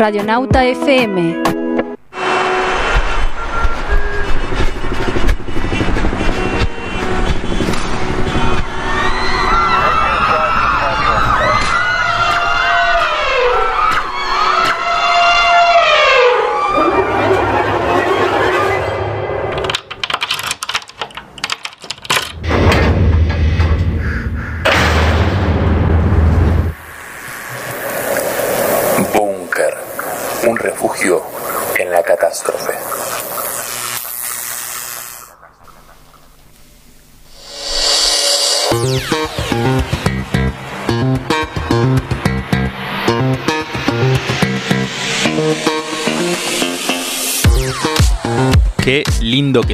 Radionauta FM.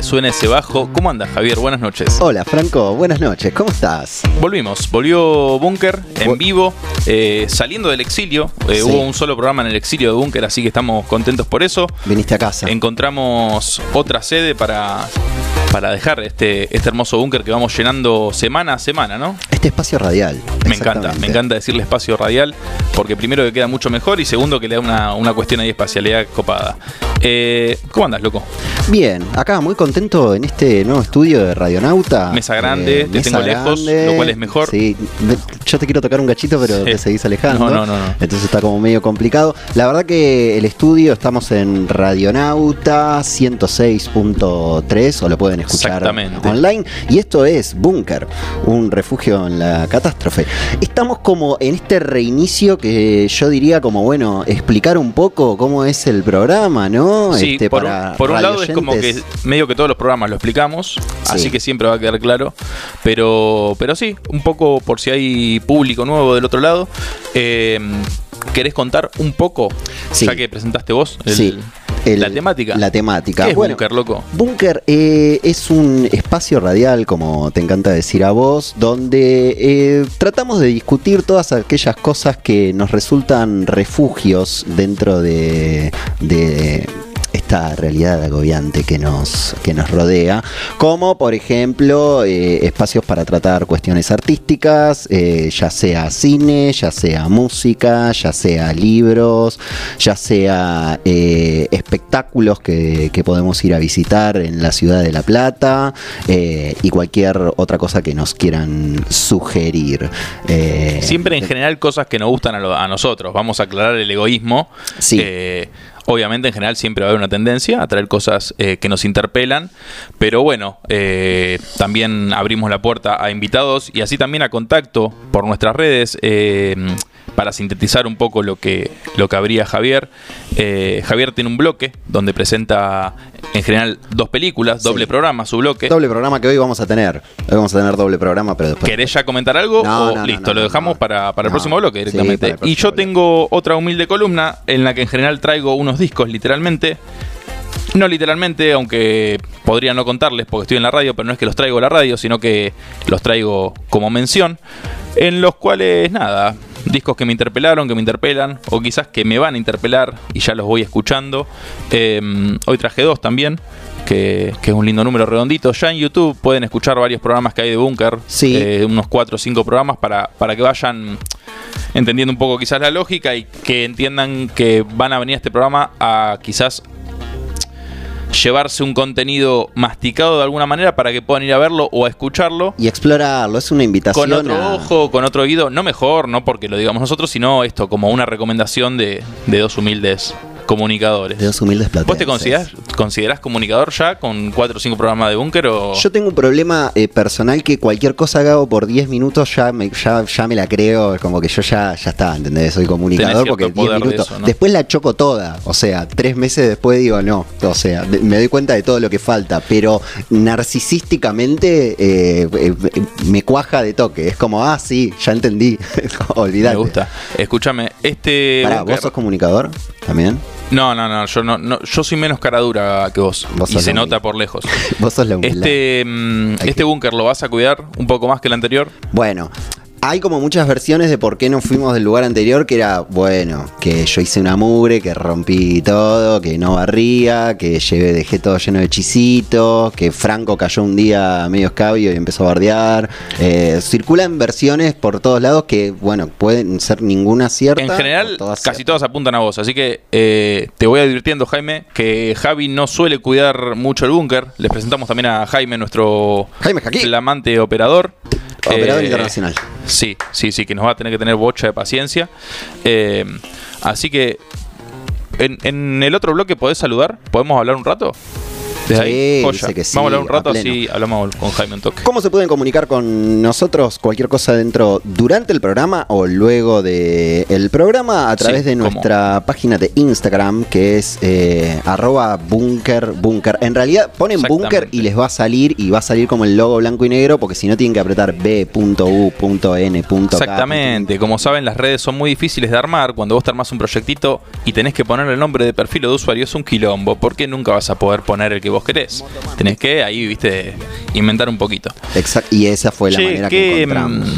Suena ese bajo. ¿Cómo andas, Javier? Buenas noches. Hola Franco, buenas noches, ¿cómo estás? Volvimos, volvió Búnker en Bu- vivo, eh, saliendo del exilio. Eh, Sí. Hubo un solo programa en el exilio de Búnker, así que estamos contentos por eso. Viniste a casa. Encontramos otra sede para, para dejar este, este hermoso búnker que vamos llenando semana a semana, ¿no? Este espacio radial. Me encanta, me encanta decirle espacio radial, porque primero que queda mucho mejor y segundo que le da una, una cuestión ahí de espacialidad copada. Eh, ¿Cómo andas, loco? Bien, acá muy contento en este nuevo estudio de Radionauta. Mesa grande, te mesa tengo lejos, lo cual es mejor. Sí, yo te quiero tocar un gachito, pero Sí. te seguís alejando. No, no, no, no. Entonces está como medio complicado. La verdad que el estudio estamos en Radionauta 106.3 o lo pueden escuchar online. Y esto es Búnker, un refugio en la catástrofe. Estamos como en este reinicio que yo diría como, bueno, explicar un poco cómo es el programa, ¿no? Sí, Este, por, para un, por un lado es como que medio que todos los programas lo explicamos, así Sí. que siempre va a quedar claro. Pero, pero sí, un poco por si hay público nuevo del otro lado. eh, ¿Querés contar un poco, Sí. ya que presentaste vos, el- Sí, el- la temática? La temática. ¿Qué es Bueno, Búnker, loco? Búnker eh, es un espacio radial, como te encanta decir a vos, donde eh, tratamos de discutir todas aquellas cosas que nos resultan refugios dentro de, de esta realidad agobiante que nos, que nos rodea, como por ejemplo eh, espacios para tratar cuestiones artísticas, eh, ya sea cine, ya sea música, ya sea libros, ya sea eh, espectáculos que, que podemos ir a visitar en la ciudad de La Plata eh, y cualquier otra cosa que nos quieran sugerir. Eh, Siempre en general cosas que nos gustan a, lo- a nosotros. Vamos a aclarar el egoísmo. Sí. Obviamente en general siempre va a haber una tendencia a traer cosas eh, que nos interpelan. Pero bueno, eh, también abrimos la puerta a invitados y así también a contacto por nuestras redes. eh, para sintetizar un poco lo que, lo que habría Javier. Eh, Javier tiene un bloque donde presenta en general dos películas, Sí. doble programa, su bloque. Doble programa que hoy vamos a tener. Hoy vamos a tener doble programa, pero después. ¿Querés ya comentar algo? No, o no, listo, no, lo dejamos para, para el próximo bloque directamente. y yo bloque. tengo otra humilde columna en la que en general traigo unos discos, literalmente. No literalmente, aunque podría no contarles porque estoy en la radio, pero no es que los traigo a la radio, sino que los traigo como mención. En los cuales, nada, discos que me interpelaron, que me interpelan, o quizás que me van a interpelar y ya los voy escuchando. Eh, hoy traje dos también. Que, que es un lindo número redondito. Ya en YouTube pueden escuchar varios programas que hay de Bunker. Sí. Eh, unos 4 o 5 programas para, para que vayan entendiendo un poco quizás la lógica y que entiendan que van a venir a este programa a quizás llevarse un contenido masticado de alguna manera para que puedan ir a verlo o a escucharlo Y explorarlo, es una invitación. con otro a- ojo, con otro oído, no mejor, no porque lo digamos nosotros, sino esto como una recomendación de, de dos humildes comunicadores. de dos humildes platenses. ¿Vos te considerás, considerás comunicador ya con 4 o 5 programas de búnker o...? Yo tengo un problema eh, personal que cualquier cosa que hago por 10 minutos ya me, ya, ya me la creo, como que yo ya, ya está, ¿entendés? Soy comunicador porque 10 poder de minutos. eso, ¿no? Después la choco toda, o sea, tres meses después digo no, o sea, me doy cuenta de todo lo que falta, pero narcisísticamente eh, eh, me cuaja de toque, es como, ah, sí, ya entendí, olvidate. Me gusta. Escúchame, este... Pará, ¿vos sos comunicador también? No, no, no, yo no, no, yo soy menos cara dura que vos. Vos y se nota por lejos. Vos sos la. Este, mm, este que- búnker lo vas a cuidar un poco más que el anterior. Bueno, hay como muchas versiones de por qué no fuimos del lugar anterior, que era, bueno, que yo hice una mugre, que rompí todo, que no barría, que llevé, dejé todo lleno de chisitos, que Franco cayó un día medio escabio y empezó a bardear. Eh, circulan versiones por todos lados que, bueno, pueden ser ninguna cierta. En general, todas casi ciertas. todas apuntan a vos. Así que eh, te voy advirtiendo, Jaime, que Javi no suele cuidar mucho el búnker. Les presentamos también a Jaime, nuestro Jaime flamante operador. Operador Eh, internacional. Sí, sí, sí, que nos va a tener que tener bocha de paciencia. Eh, así que en, el otro bloque podés saludar, podemos hablar un rato. Desde Sí, ahí, joya. dice que sí, Vamos a hablar un rato, así hablamos con Jaime un toque. ¿Cómo se pueden comunicar con nosotros? Cualquier cosa dentro durante el programa o luego del programa a través Sí, de ¿cómo? nuestra página de Instagram que es eh, arroba bunker bunker. En realidad ponen bunker y les va a salir y va a salir como el logo blanco y negro porque si no tienen que apretar b.u.n. Exactamente, como saben las redes son muy difíciles de armar, cuando vos te armás un proyectito y tenés que poner el nombre de perfil o de usuario es un quilombo, porque nunca vas a poder poner el que vos querés. Tenés que ahí, viste, inventar un poquito. Exacto. Y esa fue la Che, manera que encontramos.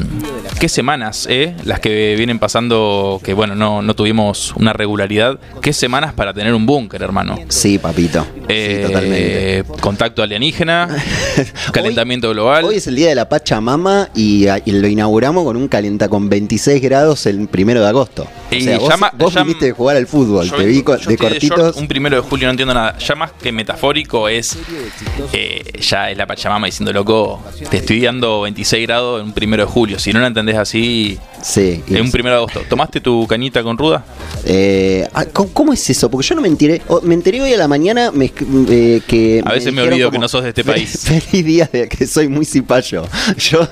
Qué semanas, ¿eh? Las que vienen pasando, que bueno, no, no tuvimos una regularidad. Qué semanas para tener un búnker, hermano. Sí, papito. Eh, sí, totalmente. Contacto alienígena, calentamiento global. Hoy es el día de la Pachamama y, ah, y lo inauguramos con un calenta con 26 grados el primero de agosto. O Y sea, vos, llama- vos viniste jugar al fútbol, Yo te vi yo de cortitos. short un primero de julio, no entiendo nada. Ya más que metafórico es. eh, ya es la Pachamama diciendo, loco, te estoy dando 26 grados en un primero de julio. Si no la entendés así, Sí. en un primero de agosto. ¿Tomaste tu cañita con ruda? eh, ah, ¿cómo, cómo es eso? Porque yo no me enteré. me enteré hoy a la mañana me eh, que. A veces me dijeron olvido que no sos de este "Fe- país". Feliz día de que soy muy cipayo. Yo,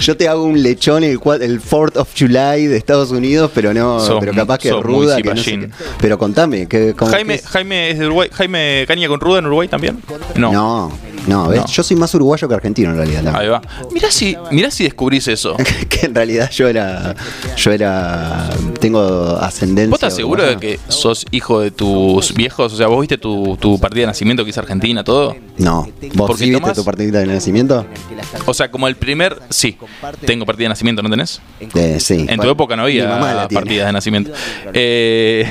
yo te hago un lechón el, el 4th of July de Estados Unidos, pero no. Sos- pero capaz que ruda. Que no sé cipallín. qué. pero contame. Que, Jaime, es? Jaime es de Uruguay. Jaime Caña con ruda en Uruguay también. No. No, no, ¿ves? No. yo soy más uruguayo que argentino en realidad. la Ahí va. Mirá si, mirá si descubrís eso. que en realidad yo era yo era tengo ascendencia ¿Vos estás seguro de que sos hijo de tus viejos? O sea, ¿vos viste tu, tu partida de nacimiento que es Argentina, todo? no vos Porque sí viste Tomás- tu partidita de nacimiento O sea, como el primer. Sí, tengo partida de nacimiento, ¿no tenés? Eh, sí En tu época no había partidas de nacimiento. Eh,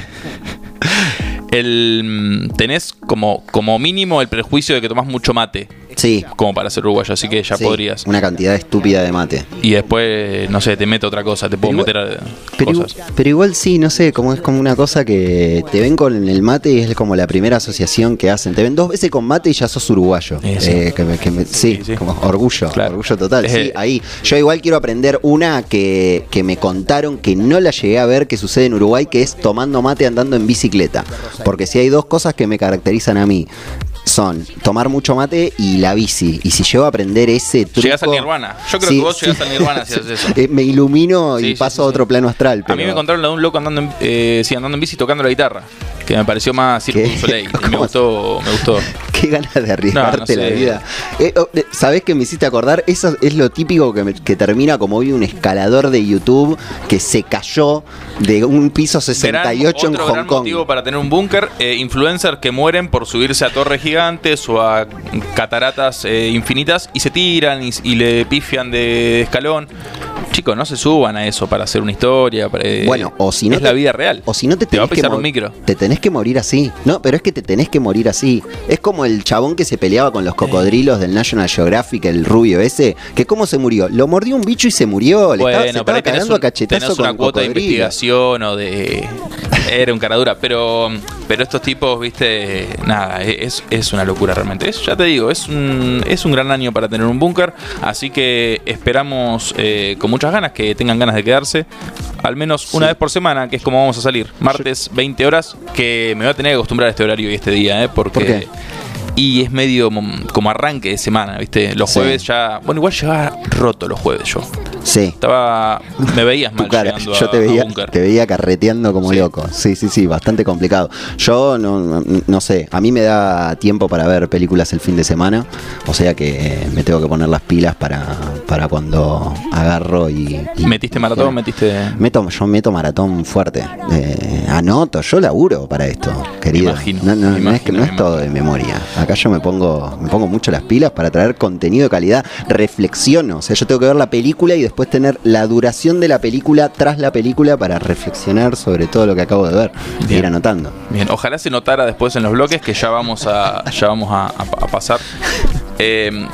el, mm, tenés como, como mínimo el prejuicio de que tomás mucho mate, sí como para ser uruguayo, así que ya sí, podrías. una cantidad estúpida de mate Y después, no sé, te meto otra cosa, te puedo Pero meter igual- pero, cosas. pero igual sí, no sé, como es como una cosa que te ven con el mate y es como la primera asociación que hacen. Te ven dos veces con mate y ya sos uruguayo. Eh, sí. Que me- que me- sí, como orgullo, Claro. orgullo total. Sí, ahí. Yo igual quiero aprender una que, que me contaron que no la llegué a ver que sucede en Uruguay, que es tomando mate andando en bicicleta. Porque si hay dos cosas que me caracterizan a mí. Son tomar mucho mate y la bici. Y si llego a aprender ese truco... Llegás al nirvana. Yo creo Sí, que vos sí. llegás al nirvana si haces eso. Eh, me ilumino Sí, y paso a otro plano astral. A mí me contaron la de un loco andando en, eh, sí, andando en bici tocando la guitarra, que me pareció más du Soleil. Y me gustó, me gustó. Qué ganas de arriesgarte No, no sé. la vida. Eh, oh, eh, ¿Sabés que me hiciste acordar? Eso es lo típico que, me- que termina como hoy un escalador de YouTube que se cayó de un piso 68 en otro Hong gran Kong. motivo para tener un búnker, influencers que mueren por subirse a torres gigantes o a cataratas eh, infinitas y se tiran y, y le pifian de escalón. Chicos, no se suban a eso para hacer una historia. para- eh, Bueno, o si no es te- la vida real. O si no te te va a tenés que un micro. Te tenés que morir así. No, pero es que te tenés que morir así. Es como el chabón que se peleaba con los cocodrilos del National Geographic, el rubio ese, que cómo se murió. Lo mordió un bicho y se murió. Le estaba, se Bueno, pero estaba tenés, un- a cachetazo tenés con una cuota de investigación o de... Era un caradura, pero, pero estos tipos, viste, nada, es, es una locura realmente. Es, ya te digo, es un, es un gran año para tener un búnker, así que esperamos eh, con muchas ganas que tengan ganas de quedarse, al menos una vez por semana, que es como vamos a salir, martes 20 horas, que me voy a tener que acostumbrar a este horario y este día, ¿eh? porque... ¿Por qué? Y es medio mom- como arranque de semana, ¿viste? Los Sí. jueves ya. Bueno, igual llegaba roto los jueves yo. Sí. Estaba. Me veías mal cara, yo a- te veía, te veía carreteando como Sí. loco. Sí, sí, sí, bastante complicado. Yo no, no, no sé, a mí me da tiempo para ver películas el fin de semana, o sea que me tengo que poner las pilas para, para cuando agarro y... y- ¿Metiste maratón? ¿Metiste.? Meto, yo meto maratón fuerte. Eh, anoto, yo laburo para esto, querido. imagino, no, no, es, imagino, no es todo de memoria. Acá yo me pongo, me pongo mucho las pilas para traer contenido de calidad. Reflexiono. O sea, yo tengo que ver la película y después tener la duración de la película tras la película para reflexionar sobre todo lo que acabo de ver y Bien. ir anotando. Bien, ojalá se notara después en los bloques que ya vamos a, ya vamos a, a- a pasar. Eh,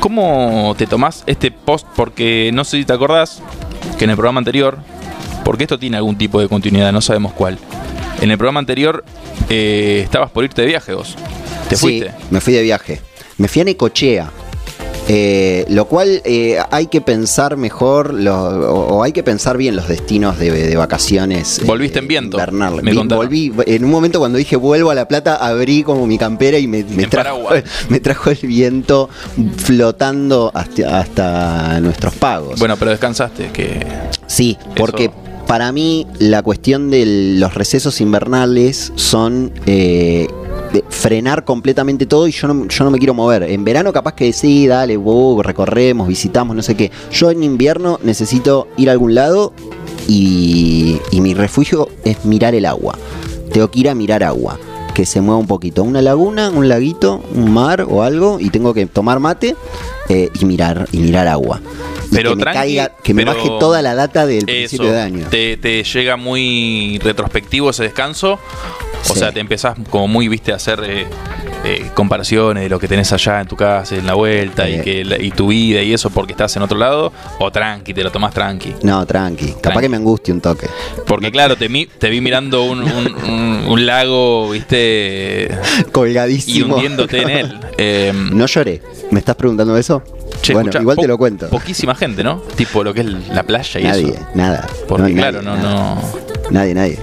¿Cómo te tomás este post? Porque no sé si te acordás que en el programa anterior, porque esto tiene algún tipo de continuidad, no sabemos cuál. En el programa anterior eh, estabas por irte de viaje vos. ¿Te Sí, me fui de viaje. Me fui a Necochea. Eh, lo cual eh, hay que pensar mejor lo- o, o hay que pensar bien los destinos de, de vacaciones. eh, Volviste en viento, invernales. me Vi- contaron. volví, en un momento cuando dije vuelvo a La Plata, abrí como mi campera y me, trajo, paraguas. me trajo el viento flotando hasta, hasta nuestros pagos. Bueno, pero descansaste, que Sí, porque para mí la cuestión de los recesos invernales son de frenar completamente todo y yo no, yo no me quiero mover. En verano capaz que sí, dale, wow, recorremos, visitamos, no sé qué. Yo en invierno necesito ir a algún lado y, y mi refugio es mirar el agua. Tengo que ir a mirar agua. Que se mueva un poquito. Una laguna, un laguito, un mar o algo. Y tengo que tomar mate eh, y mirar y mirar agua. Y Pero que me, tranqui, caiga- que me pero baje toda la data del eso, principio de año. Te, te llega muy retrospectivo ese descanso. O Sí. sea, te empezás como muy, viste, a hacer eh, eh, comparaciones de lo que tenés allá en tu casa, en la vuelta, y, Sí. que, la- y tu vida y eso porque estás en otro lado. O tranqui, te lo tomás tranqui. No, tranqui. Capaz que me angustie un toque. Porque claro, te, mi- te vi mirando un, un- un- un lago, viste, y Colgadísimo. hundiéndote en él. Eh, No lloré. ¿Me estás preguntando eso? Che, bueno, igual te lo cuento. Poquísima gente, ¿no? Tipo lo que es la playa y Nadie, eso. nada. Porque No, claro, nadie, no, nada. no. Nadie, nadie.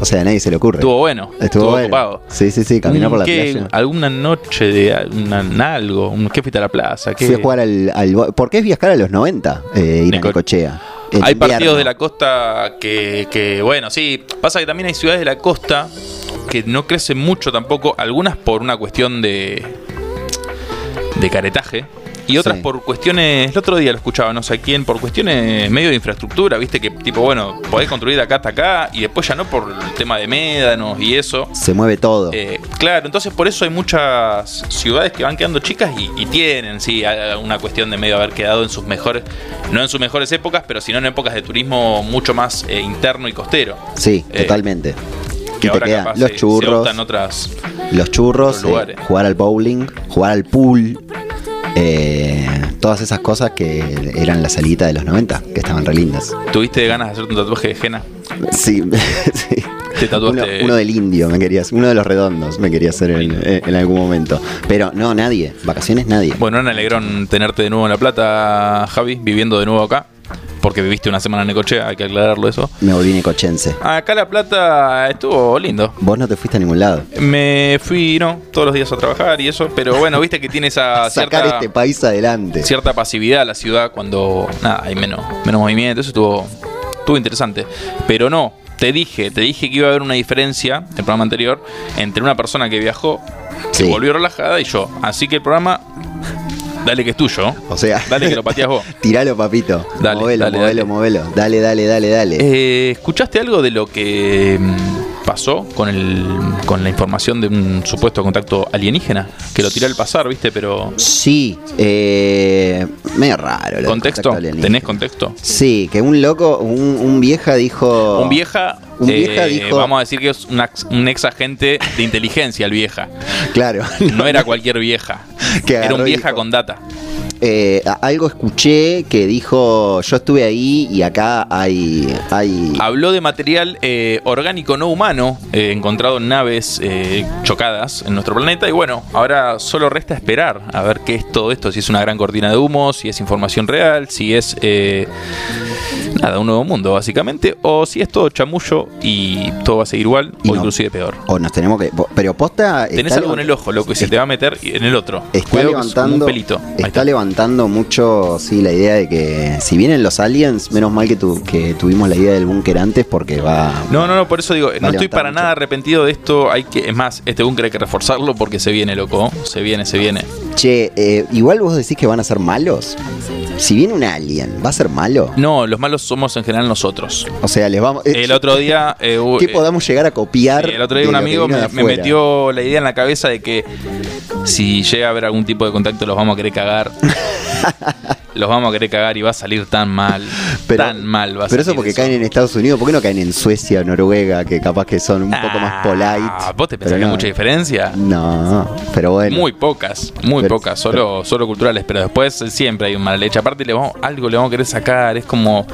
O sea, a nadie se le ocurre. Estuvo bueno. Estuvo bueno. ocupado. Sí, sí, sí, caminar por la ¿Qué? playa. ¿Alguna noche de una- algo? Un- ¿Qué fuiste a la plaza? ¿Qué? Fui a jugar al, al ¿Por qué es viajar a los 90? Eh, ir a Neco- Necochea. Hay invierno. partidos de la costa que, que, bueno, sí. Pasa que también hay ciudades de la costa que no crecen mucho tampoco. Algunas por una cuestión de. de caretaje. Y otras Sí. por cuestiones. El otro día lo escuchaba, no sé quién, por cuestiones medio de infraestructura, viste que tipo, bueno, podés construir de acá hasta acá y después ya no por el tema de médanos y eso. Se mueve todo. Eh, claro, entonces por eso hay muchas ciudades que van quedando chicas y, y tienen, sí, una cuestión de medio haber quedado en sus mejores, no en sus mejores épocas, pero sino en épocas de turismo mucho más eh, interno y costero. sí, eh, totalmente. Que te quedan capaz los se- se churros, optan otras. los churros, lugares. jugar al bowling, jugar al pool. Eh, todas esas cosas que eran la salita de los 90, que estaban re lindas. ¿Tuviste ganas de hacerte un tatuaje de henna? Sí, sí. Te tatuaste. Uno, uno del indio me quería hacer, uno de los redondos me quería hacer en, en algún momento. Pero no, nadie. Vacaciones nadie. Bueno, un alegrón tenerte de nuevo en La Plata, Javi, viviendo de nuevo acá. Porque viviste una semana en Necochea, hay que aclararlo eso. Me volví necochense. Acá La Plata estuvo lindo. Vos no te fuiste a ningún lado. Me fui, no, todos los días a trabajar y eso, pero bueno, viste que tiene esa Sacar cierta, este país adelante. cierta pasividad la ciudad cuando nada, hay menos, menos movimiento, eso estuvo, estuvo interesante. Pero no, te dije, te dije que iba a haber una diferencia en el programa anterior entre una persona que viajó, Sí. volvió relajada y yo. Así que el programa, dale que es tuyo. O sea, Dale que lo pateas vos. tiralo, papito. Dale, movelo, dale, movelo, dale. movelo. Dale, dale, dale, dale. Eh, ¿Escuchaste algo de lo que mm, pasó con el con la información de un supuesto contacto alienígena? Que lo tiré al pasar, ¿viste? Pero Sí, eh, medio raro. lo contexto. ¿tenés contexto? Sí, que un loco, un, un vieja dijo. Un vieja, Un eh, vieja dijo- vamos a decir que es un ex, un ex agente de inteligencia el vieja. Claro. No era cualquier vieja. Que Era un vieja dijo- con data. Eh, algo escuché que dijo, yo estuve ahí y acá hay... hay Habló de material eh, orgánico no humano eh, encontrado en naves chocadas en nuestro planeta. Y bueno, ahora solo resta esperar a ver qué es todo esto. Si es una gran cortina de humo, si es información real, si es nada, un nuevo mundo básicamente. O si es todo chamullo y todo va a seguir igual Y o no. inclusive peor. O nos tenemos que... Pero posta... Tenés algo en el ojo, loco, y se te va a meter en el otro. Está Cuidado que es como levantando, un pelito. Está levantando mucho, sí, la idea de que si vienen los aliens, menos mal que, tu, que tuvimos la idea del búnker antes porque va... No, no, no, por eso digo, no estoy para mucho. nada arrepentido de esto. Hay que, es más, este búnker hay que reforzarlo porque se viene, loco. Se viene, se viene. Che, eh, igual vos decís que van a ser malos. Si viene un alien, ¿va a ser malo? No, los malos somos en general nosotros. O sea, les vamos... eh, El otro día. Eh, hubo- ¿Qué eh, podamos llegar a copiar? el otro día un amigo me, metió la idea en la cabeza de que si llega a haber algún tipo de contacto, los vamos a querer cagar. los vamos a querer cagar y va a salir tan mal. tan mal va a Pero eso porque caen en Estados Unidos, ¿por qué no caen en Suecia o Noruega, que capaz que son un poco más Ah, polite? ¿Vos te pensás que hay no. mucha diferencia? No, pero bueno. Muy pocas, muy Pero- pocas, solo, solo culturales, pero después siempre hay un mala leche. Aparte, le vamos, algo le vamos a querer sacar, es como,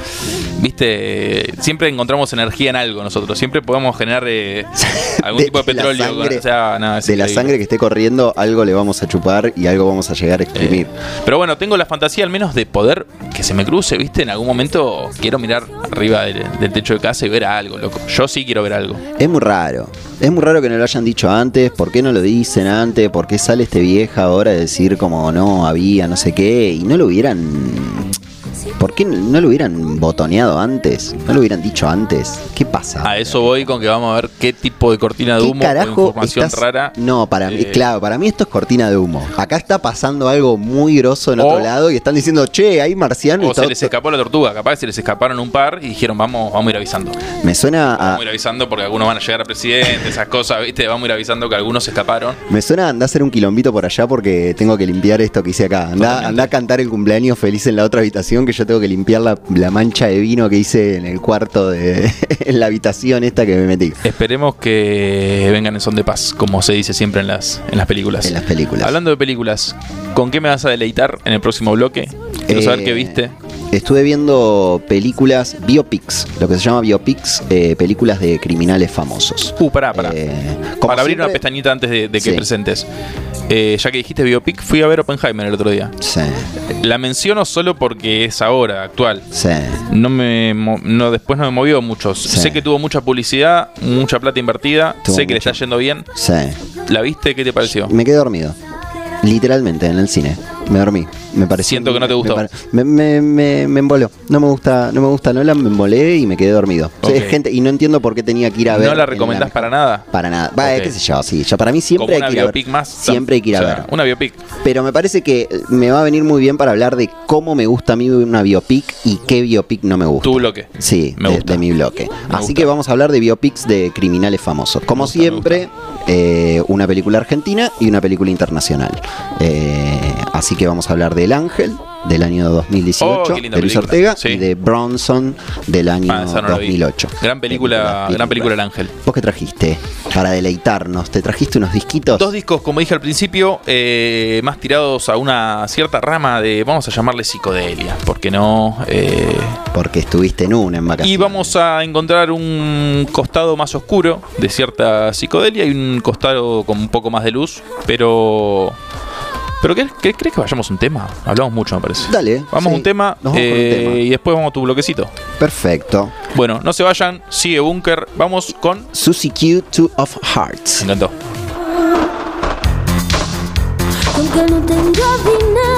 viste, siempre encontramos energía en algo nosotros, siempre podemos generar eh, algún De- tipo de petróleo. con- o sea, de la sangre que esté corriendo, algo le vamos a chupar y algo vamos a llegar a exprimir. Eh, pero bueno, tengo la fantasía al menos de poder que se me cruce, ¿viste? En algún momento quiero mirar arriba del, del techo de casa y ver algo, loco. Yo sí quiero ver algo. Es muy raro. Es muy raro que no lo hayan dicho antes. ¿Por qué no lo dicen antes? ¿Por qué sale este vieja ahora de decir como no había, no sé qué? Y no lo hubieran. ¿Por qué no lo hubieran botoneado antes? ¿No lo hubieran dicho antes? ¿Qué pasa? A eso voy con que vamos a ver qué tipo de cortina de ¿Qué humo o carajo información estás- rara. No, para mí, Eh, claro, para mí esto es cortina de humo. Acá está pasando algo muy grosso en O- otro lado y están diciendo, che, hay marciano. O se les escapó la tortuga, capaz se les escaparon un par y dijeron, vamos, vamos a ir avisando. Me suena Vamos a, a ir avisando porque algunos van a llegar a presidente, esas cosas, ¿viste? Vamos a ir avisando que algunos se escaparon. Me suena a andar a hacer un quilombito por allá porque tengo que limpiar esto que hice acá. Anda, Totalmente. anda a cantar el cumpleaños feliz en la otra habitación que yo tengo que limpiar la, la mancha de vino que hice en el cuarto de en la habitación esta que me metí. Esperemos que vengan en son de paz, como se dice siempre en las, en las películas. En las películas. Hablando de películas, ¿con qué me vas a deleitar en el próximo bloque? Quiero saber Eh, qué viste. Estuve viendo películas biopics, lo que se llama biopics, eh, películas de criminales famosos. Uh, pará, pará. Eh, como Para abrir una pestañita antes de, de que Sí. presentes. Eh, ya que dijiste biopic, fui a ver Oppenheimer el otro día. Sí, La menciono solo porque es ahora, actual. sí. No me no después no me movió mucho. Sí. Sé que tuvo mucha publicidad, mucha plata invertida, Tuvo sé que le está yendo bien. Sí. ¿La viste? ¿Qué te pareció? Me quedé dormido. Literalmente en el cine. Me dormí. Me pareció. Siento que no te gustó. Me, me, me, me- emboló. No me gusta, no me gusta Nolan, me embolé y me quedé dormido. O sea, es gente, y no entiendo por qué tenía que ir a ver. ¿No la en recomendás para nada? Para nada. Va, Ok. qué sé yo, sí. Yo, para mí siempre Como hay una que ir a ver. biopic más. Siempre hay que ir a o sea, ver. Una biopic. Pero me parece que me va a venir muy bien para hablar de cómo me gusta a mí una biopic y qué biopic no me gusta. Tu bloque. Sí, Me de, gusta. de mi bloque. Me Así gusta. que vamos a hablar de biopics de criminales famosos. Como gusta, siempre, eh, una película argentina y una película internacional. Eh, así que vamos a hablar del Ángel del año 2018 Oh, de Luis película. Ortega Sí. y de Bronson del año Ah, no vi. 2008. Gran película, Película, gran película El Ángel. ¿Vos qué trajiste para deleitarnos? ¿Te trajiste unos disquitos? Dos discos, como dije al principio, eh, más tirados a una cierta rama de, vamos a llamarle psicodelia, porque no? Eh, Porque estuviste en una en vacaciones. y vamos a encontrar un costado más oscuro de cierta psicodelia y un costado con un poco más de luz, pero... ¿Pero qué, qué- crees que vayamos a un tema? Hablamos mucho, me parece. Dale, Vamos a sí, un tema, nos vamos con un eh, tema. y después vamos a tu bloquecito. Perfecto. Bueno, no se vayan, sigue Bunker, vamos con... Susie Q, Two of Hearts. Me encantó. Aunque no tenga dinero,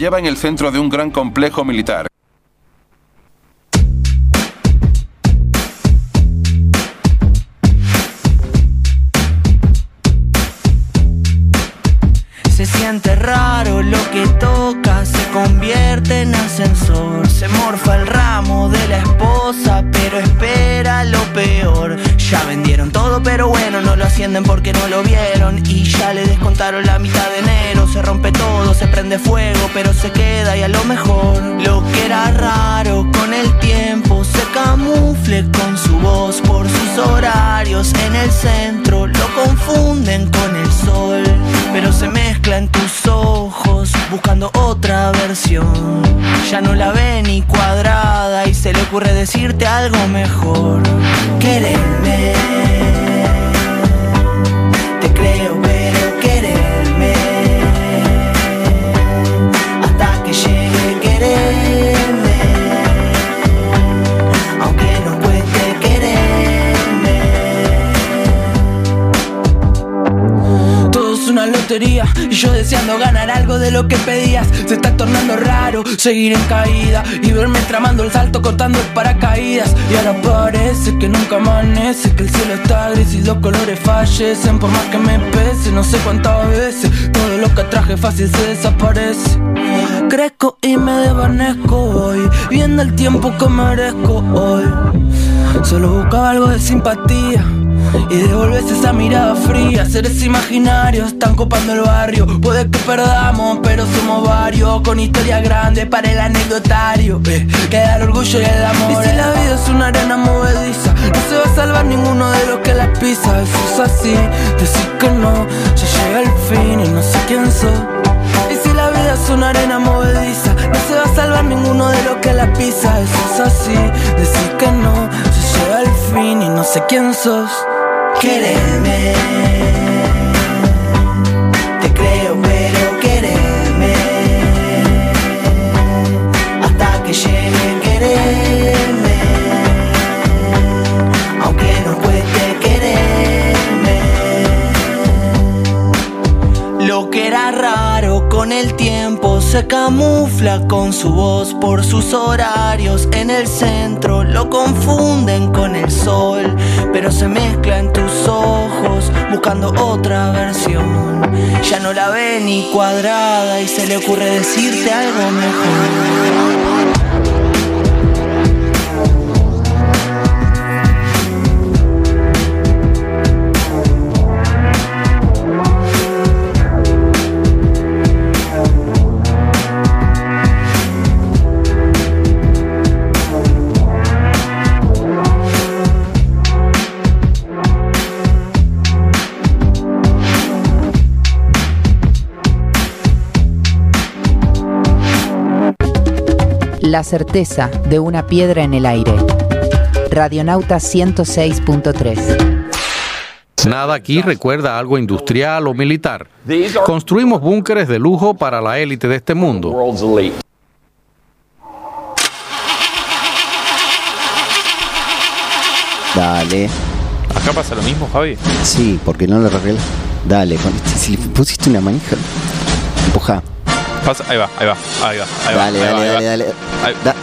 hallaba en el centro de un gran complejo militar. Y yo deseando ganar algo de lo que pedías. Se está tornando raro seguir en caída y verme tramando el salto cortando paracaídas. Y ahora parece que nunca amanece, que el cielo está gris y los colores fallecen. Por más que me pese, no sé cuántas veces todo lo que traje fácil se desaparece. Crezco y me desvanezco hoy, viendo el tiempo que merezco hoy. Solo buscaba algo de simpatía. Y devolves esa mirada fría, seres imaginarios están copando el barrio. Puede que perdamos, pero somos varios. Con historia grande para el anecdotario. Eh, queda el orgullo y el amor. Y si la vida es una arena movediza, no se va a salvar ninguno de los que la pisa. Eso es así, decir que no, ya llega el fin y no sé quién soy. Y si la vida es una arena movediza, no se va a salvar ninguno de los que la pisa. Eso es así, decir que no, ya llega el fin y no sé quién sos. Quererme. Te creo, pero quererme. Hasta que llegue quererme. Se camufla con su voz por sus horarios en el centro. Lo confunden con el sol, pero se mezcla en tus ojos buscando otra versión. Ya no la ve ni cuadrada y se le ocurre decirte algo mejor. La certeza de una piedra en el aire. Radionauta 106.3. Nada aquí recuerda algo industrial o militar. Construimos búnkeres de lujo para la élite de este mundo. Dale. Acá pasa lo mismo, Javi. Sí, porque no lo arreglas. Dale, con este- si le pusiste una manija, empuja. Pasa, ahí va, ahí va, ahí va, ahí va. Dale, ahí dale, va. dale, dale. Ahí- Da-.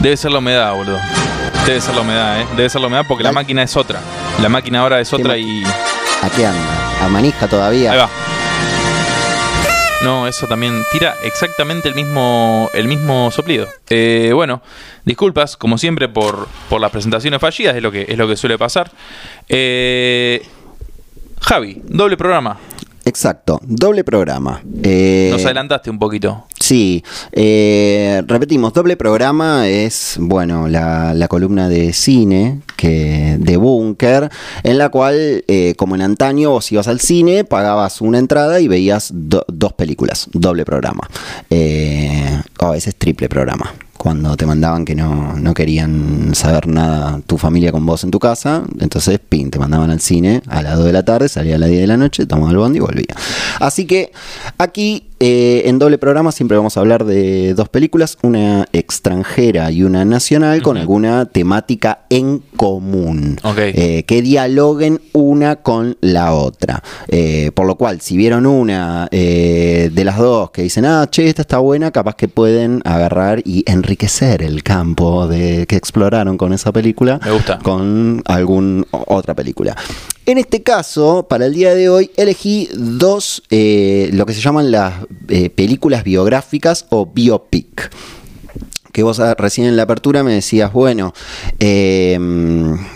Debe ser la humedad, boludo. Debe ser la humedad, ¿eh? Debe ser la humedad porque la máquina es otra. La máquina ahora es otra y... ¿A qué anda? ¿A manija todavía? Ahí va. No, eso también tira exactamente el mismo, el mismo soplido. Eh, bueno, disculpas, como siempre, por, por las presentaciones fallidas, es lo que, es lo que suele pasar. Eh, Javi, doble programa. Exacto, doble programa. Eh, Nos adelantaste un poquito. Sí, eh, repetimos, doble programa es, bueno, la, la columna de cine que de Bunker, en la cual, eh, como en antaño, vos ibas al cine, pagabas una entrada y veías do- dos películas, doble programa. Eh, o a veces triple programa. Cuando te mandaban que no, no querían saber nada tu familia con vos en tu casa, entonces, pin, te mandaban al cine a las 2 de la tarde, salía a las 10 de la noche, tomaba el bondi y volvía. Así que aquí eh, en doble programa siempre vamos a hablar de dos películas, una extranjera y una nacional, con alguna temática en común, Ok. eh, que dialoguen una con la otra. Eh, por lo cual, si vieron una de las dos que dicen, ah, che, esta está buena, capaz que pueden agarrar y enriquecer el campo de, que exploraron con esa película Me gusta. con algún o- otra película. En este caso, para el día de hoy, elegí dos, eh, lo que se llaman las eh, películas biográficas o biopic. Que vos ah, recién en la apertura me decías, bueno, eh,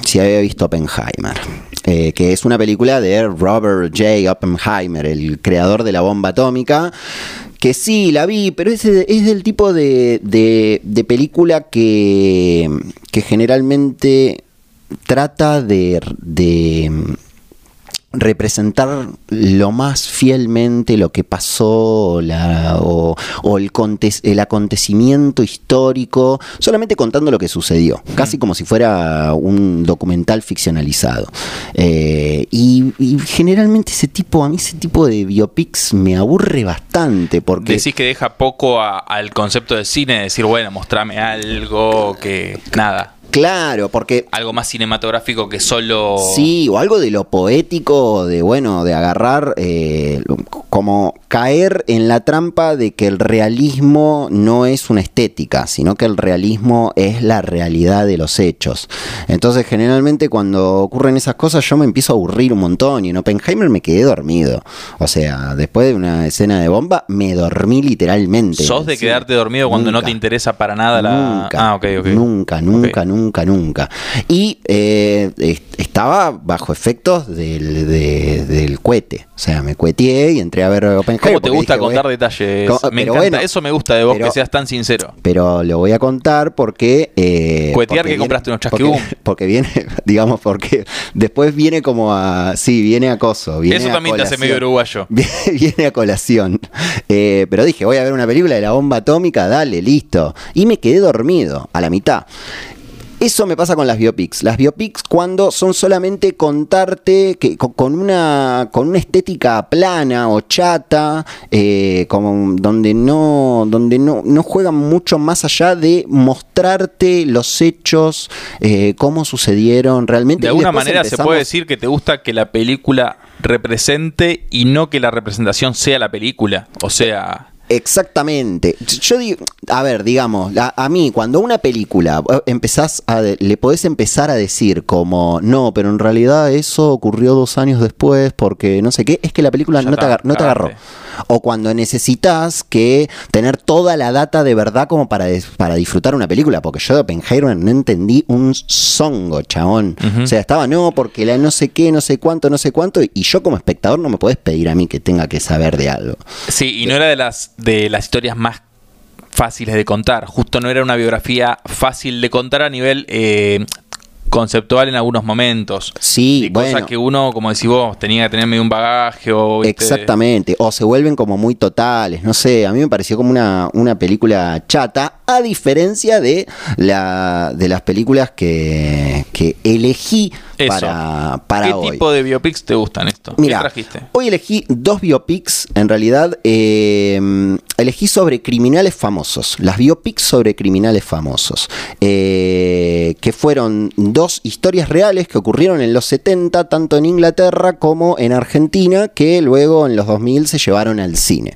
si había visto Oppenheimer, eh, que es una película de Robert J. Oppenheimer, el creador de la bomba atómica. Que sí, la vi, pero es, es del tipo de, de- de película que, que generalmente trata de, de representar lo más fielmente lo que pasó la- o, o el, conte- el acontecimiento histórico, solamente contando lo que sucedió, casi como si fuera un documental ficcionalizado. Eh, y, y generalmente ese tipo, a mí ese tipo de biopics me aburre bastante porque... Decís que deja poco a- al concepto de cine, de decir, bueno, mostrame algo que nada, Claro, porque algo más cinematográfico que solo Sí, o algo de lo poético, de bueno, de agarrar, eh, como caer en la trampa de que el realismo no es una estética, sino que el realismo es la realidad de los hechos. Entonces, generalmente cuando ocurren esas cosas, yo me empiezo a aburrir un montón y en Oppenheimer me quedé dormido. O sea, después de una escena de bomba, me dormí literalmente. sos de Sí. quedarte dormido cuando no te interesa para nada la Nunca, Ah, nunca, nunca, nunca, nunca. Y eh, est- estaba bajo efectos del, de- del cohete. O sea, me cueteé y entré a ver Oppenheimer. ¿Cómo te gusta dije, contar detalles? Co- Me encanta, bueno, eso me gusta de vos pero- que seas tan sincero. Pero lo voy a contar porque... eh, Cuetear porque que viene- compraste unos chasquibum. Porque, viene, digamos, porque después viene como a... Sí, viene acoso. Viene Eso a también te hace medio uruguayo. Viene, viene a colación. Eh, pero dije, voy a ver una película de la bomba atómica, dale, listo. Y me quedé dormido a la mitad. Eso me pasa con las biopics. Las biopics cuando son solamente contarte que, co- con, una, con una estética plana o chata, eh, como donde, no, donde no, no juegan mucho más allá de mostrarte los hechos, eh, cómo sucedieron realmente. De alguna manera se puede decir que te gusta que la película represente y no que la representación sea la película. O sea, Exactamente. Yo digo, a ver, digamos, a, a mí cuando una película eh, empezás a, de- le podés empezar a decir como, no, pero en realidad eso ocurrió dos años después porque no sé qué, es que la película Ya no te, agar- no te agarró. O cuando necesitas que tener toda la data de verdad como para, para disfrutar una película, porque yo de Oppenheimer no entendí un songo, chabón. O sea, estaba, no, porque la no sé qué, no sé cuánto, no sé cuánto, y yo como espectador no me podés pedir a mí que tenga que saber de algo. sí, y no era de las, de las historias más fáciles de contar. Justo no era una biografía fácil de contar a nivel eh, conceptual en algunos momentos. Sí, Y cosas bueno. que uno, como decís vos, tenía que tener medio un bagaje o... ¿viste? Exactamente, o se vuelven como muy totales, no sé, a mí me pareció como una, una película chata, a diferencia de, la, de las películas que, que elegí Eso. para, para ¿Qué hoy. tipo de biopics te gustan esto? Mira, ¿Qué trajiste? hoy elegí dos biopics, en realidad eh, elegí sobre criminales famosos, las biopics sobre criminales famosos, eh, que fueron dos historias reales que ocurrieron en los 70, tanto en Inglaterra como en Argentina, que luego en los 2000 se llevaron al cine.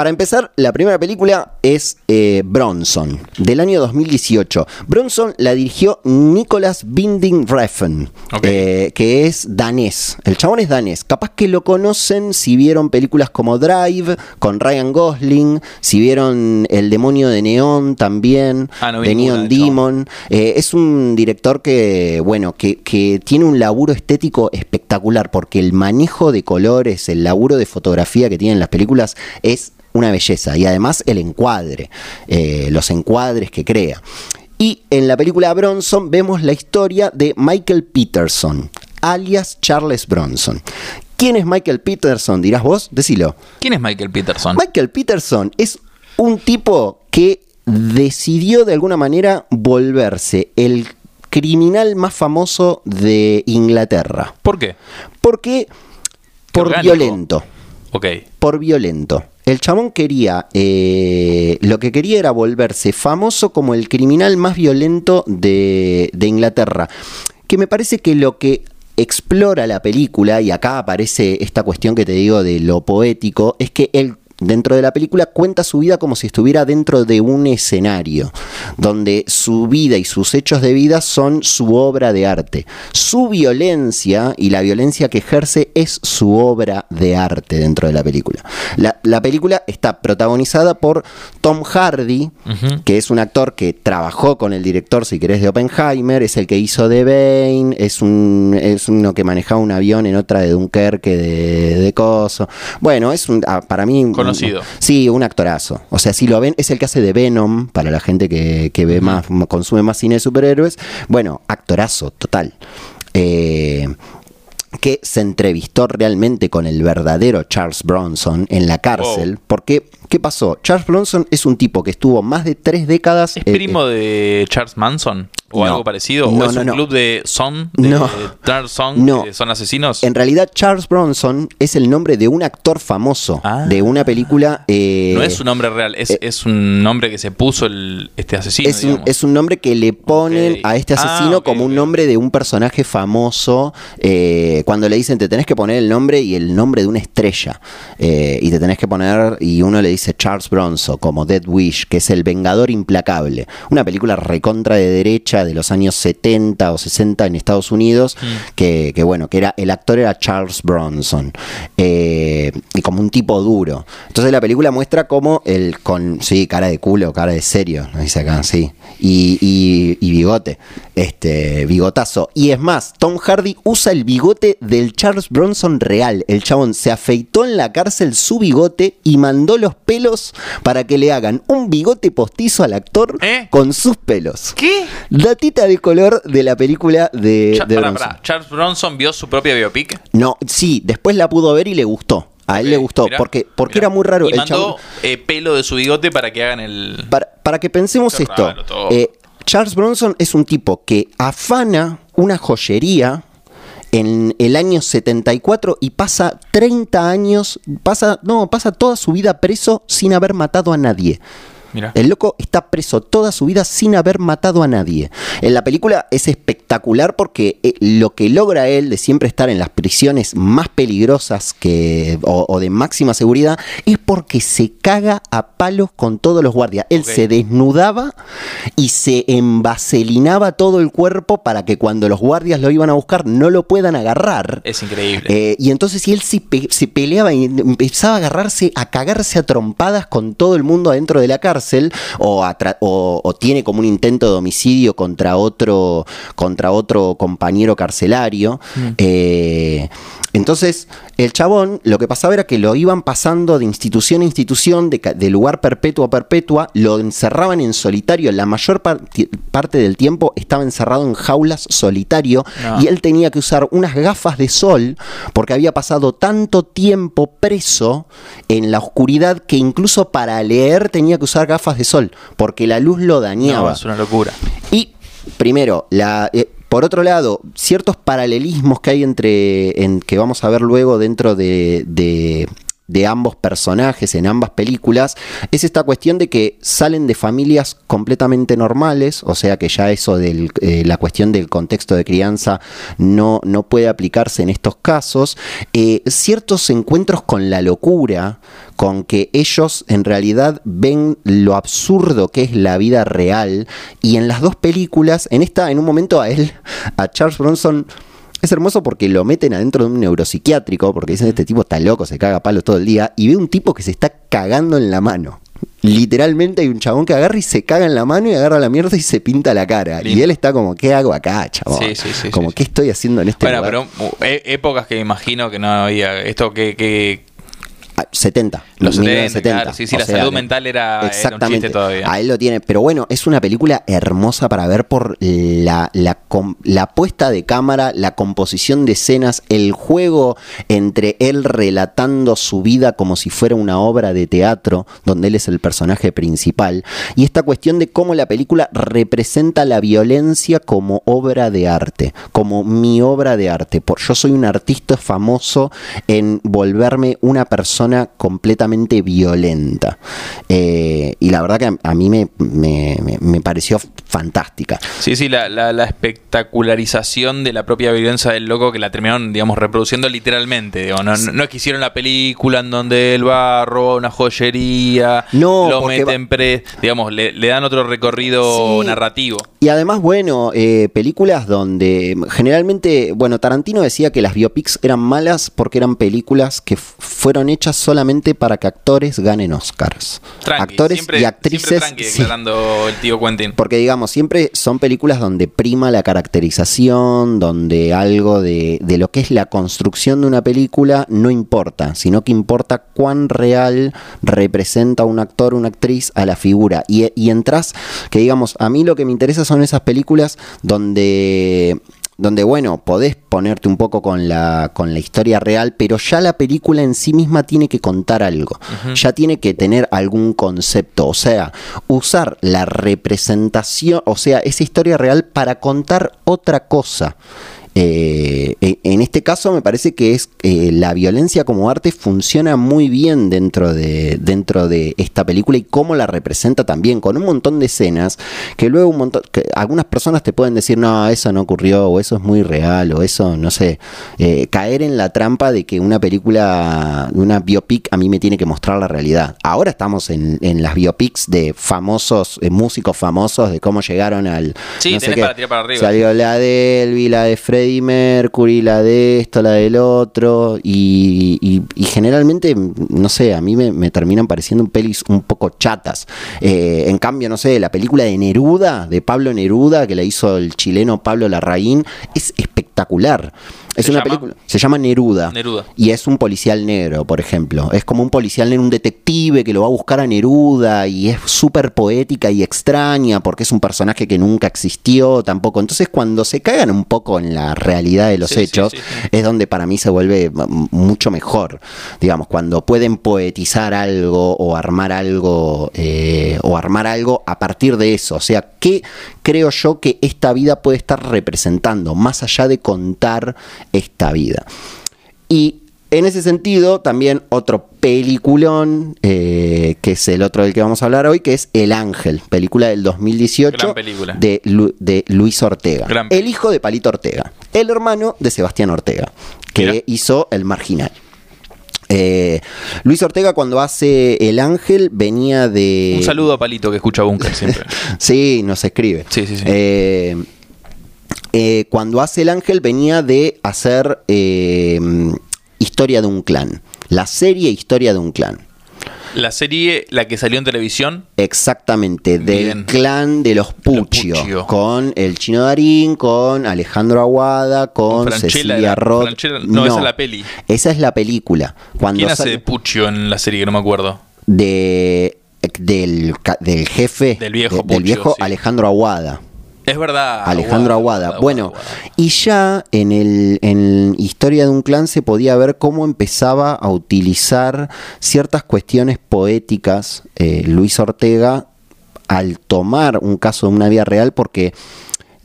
Para empezar, la primera película es eh, Bronson, del año 2018. Bronson la dirigió Nicholas Binding Refn, eh, que es danés. El chabón es danés. Capaz que lo conocen si vieron películas como Drive, con Ryan Gosling, si vieron El demonio de Neón también, Ah, no de Neon. Demon. Eh, es un director que, bueno, que, que tiene un laburo estético espectacular, porque el manejo de colores, el laburo de fotografía que tienen las películas es una belleza. Y además el encuadre, eh, los encuadres que crea. Y en la película Bronson vemos la historia de Michael Peterson, alias Charles Bronson. ¿Quién es Michael Peterson? Dirás vos, decilo. ¿Quién es Michael Peterson? Michael Peterson es un tipo que decidió de alguna manera volverse el criminal más famoso de Inglaterra. ¿Por qué? ¿Por qué? Por orgánico. violento. Por violento. El chabón quería, eh, lo que quería era volverse famoso como el criminal más violento de, Inglaterra. Que me parece que lo que explora la película, y acá aparece esta cuestión que te digo de lo poético, es que él dentro de la película cuenta su vida como si estuviera dentro de un escenario, donde su vida y sus hechos de vida son su obra de arte. Su violencia y la violencia que ejerce es su obra de arte dentro de la película. La, la película está protagonizada por Tom Hardy, que es un actor que trabajó con el director, si querés, de Oppenheimer, es el que hizo The Bane, es, un, es uno que manejaba un avión en otra de Dunkerque de, de Coso. Bueno, es un, ah, para mí... un- Conocido. Sí, un actorazo. O sea, si lo ven, es el que hace de Venom, para la gente que, que ve más, consume más cine de superhéroes. Bueno, actorazo, total. Eh, que se entrevistó realmente con el verdadero Charles Bronson en la cárcel. Porque, ¿qué pasó? Charles Bronson es un tipo que estuvo más de tres décadas. ¿Es eh, primo de Charles Manson? ¿O no. algo parecido? No, ¿O es no, un club de Son? De No. Charles Son? No. que ¿Son asesinos? En realidad, Charles Bronson es el nombre de un actor famoso de una película. eh, Ah. no es un nombre real, es, es un nombre que se puso el, este asesino. es, un, digamos. es un nombre que le ponen a este Ah, asesino como un nombre de un personaje famoso. eh, cuando le dicen te tenés que poner el nombre y el nombre de una estrella. eh, y te tenés que poner, y uno le dice Charles Bronson como Dead Wish, que es el Vengador Implacable. Una película recontra de derecha de los años 70 o 60 en Estados Unidos. Que, que bueno, que era el actor era Charles Bronson. eh, y como un tipo duro. Entonces la película muestra como el con, sí, cara de culo, cara de serio, dice acá, sí. Y, y- y bigote, este, bigotazo. Y es más, Tom Hardy usa el bigote del Charles Bronson real. El chabón se afeitó en la cárcel su bigote y mandó los pelos para que le hagan un bigote postizo al actor con sus pelos. ¿Qué? Datita de color de la película de, Cha- de pará, Bronson. pará. ¿Charles Bronson vio su propia biopic? No, sí, después la pudo ver y le gustó. A él le gustó, mirá, porque, porque era muy raro. Y el mandó chabón- eh, pelo de su bigote para que hagan el... para, para que pensemos Qué esto, eh, Charles Bronson es un tipo que afana una joyería en el año 74 y pasa 30 años, pasa, no, pasa toda su vida preso sin haber matado a nadie. Mira. El loco está preso toda su vida sin haber matado a nadie. En la película es espectacular porque eh, lo que logra él de siempre estar en las prisiones más peligrosas que, o, o de máxima seguridad es porque se caga a palos con todos los guardias. Él se desnudaba y se envaselinaba todo el cuerpo para que cuando los guardias lo iban a buscar no lo puedan agarrar. Es increíble. Eh, y entonces si él se, pe- se peleaba y empezaba a agarrarse, a cagarse a trompadas con todo el mundo adentro de la cárcel, o, o- o tiene como un intento de homicidio contra otro, contra otro compañero carcelario. Eh, entonces, el chabón, lo que pasaba era que lo iban pasando de institución a institución, de, de lugar perpetuo a perpetua, lo encerraban en solitario. La mayor parte del tiempo estaba encerrado en jaulas solitario No. y él tenía que usar unas gafas de sol porque había pasado tanto tiempo preso en la oscuridad que incluso para leer tenía que usar gafas de sol porque la luz lo dañaba. No, es una locura. Y primero, la, eh, por otro lado, ciertos paralelismos que hay entre, en, que vamos a ver luego dentro de, de- de ambos personajes en ambas películas, es esta cuestión de que salen de familias completamente normales, o sea que ya eso de la cuestión del contexto de crianza no, no puede aplicarse en estos casos. Eh, ciertos encuentros con la locura, con que ellos en realidad ven lo absurdo que es la vida real y en las dos películas, en esta, en un momento a él, a Charles Bronson, es hermoso porque lo meten adentro de un neuropsiquiátrico, porque dicen este tipo está loco, se caga palos todo el día, y ve un tipo que se está cagando en la mano. Literalmente hay un chabón que agarra y se caga en la mano y agarra la mierda y se pinta la cara. Y él está como, ¿qué hago acá, chabón? Sí, sí, sí, como, ¿qué estoy haciendo en este Bueno, lugar? pero uh, e- épocas que imagino que no había esto que... que 70. Los 70, 1970. claro, sí, sí, O la sea, salud mental era, era un Exactamente. chiste todavía. A él lo tiene. Pero bueno, es una película hermosa para ver por la, la, la puesta de cámara, la composición de escenas, el juego entre él relatando su vida como si fuera una obra de teatro, donde él es el personaje principal, y esta cuestión de cómo la película representa la violencia como obra de arte, como mi obra de arte. Por, yo soy un artista famoso en volverme una persona completamente violenta. Eh, y la verdad que a, mí me, me- pareció fantástica. Sí, sí, la, la, la espectacularización de la propia violencia del loco que la terminaron, digamos, reproduciendo literalmente. digo, no, no, no es que hicieron la película en donde él va, roba una joyería, No, lo meten pre... Digamos, le, le dan otro recorrido Sí. narrativo. Y además, bueno, eh, películas donde generalmente, bueno, Tarantino decía que las biopics eran malas porque eran películas que fueron hechas solamente para que actores ganen Oscars. Tranqui, actores siempre, y actrices. tranqui, sí. el tío Quentin. Porque digamos, siempre son películas donde prima la caracterización, donde algo de, de lo que es la construcción de una película no importa, sino que importa cuán real representa un actor, una actriz a la figura. Y, y entras, que digamos, a mí lo que me interesa son esas películas donde donde bueno, podés ponerte un poco con la, con la historia real, pero ya la película en sí misma tiene que contar algo, ya tiene que tener algún concepto, o sea, usar la representación, o sea, esa historia real para contar otra cosa. Eh, en este caso me parece que es eh, la violencia como arte funciona muy bien dentro de, dentro de esta película y cómo la representa también con un montón de escenas que luego un montón que algunas personas te pueden decir no eso no ocurrió o eso es muy real o eso no sé eh, caer en la trampa de que una película una biopic a mí me tiene que mostrar la realidad ahora estamos en, en las biopics de famosos eh, músicos famosos de cómo llegaron al Sí, no sé tenés qué. para tirar para arriba. Salió la de Elvi, la de Freddie Mercury, la de esto, la del otro. Y, y- generalmente, no sé, a mí me, me terminan pareciendo pelis un poco chatas. Eh, en cambio, no sé, la película de Neruda, de Pablo Neruda, que la hizo el chileno Pablo Larraín, es espectacular. Es ¿Se una llama? película, se llama Neruda. Neruda. Y es un policial negro, por ejemplo. Es como un policial negro, un detective que lo va a buscar a Neruda y es súper poética y extraña porque es un personaje que nunca existió tampoco. Entonces cuando se cagan un poco en la realidad de los Sí, hechos, sí, sí. es donde para mí se vuelve mucho mejor. Digamos, cuando pueden poetizar algo o armar algo, eh, o armar algo a partir de eso. O sea, ¿qué creo yo que esta vida puede estar representando? Más allá de contar esta vida. Y en ese sentido, también otro peliculón, eh, que es el otro del que vamos a hablar hoy, que es El Ángel, película del 2018 Gran película. De, Lu- de Luis Ortega. Gran el hijo de Palito Ortega, el hermano de Sebastián Ortega, que Mira. hizo El Marginal. Eh, Luis Ortega cuando hace El Ángel venía de... Un saludo a Palito que escucha Bunker siempre. Sí, nos escribe. Sí, sí, sí. Eh, eh, cuando hace El Ángel venía de hacer eh, Historia de un clan. La serie Historia de un clan. La serie, la que salió en televisión, Exactamente, del Bien. clan de los Puccio, Puccio. con el Chino Darín, con Alejandro Aguada, con, Con Cecilia Roth. No, esa es la peli. Esa es la película. Cuando ¿quién hace de Puccio en la serie que no me acuerdo? de del, del jefe Del viejo de- del viejo sí. Alejandro Aguada. Es verdad. Alejandro Aguada. Aguada, bueno, Aguada. y ya en el en Historia de un clan se podía ver cómo empezaba a utilizar ciertas cuestiones poéticas eh, Luis Ortega al tomar un caso de una vida real porque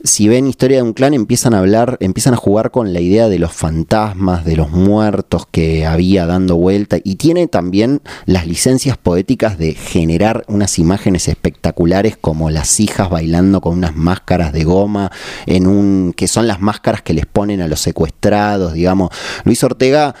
si ven Historia de un clan empiezan a hablar, empiezan a jugar con la idea de los fantasmas, de los muertos que había dando vuelta y tiene también las licencias poéticas de generar unas imágenes espectaculares como las hijas bailando con unas máscaras de goma en un que son las máscaras que les ponen a los secuestrados, digamos. Luis Ortega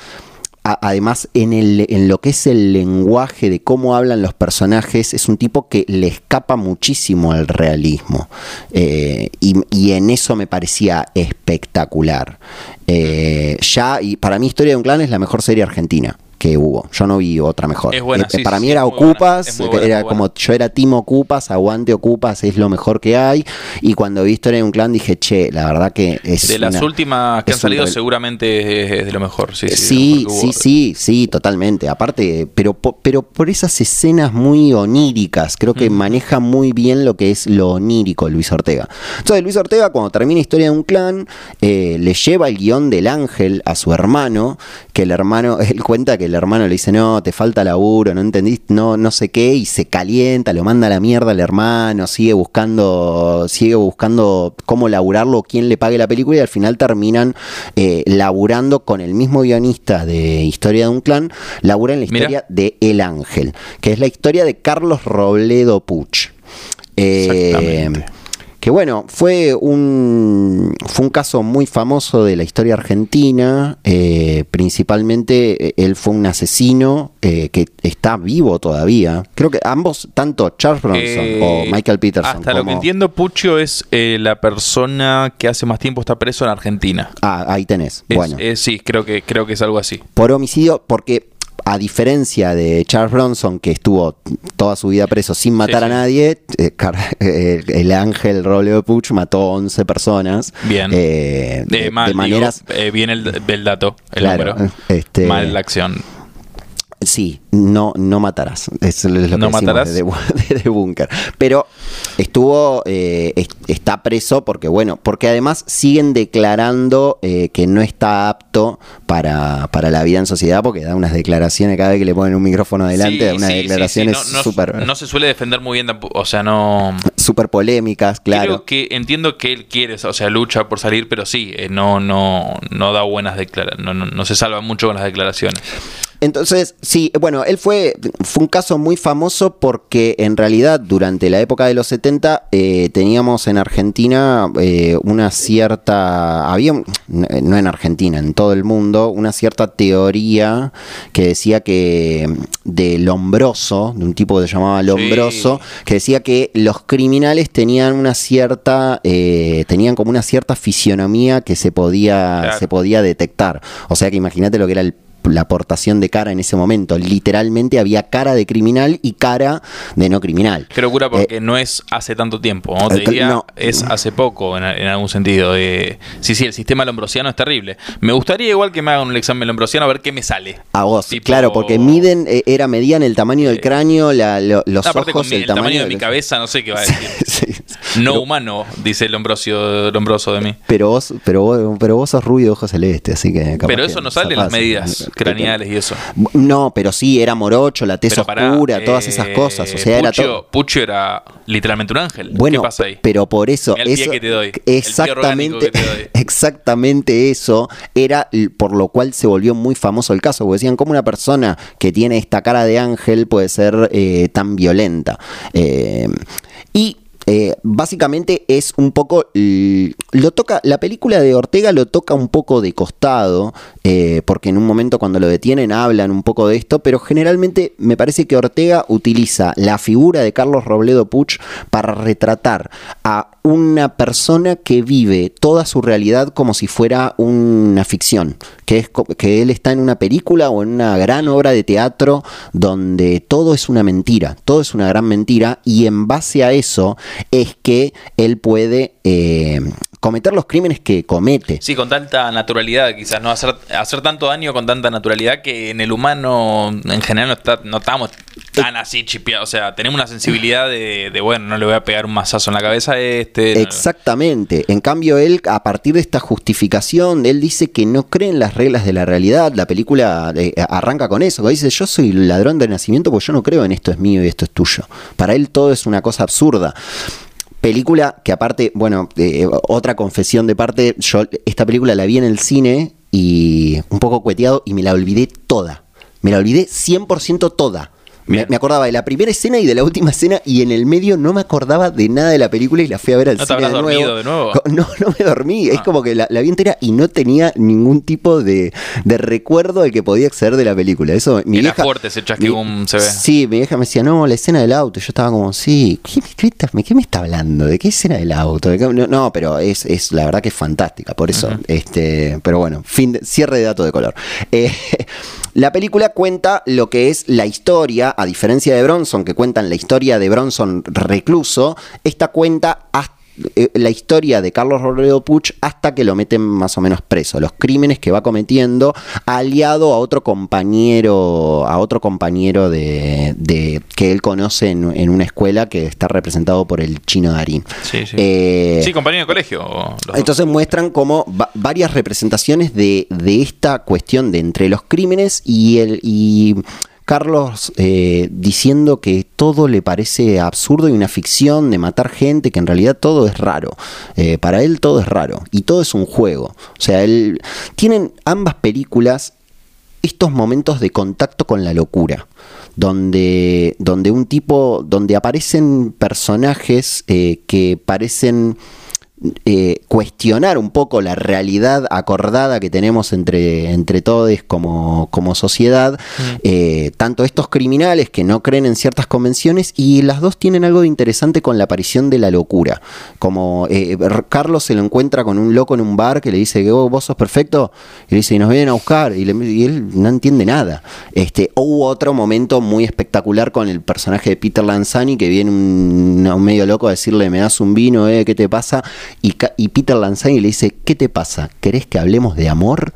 además en, el, en lo que es el lenguaje de cómo hablan los personajes, es un tipo que le escapa muchísimo al realismo. Eh, y, en eso me parecía espectacular. Eh, ya, y para mí Historia de un Clan es la mejor serie argentina que hubo. Yo no vi otra mejor. Es buena, Eh, sí, para sí, mí era buena, Ocupas, buena, era como yo era Team Ocupas, aguante Ocupas, es lo mejor que hay. Y cuando vi Historia de un clan dije, che, la verdad que es. de las una- últimas que han salido, seguramente es, de lo mejor. Sí, sí, Sí, mejor sí, sí, sí, totalmente. Aparte, pero, pero por esas escenas muy oníricas, creo que maneja muy bien lo que es lo onírico Luis Ortega. Entonces, Luis Ortega, cuando termina Historia de un clan, eh, le lleva el guion del ángel a su hermano, que el hermano, él cuenta que el hermano le dice, no, te falta laburo, no entendiste, no, no sé qué, y se calienta, lo manda a la mierda al hermano, sigue buscando, sigue buscando cómo laburarlo, quién le pague la película, y al final terminan eh, laburando con el mismo guionista de Historia de un clan, labura en la Mira. historia de El Ángel, que es la historia de Carlos Robledo Puch. Eh, Exactamente. Que bueno, fue un, fue un caso muy famoso de la historia argentina. eh, principalmente, eh, él fue un asesino eh, que está vivo todavía. Creo que ambos, tanto Charles Bronson Eh, o Michael Peterson, Hasta lo que entiendo, Puccio es la persona que hace más tiempo está preso en Argentina. Ah, ahí tenés. Es- bueno, sí, creo que, creo que es algo así. por homicidio, porque a diferencia de Charles Bronson, que estuvo toda su vida preso sin matar a sí. nadie, eh, eh, el ángel Robledo Puch mató 11 personas. Bien. eh, De, de, mal, de digo, maneras. eh, bien el, el dato, el Claro, número. este- Mal la acción. Sí, no, no matarás. Es lo que No matarás. de, de- de Bunker. Pero estuvo, eh, est- está preso porque, bueno, porque además siguen declarando eh, que no está apto para, para la vida en sociedad porque da unas declaraciones cada vez que le ponen un micrófono adelante, Sí, da unas sí, sí, sí. declaraciones No- no- súper no se suele defender muy bien. O sea, no. súper polémicas, claro. Creo que entiendo que él quiere, o sea, lucha por salir, pero sí, eh, no, no, no da buenas declaraciones. No, no, no se salva mucho con las declaraciones. Entonces, sí, bueno, él fue, fue un caso muy famoso porque en realidad durante la época de los 70 eh, teníamos en Argentina eh, una cierta, había, no en Argentina, en todo el mundo, una cierta teoría que decía que de Lombroso, de un tipo que se llamaba Lombroso, que decía que los criminales tenían una cierta, eh, tenían como una cierta fisionomía que se podía, Claro. se podía detectar. O sea que imagínate lo que era el la aportación de cara en ese momento. Literalmente había cara de criminal y cara de no criminal. Qué locura porque no es hace tanto tiempo, ¿no? Te Eh, diría, no. es hace poco en, en algún sentido. eh, sí, sí, el sistema lombrosiano es terrible. Me gustaría igual que me hagan un examen lombrosiano a ver qué me sale. A vos, Tipo- claro, porque miden, eh, era medían el tamaño del cráneo, la- lo- los ojos, con mi- el, el tamaño, de mi los- cabeza, no sé qué va a decir. Sí. No humano, dice el lombrosio, lombroso de mí. Pero vos, pero vos, pero vos sos rubio de ojos celeste, así que capaz Pero que eso no sale en las medidas craneales y eso. No, pero sí, era morocho, la tez oscura, todas eh, esas cosas. O sea, era Puccio- todo. Puccio era literalmente un ángel. Bueno, ¿Qué pasa ahí? pero por eso, Mirá el pie que te doy, el pie exactamente, que te doy. exactamente eso era por lo cual se volvió muy famoso el caso, porque decían cómo una persona que tiene esta cara de ángel puede ser eh, tan violenta. Eh, y eh, básicamente es un poco lo toca la película de Ortega lo toca un poco de costado eh, porque en un momento cuando lo detienen hablan un poco de esto pero generalmente me parece que Ortega utiliza la figura de Carlos Robledo Puch para retratar a una persona que vive toda su realidad como si fuera una ficción, que es que él está en una película o en una gran obra de teatro donde todo es una mentira, todo es una gran mentira y en base a eso es que él puede eh, cometer los crímenes que comete. Sí, con tanta naturalidad, quizás, ¿no? Hacer, hacer tanto daño con tanta naturalidad que en el humano en general no, está, no estamos tan así chipeados. O sea, tenemos una sensibilidad de, de, bueno, no le voy a pegar un mazazo en la cabeza a este. no- Exactamente. En cambio, él, a partir de esta justificación, él dice que no cree en las reglas de la realidad. La película eh, arranca con eso. que Dice, yo soy ladrón de nacimiento porque yo no creo en esto es mío y esto es tuyo. Para él todo es una cosa absurda. Película que aparte, bueno, eh, otra confesión de parte, yo esta película la vi en el cine y un poco cueteado y me la olvidé toda. Me la olvidé 100% toda. Me, me acordaba de la primera escena y de la última escena y en el medio no me acordaba de nada de la película y la fui a ver al ¿No te cine de nuevo. dormido de nuevo? No, no me dormí. Es como que la, la vi entera y no tenía ningún tipo de, de recuerdo al que podía acceder de la película. Eso, mi Era vieja, fuerte ese chasquibum, se ve. Sí, mi vieja me decía, no, la escena del auto. Yo estaba como, sí, ¿qué, qué está- qué me está hablando? ¿De qué escena del auto? ¿De qué- No, no, pero es, es la verdad que es fantástica. Por eso, este, pero bueno, fin de- cierre de dato de color. Eh, La película cuenta lo que es la historia, a diferencia de Bronson, que cuentan la historia de Bronson recluso, esta cuenta hasta la historia de Carlos Robledo Puch hasta que lo meten más o menos preso, los crímenes que va cometiendo aliado a otro compañero, a otro compañero de, de- que él conoce en, en una escuela que está representado por el chino Darín. Sí, sí. Eh, sí, compañero de colegio. dos. entonces muestran como va- varias representaciones de, de esta cuestión de entre los crímenes y el y Carlos eh, diciendo que todo le parece absurdo y una ficción de matar gente, que en realidad todo es raro. Eh, para él todo es raro y todo es un juego. O sea, él tienen ambas películas estos momentos de contacto con la locura, donde, donde un tipo, donde aparecen personajes eh, que parecen eh, cuestionar un poco la realidad acordada que tenemos entre, entre todos como, como sociedad, eh, tanto estos criminales que no creen en ciertas convenciones y las dos tienen algo de interesante con la aparición de la locura, como eh, Carlos se lo encuentra con un loco en un bar que le dice que "Oh, vos sos perfecto y le dice y nos vienen a buscar y, le- y él no entiende nada. Este, hubo otro momento muy espectacular con el personaje de Peter Lanzani que viene un, un medio loco a decirle me das un vino, eh, ¿qué te pasa? Y, y Peter Lanzani le dice, ¿qué te pasa? ¿Querés que hablemos de amor?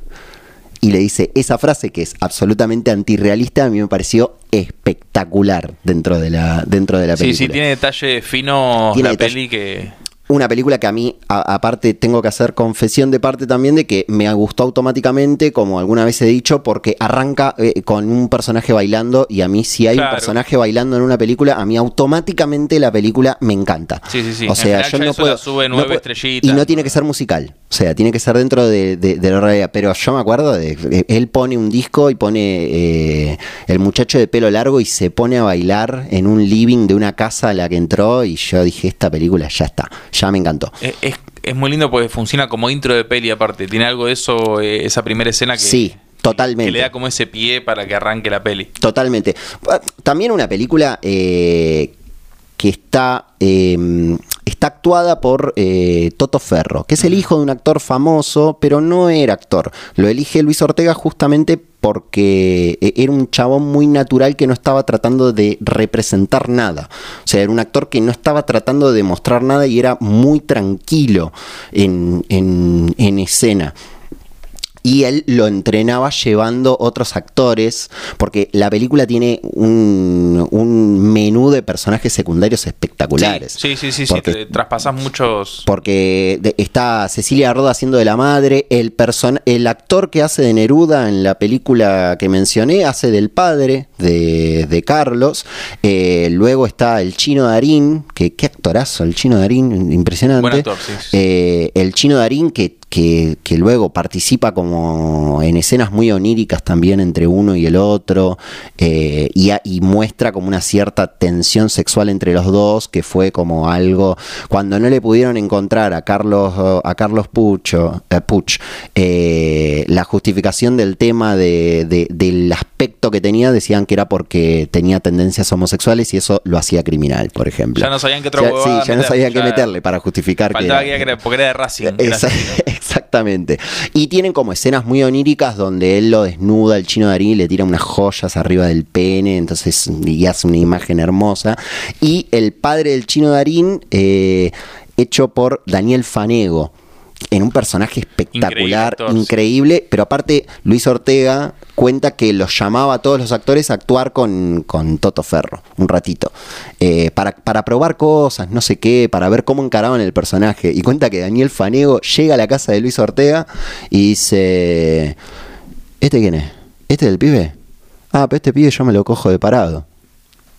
Y le dice esa frase que es absolutamente antirrealista, a mí me pareció espectacular dentro de la, dentro de la Sí, película. sí, tiene detalles finos Tiene la peli que... Una película que a mí, aparte, tengo que hacer confesión de parte también de que me gustó automáticamente, como alguna vez he dicho, porque arranca eh, con un personaje bailando y a mí si hay Claro. un personaje bailando en una película, a mí automáticamente la película me encanta. Sí, sí, sí. O sea, yo no puedo... sube no. Y no tiene que ser musical. O sea, tiene que ser dentro de, de- de la realidad. Pero yo me acuerdo de, de- él pone un disco y pone eh, el muchacho de pelo largo y se pone a bailar en un living de una casa a la que entró y yo dije, esta película ya está, ya me encantó. Es, es- es muy lindo porque funciona como intro de peli aparte. Tiene algo de eso, eh, esa primera escena que, Sí, totalmente. que le da como ese pie para que arranque la peli. Totalmente. También una película eh, que está, eh, está actuada por eh, Toto Ferro, que es el hijo de un actor famoso, pero no era actor. Lo elige Luis Ortega justamente porque eh, era un chabón muy natural que no estaba tratando de representar nada. O sea, era un actor que no estaba tratando de demostrar nada y era muy tranquilo en, en- en escena. Y él lo entrenaba llevando otros actores, porque la película tiene un, un menú de personajes secundarios espectaculares. Sí, sí, sí, sí, Porque- te traspasas muchos... porque de- está Cecilia Roda haciendo de la madre, el, person el actor que hace de Neruda en la película que mencioné hace del padre de, de Carlos, eh, luego está el chino Darín, que qué actorazo, el chino Darín, impresionante. Buen actor, sí, sí. Eh, el chino Darín que, que, que luego participa como en escenas muy oníricas también entre uno y el otro eh, y, a- y muestra como una cierta tensión sexual entre los dos que fue como algo cuando no le pudieron encontrar a Carlos a Carlos Pucho eh, Puch eh, la justificación del tema de, de- del aspecto que tenía decían que era porque tenía tendencias homosexuales y eso lo hacía criminal por ejemplo Ya no sabían qué huevada sí ya no sabían qué meterle para justificar que era- que era- porque era de Racing. era Exa- así. Exactamente. Y tienen como escenas muy oníricas donde él lo desnuda, el chino Darín, y le tira unas joyas arriba del pene, entonces y hace una imagen hermosa. Y el padre del chino Darín, eh, hecho por Daniel Fanego. En un personaje espectacular, Increíble pero aparte Luis Ortega cuenta que los llamaba a todos los actores a actuar con, con Toto Ferro un ratito, eh, para, para probar cosas, no sé qué, para ver cómo encaraban el personaje. Y cuenta que Daniel Fanego llega a la casa de Luis Ortega y dice, ¿este quién es? ¿Este es el pibe? Ah, pero este pibe yo me lo cojo de parado.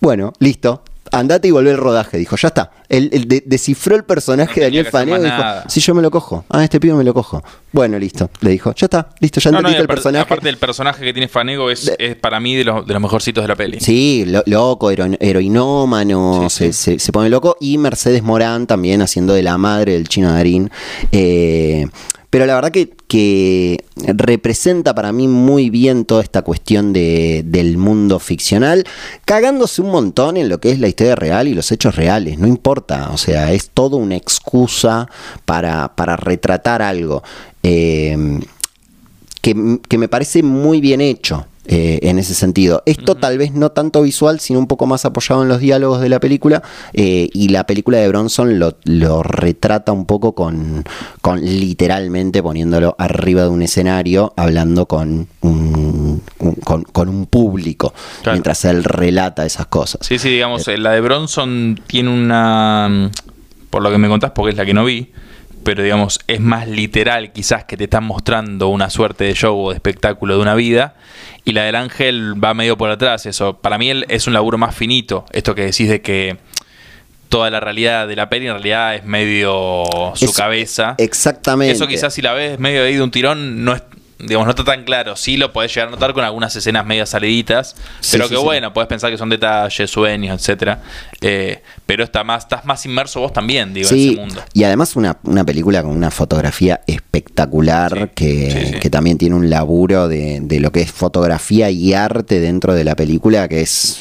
Bueno, listo. Andate y volvé el rodaje, dijo, ya está. Él, él de- descifró el personaje de Daniel Fanego y dijo, nada. sí, yo me lo cojo. Ah, este pibe me lo cojo. Bueno, listo. Le dijo, ya está, listo, ya No, no, entendiste el personaje. Aparte del personaje que tiene Fanego es, es para mí de los, de los mejorcitos de la peli. Sí, lo- loco, hero- heroinómano, se, se- se pone loco. Y Mercedes Morán también haciendo de la madre del chino Darín. Eh, pero la verdad que, que representa para mí muy bien toda esta cuestión de- del mundo ficcional, cagándose un montón en lo que es la historia real y los hechos reales, no importa, o sea, es todo una excusa para, para retratar algo. Eh, que, que me parece muy bien hecho. Eh, en ese sentido. Esto tal vez no tanto visual, sino un poco más apoyado en los diálogos de la película. eh, y la película de Bronson lo, lo retrata un poco con, con literalmente poniéndolo arriba de un escenario, hablando con un, un- con, con un público, Claro. mientras él relata esas cosas. Sí, sí, digamos, eh, la de Bronson tiene una. mm, Por lo que me contás, porque es la que no vi, pero digamos, es más literal, quizás que te están mostrando una suerte de show o de espectáculo de una vida. Y la del Ángel va medio por atrás. Eso, para mí, él es un laburo más finito. Esto que decís de que toda la realidad de la peli en realidad es medio su Es- cabeza. Exactamente. Eso quizás si la ves medio ahí de un tirón no es digamos no está tan claro. Sí lo podés llegar a notar con algunas escenas medio saliditas, Sí, pero sí, que sí. bueno, podés pensar que son detalles, sueños, etcétera. Eh, pero está más estás más inmerso vos también, digo, en ese mundo. y además una, una película con una fotografía espectacular que, que también tiene un laburo de, de lo que es fotografía y arte dentro de la película que es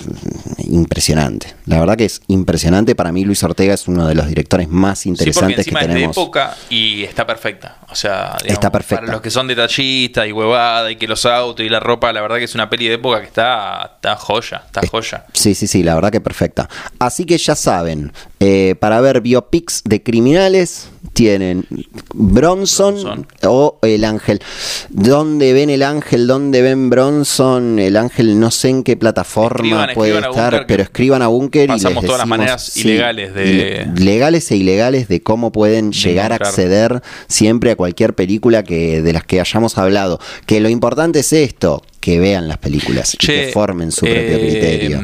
impresionante. La verdad que es impresionante. Para mí Luis Ortega es uno de los directores más porque interesantes que encima es de tenemos. época y está perfecta. O sea, digamos, Está perfecta. Para los que son detallistas y huevada y que los autos y la ropa, la verdad que es una peli de época que está, está joya, está joya. Sí, sí, sí, la verdad que perfecta. Así que ya saben, eh, para ver biopics de criminales tienen Bronson, Bronson. o El Ángel. ¿Dónde ven El Ángel? ¿Dónde ven Bronson? El Ángel no sé en qué plataforma Escriban- puede escriban estar, pero escriban a Bunker y les todas las maneras sí, ilegales de- legales e ilegales de cómo pueden llegar a acceder siempre a cualquier película que de las que hayamos hablado. Que lo importante es esto, que vean las películas y que formen su propio eh, criterio.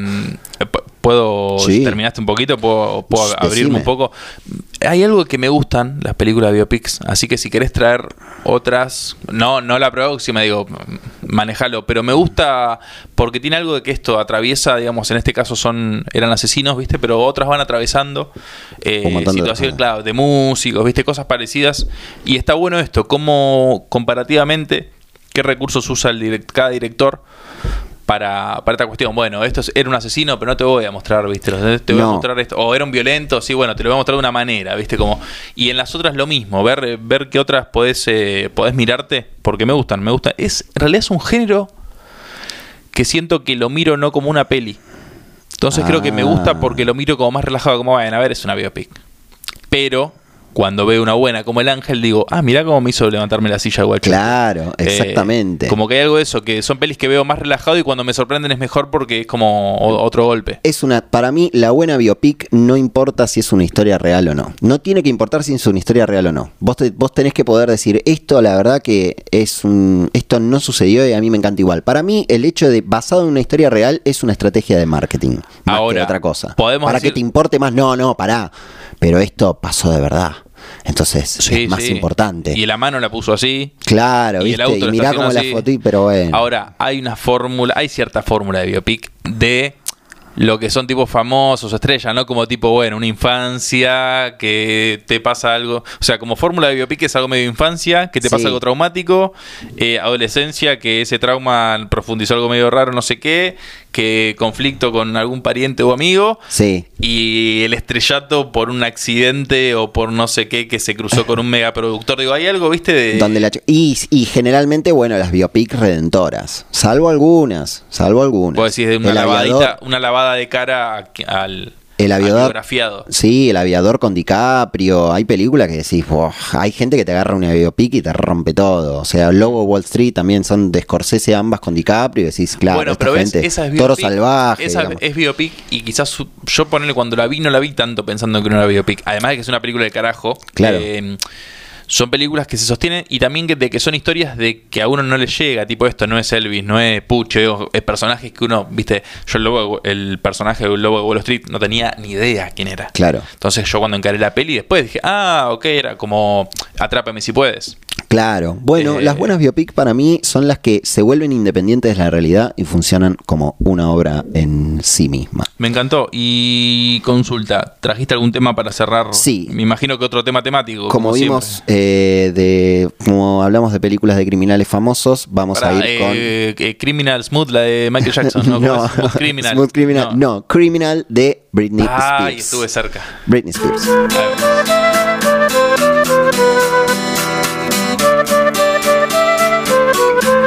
¿Puedo, Sí. si terminaste un poquito, puedo, puedo abrirme un poco? Hay algo que me gustan, las películas de biopics, así que si querés traer otras, no no la próxima, digo, manejalo, pero me gusta porque tiene algo de que esto atraviesa, digamos, en este caso son eran asesinos, ¿viste? Pero otras van atravesando eh, de claro, de músicos, ¿viste? Cosas parecidas. Y está bueno esto, cómo comparativamente, qué recursos usa el direct- cada director para, para esta cuestión. Bueno, esto es- era un asesino, pero no te voy a mostrar, ¿viste? Te voy a mostrar esto. O era un violento, sí, bueno, te lo voy a mostrar de una manera, ¿viste? Como, y en las otras lo mismo, ver, ver qué otras podés, eh, podés mirarte, porque me gustan, me gustan. Es, en realidad es un género que siento que lo miro no como una peli. Entonces creo que me gusta Ah. porque lo miro como más relajado, como vayan a ver, es una biopic. Pero cuando veo una buena como El Ángel, digo, ah, mirá cómo me hizo levantarme la silla, guacho. Claro, Eh, exactamente. como que hay algo de eso, que son pelis que veo más relajado y cuando me sorprenden es mejor porque es como otro golpe. es una, para mí, la buena biopic no importa si es una historia real o no. No tiene que importar si es una historia real o no. Vos, te- vos tenés que poder decir, esto la verdad que es un, esto no sucedió y a mí me encanta igual. Para mí, el hecho de basado en una historia real es una estrategia de marketing. Más Ahora, que otra cosa. podemos Para decir- que te importe más, no, no, pará. Pero esto pasó de verdad. Entonces, Sí, es más sí. importante. Y la mano la puso así. Claro, y ¿viste? el auto Y mirá cómo la foto, pero bueno. Ahora, hay una fórmula, hay cierta fórmula de biopic de lo que son tipos famosos, estrellas, ¿no? Como tipo, bueno, una infancia, que te pasa algo. O sea, como fórmula de biopic es algo medio infancia, que te Sí. pasa algo traumático, eh, adolescencia, que ese trauma profundizó algo medio raro, no sé qué, que conflicto con algún pariente o amigo. Sí. Y el estrellato por un accidente o por no sé qué que se cruzó con un megaproductor. Digo, hay algo, viste, de. Donde la y, y generalmente, bueno, las biopic redentoras. Salvo algunas, salvo algunas. Vos decís de una El lavadita, aviador- una lavada de cara al, El aviador. Sí, el aviador con DiCaprio. Hay películas que decís, hay gente que te agarra una biopic y te rompe todo. O sea, Lobo Wall Street también son de Scorsese ambas con DiCaprio. Y decís, claro, bueno, esta pero ves, gente, esa es toro biopic. salvaje. esa digamos. es biopic y quizás su- yo ponerle cuando la vi no la vi tanto pensando que no era biopic. Además de que es una película de carajo. Claro. eh, son películas que se sostienen y también que, de que son historias de que a uno no le llega, tipo esto no es Elvis, no es Puche, o- es personajes que uno, viste, yo el, lobo, el personaje del Lobo de Wall Street no tenía ni idea quién era. Claro, Entonces yo cuando encaré la peli después dije, ah, ok, era como Atrápame si puedes. Claro. Bueno, Eh, las buenas biopic para mí son las que se vuelven independientes de la realidad y funcionan como una obra en sí misma. Me encantó. Y consulta, ¿trajiste algún tema para cerrar? Sí. Me imagino que otro tema temático. Como, vimos, eh, de como hablamos de películas de criminales famosos, vamos Pará, a ir eh, eh, Criminal Smooth, la de Michael Jackson, ¿no? con Criminal. Smooth Criminal, no. Criminal de Britney Ay, Spears. estuve cerca. Britney Spears.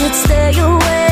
should stay away.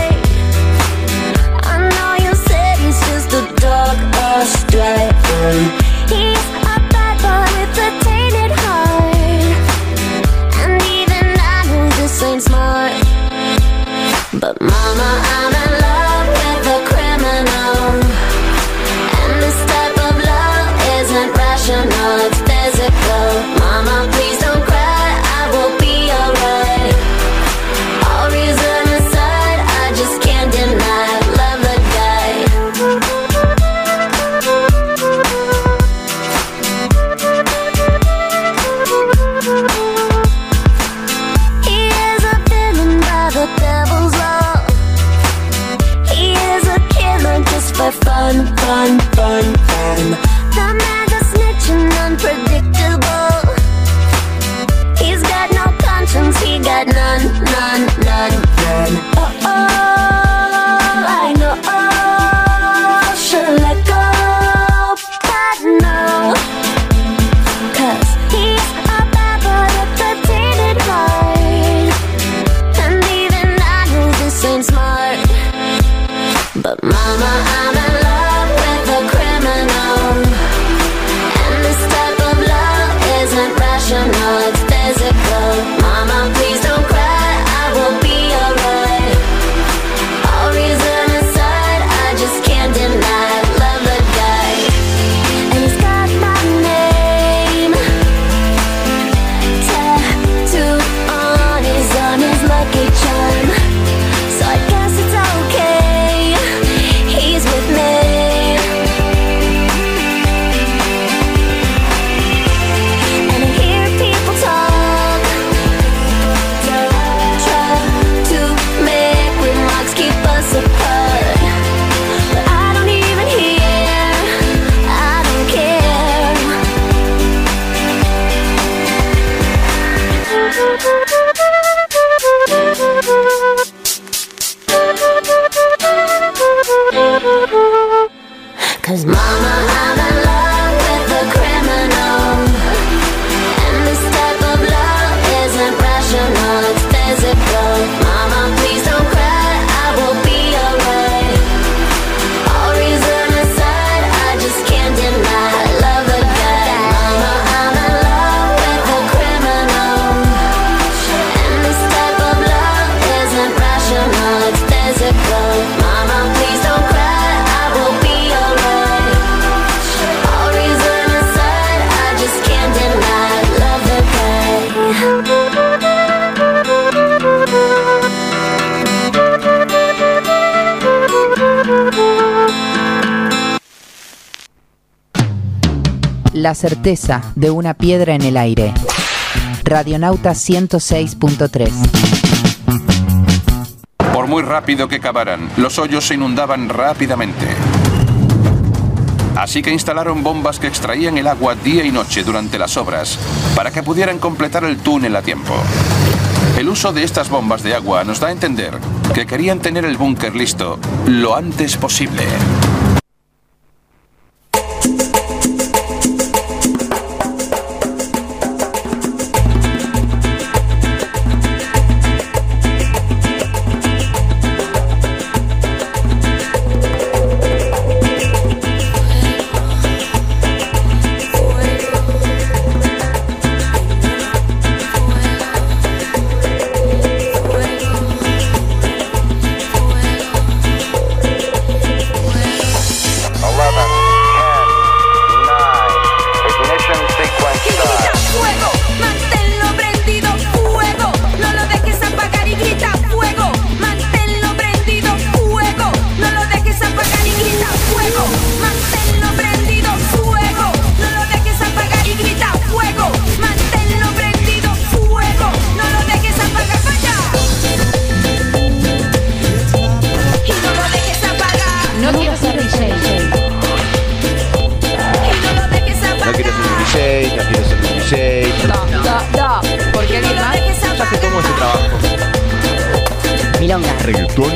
certeza de una piedra en el aire. Radionauta 106.3 Por muy rápido que cavaran, los hoyos se inundaban rápidamente. Así que instalaron bombas que extraían el agua día y noche durante las obras para que pudieran completar el túnel a tiempo. El uso de estas bombas de agua nos da a entender que querían tener el búnker listo lo antes posible. Reggaetón.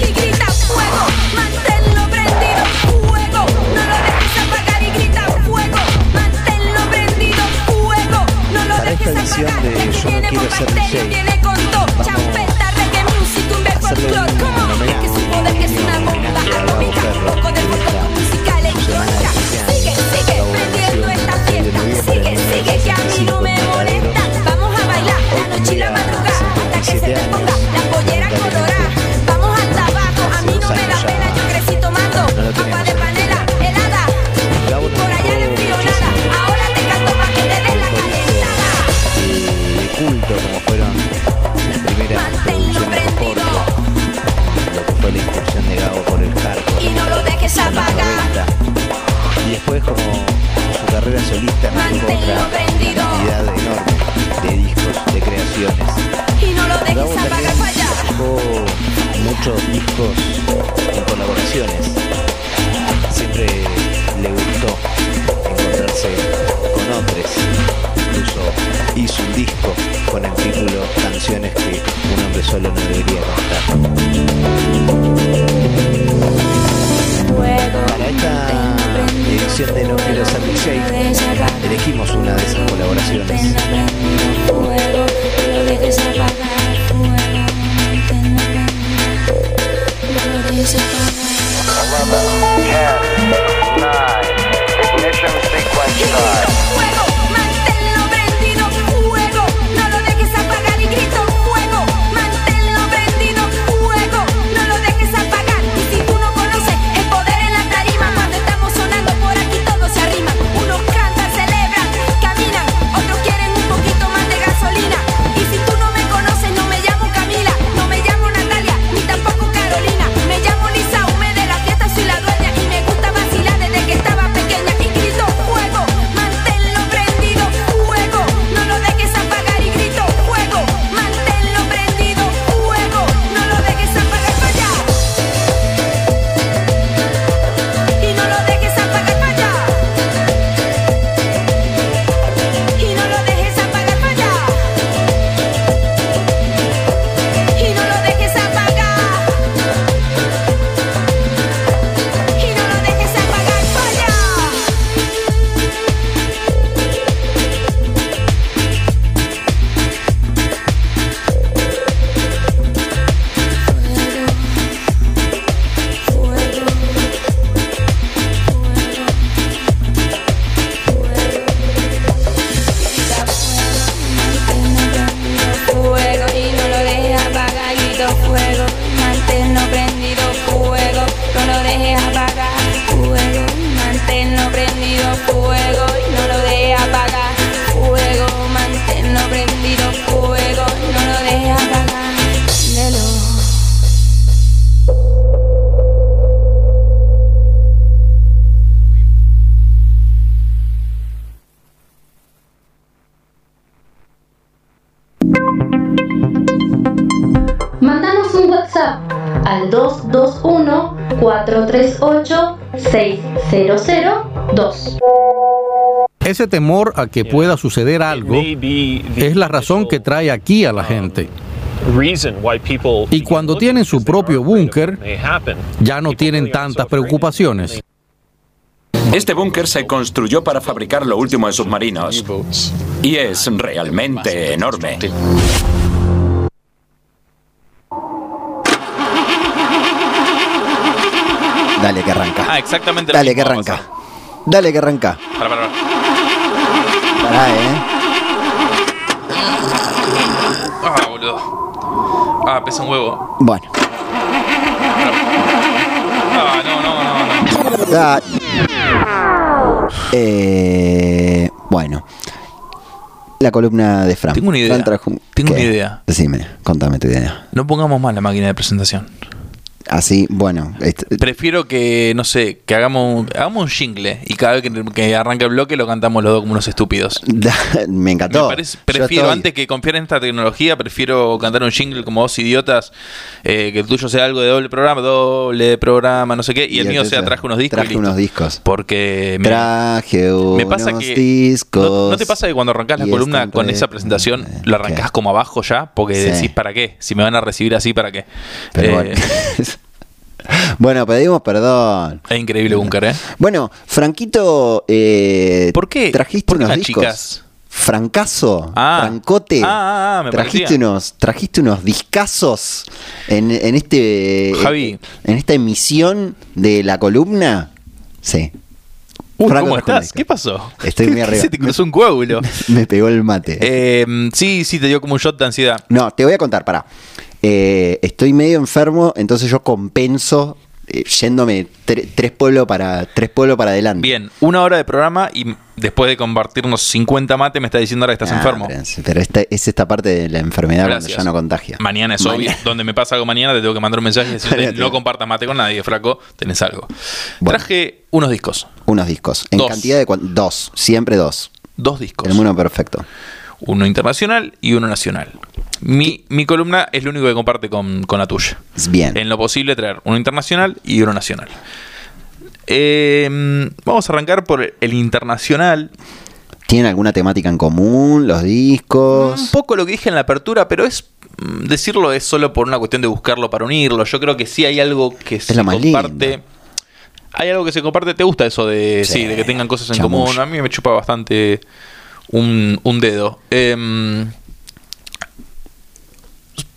Y grita fuego, manténlo prendido, fuego, no lo dejes apagar y grita fuego, manténlo prendido, fuego, no lo dejes apagar. de bomba ser estéreo, DJ, viene con todo, vamos champeta, reggae music, un verbo hacerle flor, como es que su poder que es una un bomba atómica, un poco de nuestra musical electrónica, sigue, sigue, prendiendo esta el 6 de fiesta, sigue, sigue, que a mí no me 1975 molesta, vamos a bailar la noche y la madrugada, hasta que se te 57 ponga otra cantidad enorme de discos, de creaciones. Y no lo dejes apagar para allá. muchos discos en colaboraciones. Siempre le gustó encontrarse con otros. Incluso hizo un disco con el título Canciones que un hombre solo no debería cantar. Para esta de No Quiero Ser elegimos una de esas colaboraciones. 221-438-6002. Ese temor a que pueda suceder algo es la razón que trae aquí a la gente. Y cuando tienen su propio búnker, ya no tienen tantas preocupaciones. Este búnker se construyó para fabricar lo último en submarinos. Y es realmente enorme. Dale que arranca. Ah, exactamente Dale que arranca. Dale que arranca. Pará, pará, pará. Pará, eh. Ah, boludo. Ah, pesa un huevo. Bueno. Ah, no, no, no, no. Ah. Eh, bueno. La columna de Fran. Tengo una idea. Fran trajo- Tengo ¿Qué? una idea. Decime, contame tu idea. No pongamos más la máquina de presentación. Así, bueno. Prefiero que, no sé, que hagamos un, hagamos un jingle y cada vez que, que arranca el bloque lo cantamos los dos como unos estúpidos. me encantó. Me parece- Yo prefiero, estoy- antes que confiar en esta tecnología, prefiero cantar un jingle como dos idiotas, eh, que el tuyo sea algo de doble programa, doble programa, no sé qué, y, el el mío sea traje unos discos. y traje listo. unos discos. Porque me, Traje unos me pasa que. discos. ¿no, no te pasa que cuando arrancás la columna con esa presentación, lo arrancás como abajo ya? Porque Sí. decís, ¿para qué? Si me van a recibir así, ¿para qué? Pero Eh, bueno. bueno, pedimos perdón. Es increíble, Bunker, ¿eh? Bueno, Franquito, eh, ¿Por qué? trajiste ¿Por qué unos discos. chicas? Francazo, Ah. Francote, Ah, ah, me trajiste parecía. unos, trajiste unos discazos en, en este, Javi. en esta emisión de la columna. Sí. Uy, ¿cómo estás? ¿Qué pasó? Estoy muy arriba. Se te cruzó un coágulo. Me pegó el mate. Eh, sí, sí, te dio como un shot de ansiedad. No, te voy a contar, pará. Eh, estoy medio enfermo, entonces yo compenso eh, yéndome tre- tres pueblos para tres pueblos para adelante. Bien, una hora de programa y después de compartirnos 50 mates me está diciendo ahora que estás Ah, enfermo. Pero, pero esta, es esta parte de la enfermedad Gracias. cuando ya no contagia. Mañana es obvio. Donde me pasa algo mañana, te tengo que mandar un mensaje y decirte no compartas mate con nadie, flaco, tenés algo. Traje unos discos. Unos discos. En Dos. cantidad de dos, siempre dos. Dos discos. El mundo perfecto. Uno internacional y uno nacional. Mi, mi columna es lo único que comparte con, con la tuya. Bien. En lo posible traer uno internacional y uno nacional. Eh, vamos a arrancar por el internacional. ¿Tienen alguna temática en común? ¿Los discos? Un poco lo que dije en la apertura, pero es mm, decirlo es solo por una cuestión de buscarlo para unirlo. Yo creo que sí hay algo que se comparte. Hay algo que se comparte. ¿Te gusta eso de, sí, Sí, de que tengan cosas en común? A mí me chupa bastante un, un dedo. Em,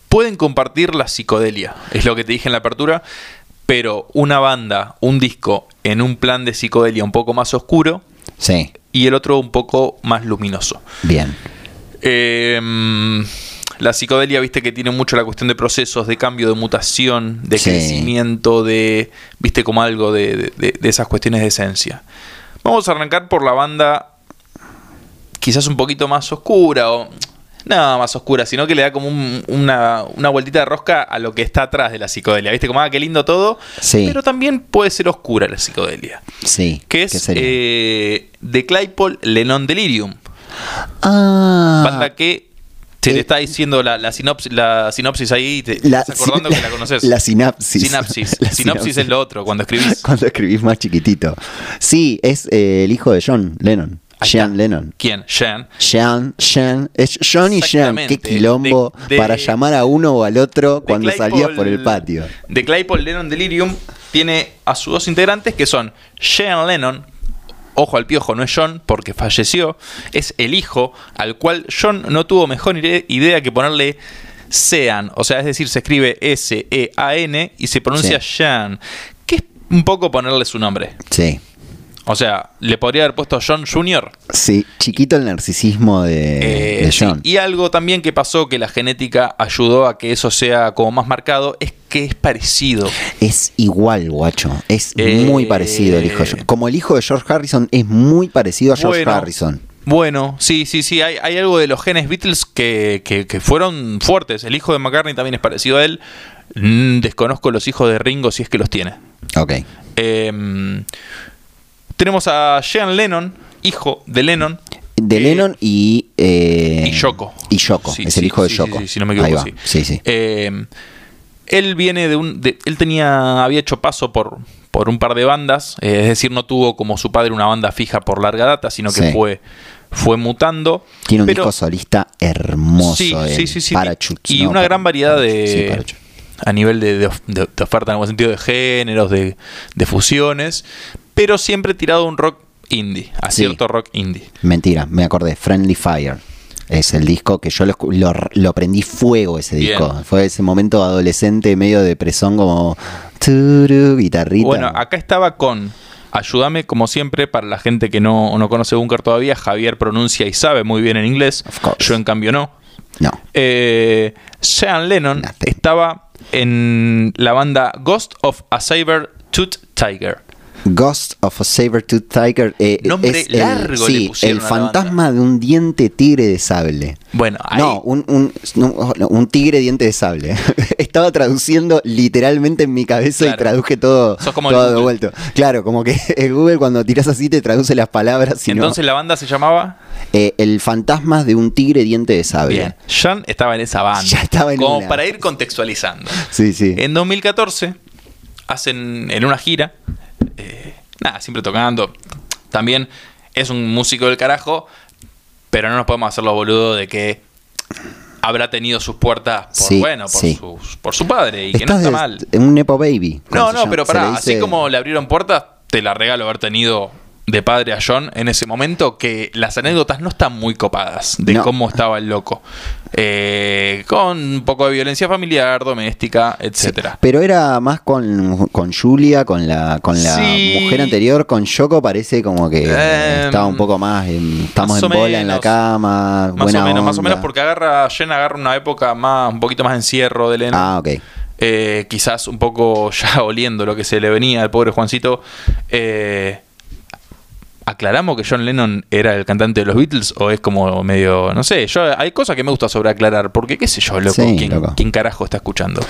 pueden compartir la psicodelia, es lo que te dije en la apertura, pero una banda, un disco en un plan de psicodelia un poco más oscuro Sí, y el otro un poco más luminoso. bien. Eh, la psicodelia, viste que tiene mucho la cuestión de procesos, de cambio, de mutación, de Sí. crecimiento, de, viste, como algo de- de esas cuestiones de esencia. Vamos a arrancar por la banda quizás un poquito más oscura o... No, más oscura, sino que le da como un- una, una vueltita de rosca a lo que está atrás de la psicodelia. ¿Viste? Como, ah, qué lindo todo. Sí. Pero también puede ser oscura la psicodelia. Sí. Que ¿Qué es sería? eh, The Claypool Lennon Delirium. Ah, Banda que se le está diciendo la, la sinopsis, la sinopsis ahí te La estás acordando si- que la conoces. la sinapsis. Sinapsis. La sinopsis es lo otro, cuando escribís. Cuando escribís más chiquitito. Sí, es eh, el hijo de John Lennon. Sean. Lennon. ¿Quién? Sean. Sean, Sean, es John y Sean, qué quilombo De- de- para llamar a uno o al otro cuando Claypool- salías por el patio. The Claypool Lennon Delirium tiene a sus dos integrantes que son Sean Lennon. Ojo al piojo, no es John porque falleció. Es el hijo al cual John no tuvo mejor ide- idea que ponerle Sean. O sea, es decir, se escribe S-E-A-N y se pronuncia Sean. Que es un poco ponerle su nombre. Sí. O sea, le podría haber puesto John Jr. Sí, chiquito el narcisismo de, Eh, de sí. John. Y algo también que pasó que la genética ayudó a que eso sea como más marcado es que es parecido. Es igual, guacho. Es Eh, muy parecido el hijo de George. Como el hijo de George Harrison es muy parecido a George Bueno. Harrison. Bueno, sí, sí, sí, hay, hay algo de los genes Beatles que, que- que fueron fuertes. El hijo de McCartney también es parecido a él. Mm, desconozco los hijos de Ringo si es que los tiene. Ok. Eh, tenemos a Sean Lennon, hijo de Lennon. De Lennon y. eh, Y Yoko. Y Yoko. Sí, es sí, el hijo de sí, Yoko. sí, sí, si no me equivoco, Ahí va. sí. Sí. Eh, él viene de un. de- él tenía. había hecho paso por, por un par de bandas. eh, es decir, no tuvo como su padre una banda fija por larga data, sino que fue. Fue mutando. Tiene un pero- disco solista hermoso. Sí, sí, sí, sí. Parachutes, y ¿no? una gran variedad de. Sí, a nivel de oferta en algún sentido de géneros, de, de fusiones. Pero siempre tirado a un rock indie. A Sí. cierto rock indie. Mentira, me acordé. Friendly Fire. Es el disco que yo lo, lo, lo prendí fuego ese Bien. disco. Fue ese momento adolescente medio de presón como turu, guitarrita. Bueno, acá estaba con. Ayúdame, como siempre, para la gente que no, no conoce Bunker todavía, Javier pronuncia y sabe muy bien en inglés. Yo, en cambio, no. No. Eh, Sean Lennon estaba en la banda Ghost of a Saber Tooth Tiger. Ghost of a Saber-Tooth Tiger. eh, Nombre es el- largo le sí, el fantasma de un diente tigre de sable. Bueno, ahí, No, un, un, no, no, un tigre diente de sable. Estaba traduciendo literalmente en mi cabeza Claro. y traduje todo, Sos como todo devuelto. Claro, como que el Google cuando tiras así te traduce las palabras. y no- entonces la banda se llamaba. Eh, el fantasma de un tigre diente de sable. Bien, John estaba en esa banda. Ya estaba en como una. para ir contextualizando. Sí, sí. En 2014 hacen en una gira, eh, nada, siempre tocando. También es un músico del carajo, pero no nos podemos hacer los boludos de que habrá tenido sus puertas por Sí, bueno, por, sí. su, por su padre y que no está mal. Un Nepo Baby. No, no, pero pará, así como le abrieron puertas, te la regalo haber tenido de padre a John en ese momento, que las anécdotas no están muy copadas de No. cómo estaba el loco. Eh, con un poco de violencia familiar, doméstica, etcétera. Pero era más con, con Julia, con la, con la Sí. mujer anterior, con Yoko parece como que Em, estaba un poco más, en- estamos más en bola en la cama, Más buena o menos, más o menos porque agarra, Jen agarra una época más, un poquito más de encierro de Lennon. Ah, ok. Eh, quizás un poco ya oliendo lo que se le venía al pobre Juancito. Eh, ¿Aclaramos que John Lennon era el cantante de los Beatles? ¿O es como medio.? No sé, yo hay cosas que me gusta sobre aclarar. Porque, qué sé yo, loco. Sí, ¿quién, loco. quién carajo está escuchando?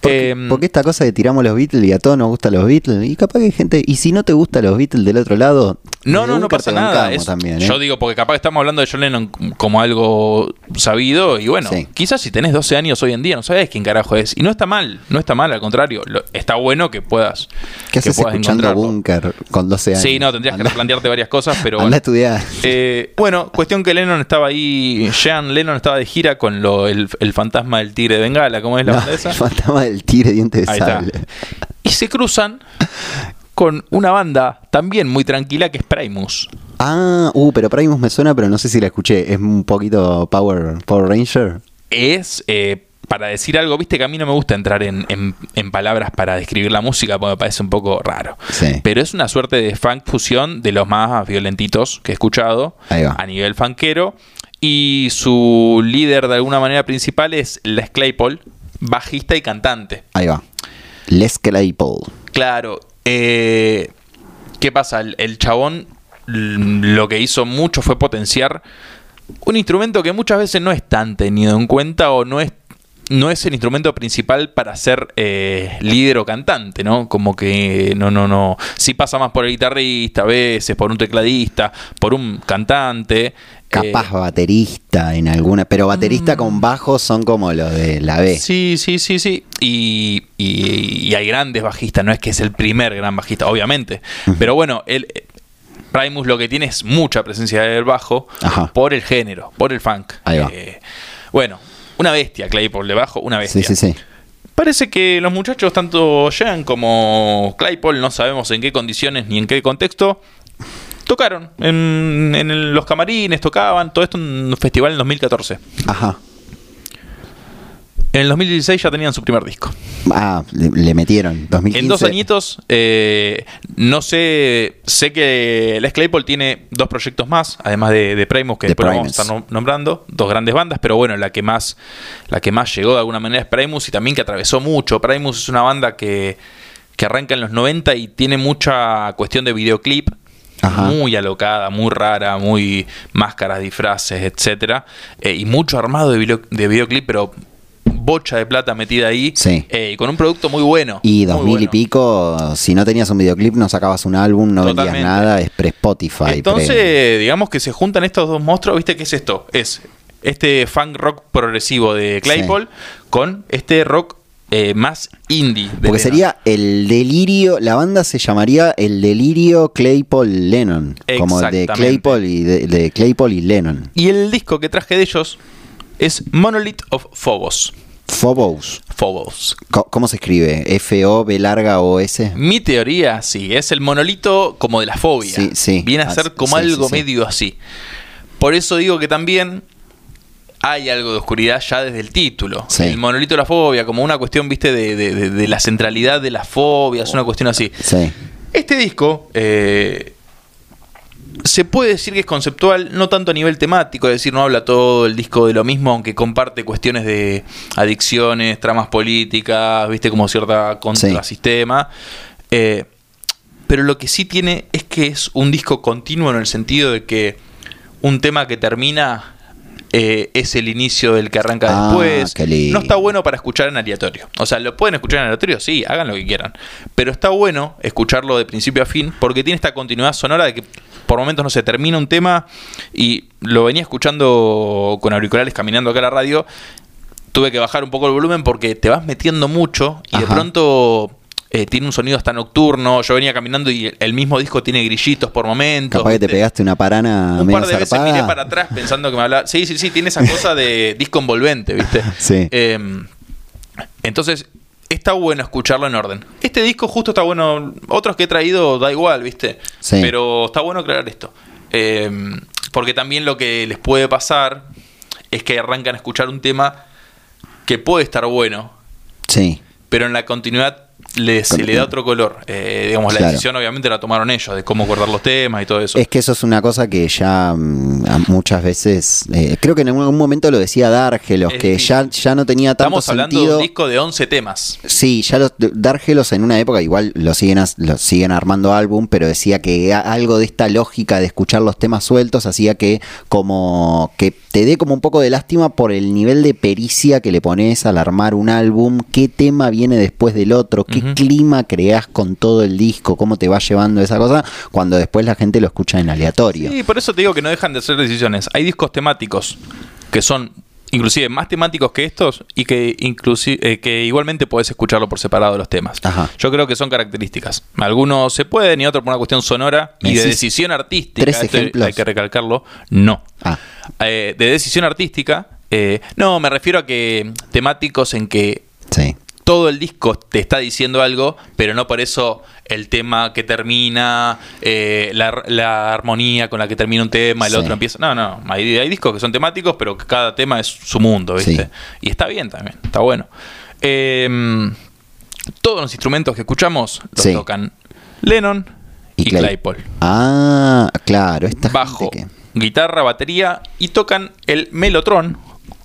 Porque, Eh, porque esta cosa de tiramos los Beatles y a todos nos gustan los Beatles, y capaz que hay gente, y si no te gustan los Beatles del otro lado, No, no, no pasa nada. Es- también, ¿eh? Yo digo, porque capaz que estamos hablando de John Lennon como algo sabido. Y bueno, Sí. quizás si tenés 12 años hoy en día no sabés quién carajo es. Y no está mal, no está mal, al contrario. Lo- está bueno que puedas. ¿Qué que haces puedas escuchando. Bunker con 12 años? Sí, no, tendrías que replantearte varias cosas, pero bueno. Eh, bueno, cuestión que Lennon estaba ahí, Jean Lennon estaba de gira con lo, el, el fantasma del tigre de Bengala, ¿cómo es la No, banda esa? el fantasma del tigre diente de sable. Y se cruzan con una banda también muy tranquila que es Primus. Ah, uh, pero Primus me suena, pero no sé si la escuché. Es un poquito Power, Power Ranger. Es, eh, para decir algo, viste que a mí no me gusta entrar en, en- en palabras para describir la música porque me parece un poco raro. Sí. Pero es una suerte de funk fusión de los más violentitos que he escuchado a nivel funkero. Y su líder de alguna manera principal es Les Claypool, bajista y cantante. Ahí va. Les Claypool. Claro. eh, ¿Qué pasa? El, el chabón lo que hizo mucho fue potenciar un instrumento que muchas veces no es tan tenido en cuenta o no es no es el instrumento principal para ser eh, líder o cantante, ¿no? Como que no, no, no. Sí pasa más por el guitarrista, a veces, por un tecladista, por un cantante. Capaz eh, baterista en alguna. Pero baterista Mm. con bajo son como los de la B. Sí, sí, sí, sí. Y, y- y hay grandes bajistas, no es que es el primer gran bajista, obviamente. Pero bueno, el, eh, Primus lo que tiene es mucha presencia del bajo Ajá. por el género, por el funk. Ahí va. Eh, bueno, una bestia, Claypool de bajo, una bestia. Sí, sí, sí. Parece que los muchachos, tanto Jean como Claypool, no sabemos en qué condiciones ni en qué contexto, tocaron en, en los camarines, tocaban, todo esto en un festival en 2014. Ajá. En el 2016 ya tenían su primer disco. Ah, le, le metieron. 2015. En dos añitos, eh, no sé, sé que Les Claypool tiene dos proyectos más, además de, de Primus, que De después lo vamos a Primus. estar nom- nombrando, dos grandes bandas, pero bueno, la que más, la que más llegó de alguna manera es Primus y también que atravesó mucho. Primus es una banda que, que arranca en los 90 y tiene mucha cuestión de videoclip. Ajá. Muy alocada, muy rara, muy máscaras, disfraces, etcétera, eh, y mucho armado de, video- de videoclip, pero bocha de plata metida ahí, Sí. eh, y con un producto muy bueno. Y 2000 y bueno. pico, si no tenías un videoclip, no sacabas un álbum, no Totalmente. vendías nada, es pre-Spotify. Entonces, pre- digamos que se juntan estos dos monstruos, ¿viste qué es esto? Es este funk rock progresivo de Claypool con este rock eh, más indie. de Porque Lennon. sería el delirio, la banda se llamaría el delirio Claypool Lennon, como de. Claypool y de, de Claypool y Lennon. Y el disco que traje de ellos es Monolith of Phobos. Phobos. Phobos. ¿Cómo se escribe? F O B larga O S. Mi teoría, sí, es el monolito como de la fobia. Sí, sí. Viene a Ah, ser como sí, algo sí. medio así. Por eso digo que también hay algo de oscuridad ya desde el título. Sí. El monolito de la fobia, como una cuestión, viste, de, de- de- de la centralidad de la fobia, es una cuestión así. Sí. Este disco eh, se puede decir que es conceptual, no tanto a nivel temático, es decir, no habla todo el disco de lo mismo, aunque comparte cuestiones de adicciones, tramas políticas, viste, como cierta contrasistema. Eh, pero lo que sí tiene es que es un disco continuo en el sentido de que un tema que termina eh, es el inicio del que arranca Ah, después. No está bueno para escuchar en aleatorio. O sea, lo pueden escuchar en aleatorio, sí, hagan lo que quieran. Pero está bueno escucharlo de principio a fin porque tiene esta continuidad sonora de que por momentos no se termina un tema y lo venía escuchando con auriculares caminando acá a la radio. Tuve que bajar un poco el volumen porque te vas metiendo mucho y de pronto eh, tiene un sonido hasta nocturno. Yo venía caminando y el mismo disco tiene grillitos por momentos. Capaz que te pegaste una parana Un medio par de veces miré para atrás pensando que me hablaba. Sí, sí, sí, tiene esa cosa de disco envolvente, ¿viste? Sí. Eh, entonces, está bueno escucharlo en orden. Este disco justo está bueno. Otros que he traído da igual, ¿viste? Sí. Pero está bueno aclarar esto. Eh, porque también lo que les puede pasar es que arrancan a escuchar un tema que puede estar bueno, Sí. pero en la continuidad le- se le da otro color. Eh, digamos, la decisión obviamente la tomaron ellos, de cómo cortar los temas y todo eso. Es que eso es una cosa que ya mm, muchas veces, eh, creo que en algún momento lo decía Dargelos, Es que ya, ya no tenía tanto Estamos hablando sentido. de un disco de 11 temas. Sí, ya los Dargelos en una época igual lo siguen, lo siguen armando álbum, pero decía que algo de esta lógica de escuchar los temas sueltos hacía que como que te dé como un poco de lástima por el nivel de pericia que le pones al armar un álbum, qué tema viene después del otro, qué clima creás con todo el disco, cómo te va llevando esa cosa, cuando después la gente lo escucha en aleatorio. Sí, por eso te digo que no dejan de ser decisiones. Hay discos temáticos que son inclusive más temáticos que estos y que inclusive que igualmente podés escucharlo por separado de los temas. Yo creo que son características. Algunos se pueden y otros por una cuestión sonora ¿Me y de decisión artística. tres Esto ejemplos? hay que recalcarlo. No. Ah. Eh, de decisión artística. eh, no, me refiero a que temáticos en que Sí. Todo el disco te está diciendo algo, pero no por eso el tema que termina, eh, la, la armonía con la que termina un tema, el Sí. otro empieza. No, no, hay, hay discos que son temáticos, pero que cada tema es su mundo, ¿viste? Y está bien también, está bueno. Eh, todos los instrumentos que escuchamos los Sí. tocan Lennon y, Clay- Claypool. Ah, claro, esta Bajo, gente guitarra, batería y tocan el melotron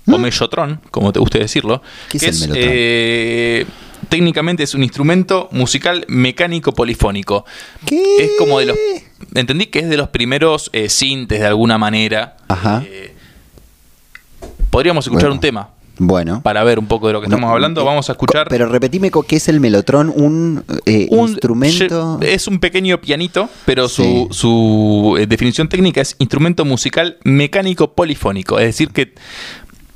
o mellotron, como te guste decirlo, ¿Mm? ¿Qué es que el melotron? eh, técnicamente es un instrumento musical mecánico polifónico. ¿Qué? Es como de los entendí que es de los primeros eh, sintes de alguna manera. Ajá. Podríamos escuchar Bueno. un tema Bueno. para ver un poco de lo que estamos hablando. Vamos a escuchar Pero repetime qué es el melotron, un, eh, un instrumento. Es un pequeño pianito, pero su, Sí. su eh, definición técnica es instrumento musical mecánico polifónico. Es decir, que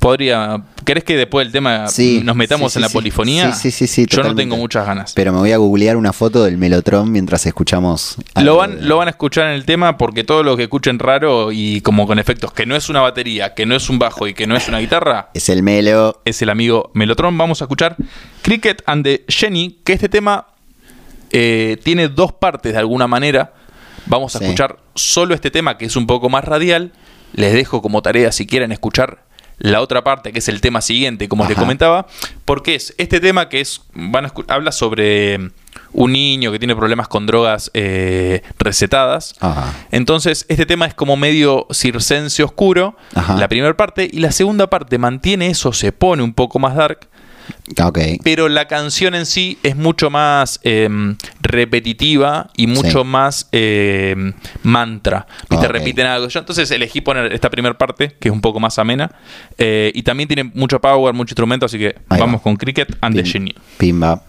podría. ¿Querés que después del tema Sí, nos metamos sí, sí, en la polifonía? Sí, sí, sí, sí, Yo no tengo muchas ganas. Pero me voy a googlear una foto del melotron mientras escuchamos. Lo van, de- lo van a escuchar en el tema porque todo lo que escuchen raro y como con efectos que no es una batería, que no es un bajo y que no es una guitarra, Es el melo. es el amigo Melotron. Vamos a escuchar Cricket and the Jenny, que este tema eh, tiene dos partes de alguna manera. Vamos a escuchar solo este tema que es un poco más radial. Les dejo como tarea si quieren escuchar la otra parte que es el tema siguiente, como les Ajá. comentaba, porque es este tema que es van a habla sobre un niño que tiene problemas con drogas eh, recetadas. Ah, Entonces, este tema es como medio circense oscuro, Ajá. la primera parte, y la segunda parte mantiene eso, se pone un poco más dark, ok. pero la canción en sí es mucho más em, repetitiva y mucho Sí. más em, mantra. ¿Viste? Ok. Repiten algo. Yo entonces elegí poner esta primera parte, que es un poco más amena, eh, y también tiene mucho power, mucho instrumento, así que Ahí vamos va. con Cricket and the Pim- Genie. Pimba.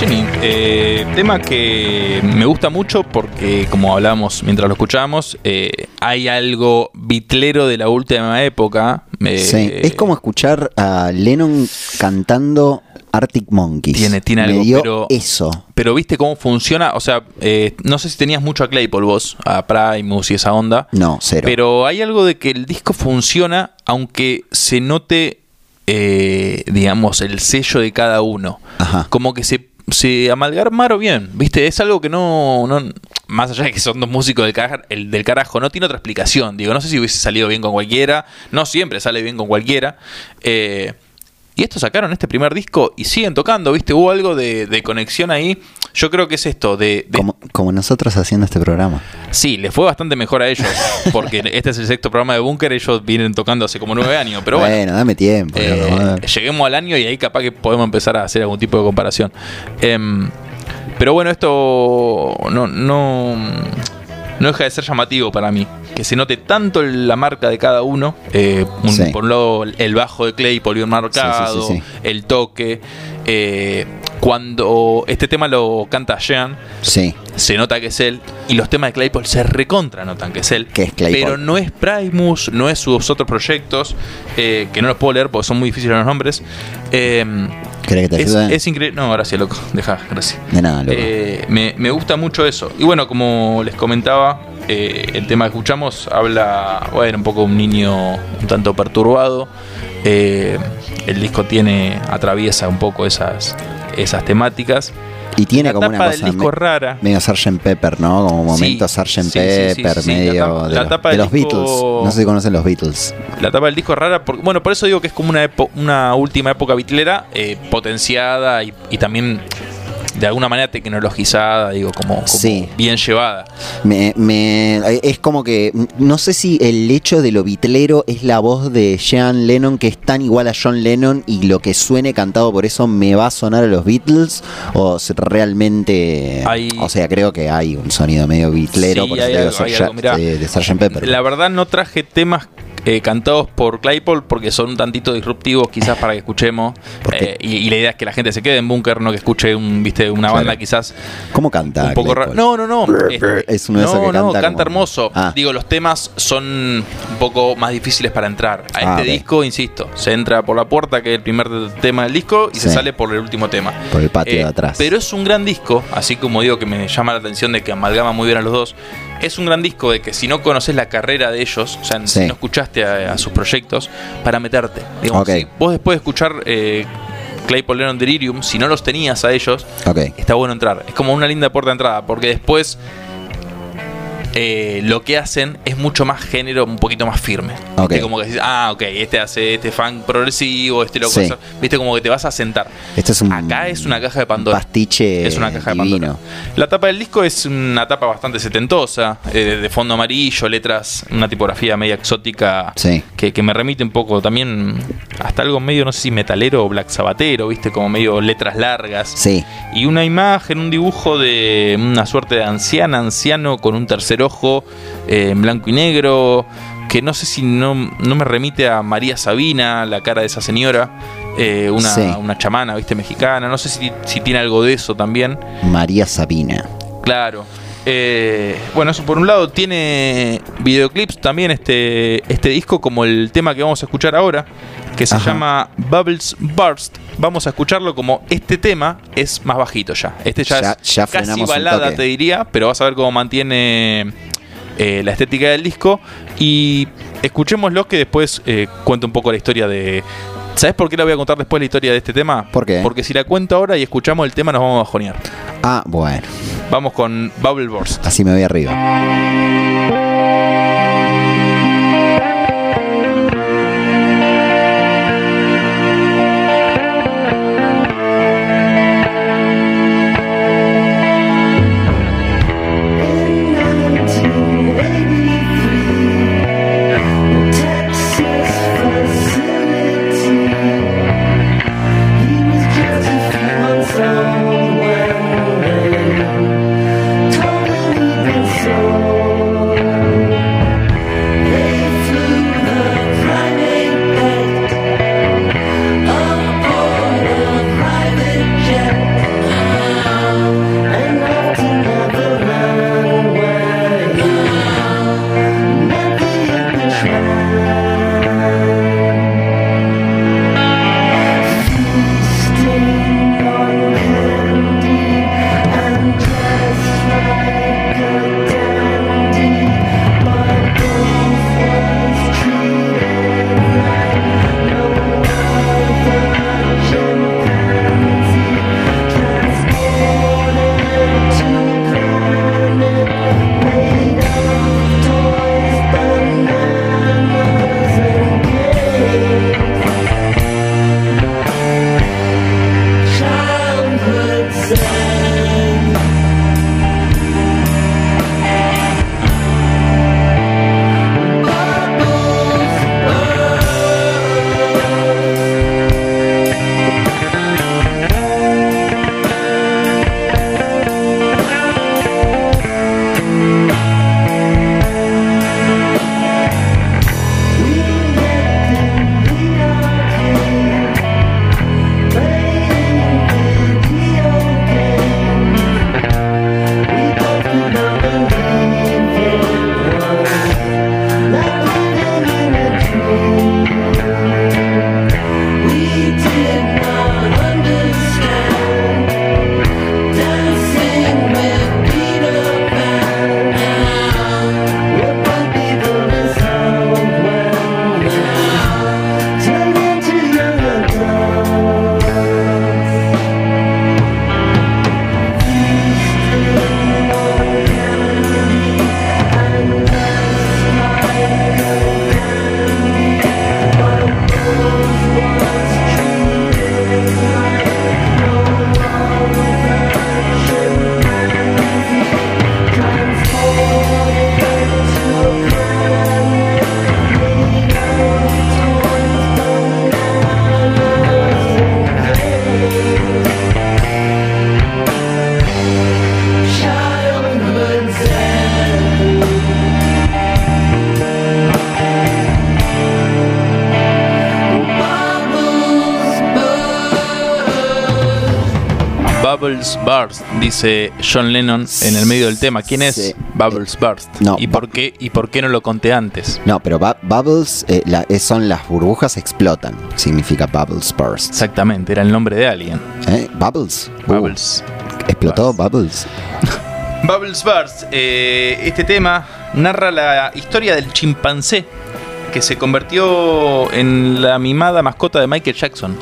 Jenny. Eh, tema que me gusta mucho porque, como hablábamos mientras lo escuchábamos, eh, hay algo bitlero de la última época. eh, Sí, es como escuchar a Lennon cantando Arctic Monkeys. Tiene, tiene algo, pero, eso. pero viste cómo funciona. O sea, eh, no sé si tenías mucho a Claypool vos, a Primus y esa onda. No, cero. Pero hay algo de que el disco funciona aunque se note, eh, digamos, el sello de cada uno. Como que se, se amalgamaron bien, ¿viste? Es algo que no, no... Más allá de que son dos músicos del, car- el, del carajo, no tiene otra explicación. Digo, no sé si hubiese salido bien con cualquiera. No siempre sale bien con cualquiera. Eh, y esto sacaron este primer disco y siguen tocando, ¿viste? Hubo algo de, de conexión ahí. Yo creo que es esto, de, como nosotros haciendo este programa. Sí, les fue bastante mejor a ellos, porque este es el sexto programa de Bunker, ellos vienen tocando hace como nueve años, pero bueno, dame tiempo. eh, lleguemos al año y ahí capaz que podemos empezar a hacer algún tipo de comparación. Em, pero bueno, esto no, no, no deja de ser llamativo para mí, que se note tanto la marca de cada uno, eh, un- Sí. por un lado el bajo de Claypool bien marcado, Sí, sí, sí, el toque, eh, cuando este tema lo canta Jean, Sí. se nota que es él y los temas de Claypool se recontra notan que es él Que es Claypool. pero no es Primus no es sus otros proyectos eh, que no los puedo leer porque son muy difíciles los nombres eh, ¿Querés que te es, ayude? es increíble no gracias loco deja gracias De nada, loco. Eh, me, me gusta mucho eso y bueno como les comentaba eh, el tema que escuchamos habla bueno un poco de un niño un tanto perturbado el disco tiene atraviesa un poco esas esas temáticas Y tiene la como una cosa del disco me- rara medio Sgt. Pepper, ¿no? Como momento Sí, Sgt. sí, sí, sí, Pepper, la medio tapa- de, la los, tapa de los disco- Beatles. No sé si conocen los Beatles. La tapa del disco es rara, porque, bueno, por eso digo que es como una, epo- una última época bitlera eh, potenciada y, y también de alguna manera tecnologizada, digo, como, como Sí. bien llevada. Me, me- es como que no sé si el hecho de lo bitlero es la voz de Sean Lennon que es tan igual a John Lennon y lo que suene cantado por eso me va a sonar a los Beatles o si realmente Hay- o sea creo que hay un sonido medio bitlero Sí, por eso digo algo, mirá. de, de Sgt. Pepper La verdad no traje temas eh, cantados por Claypool porque son un tantito disruptivos quizás para que escuchemos eh, y, y la idea es que la gente se quede en búnker no que escuche un viste una banda quizás ¿Cómo canta? un poco raro no no no Este, Es uno de esos no, que no, canta como- hermoso Ah. digo los temas son un poco más difíciles para entrar a Ah, este disco insisto se entra por la puerta que es el primer tema del disco y se sale por el último tema por el patio eh, de atrás. pero es un gran disco, así como digo que me llama la atención de que amalgama muy bien a los dos. Es un gran disco de que si no conoces la carrera de ellos, o sea, Sí. si no escuchaste a, a sus proyectos, para meterte. Digamos, vos después de escuchar eh, Claypool Lennon Delirium, si no los tenías a ellos, está bueno entrar. Es como una linda puerta de entrada, porque después eh, lo que hacen es mucho más género, un poquito más firme. Ok. ¿Viste? Como que decís, ah, ok, este hace este fan progresivo, este loco. Sí. Viste, como que te vas a sentar. Esto es un Acá es una caja de Pandora. pastiche Es una caja de divino. Pandora. La tapa del disco es una tapa bastante setentosa, eh, de fondo amarillo, letras, una tipografía media exótica Sí. que, que me remite un poco también hasta algo medio, no sé si metalero o black sabatero, viste, como medio letras largas. Sí. Y una imagen, un dibujo de una suerte de anciana, anciano con un tercer ojo eh, en blanco y negro, que no sé si no, no me remite a María Sabina, la cara de esa señora, eh, una, Sí. una chamana, viste, mexicana, no sé si, si tiene algo de eso también. María Sabina. Claro. Eh, bueno, eso por un lado tiene videoclips también este, este disco, como el tema que vamos a escuchar ahora, que se Ajá. llama Bubbles Burst. Vamos a escucharlo como este tema es más bajito ya. Este ya, Ya- es ya casi balada, te diría, pero vas a ver cómo mantiene eh, la estética del disco. Y escuchémoslo que después eh, cuento un poco la historia de. ¿Sabes por qué la voy a contar después la historia de este tema? ¿Por qué? Porque si la cuento ahora y escuchamos el tema nos vamos a bajonear. Ah, bueno. Vamos con Bubble Burst. Así me voy arriba. Bubbles Burst, dice John Lennon en el medio del tema. ¿Quién es Sí. Bubbles Burst? No, ¿Y, por qué, ¿Y por qué no lo conté antes? No, pero bu- bubbles eh, la- eh, son las burbujas explotan. Significa bubbles burst. Exactamente, era el nombre de alguien. ¿Eh? Bubbles. Uh, Bubbles. explotó bubbles. Bubbles Burst, eh, este tema narra la historia del chimpancé que se convirtió en la mimada mascota de Michael Jackson.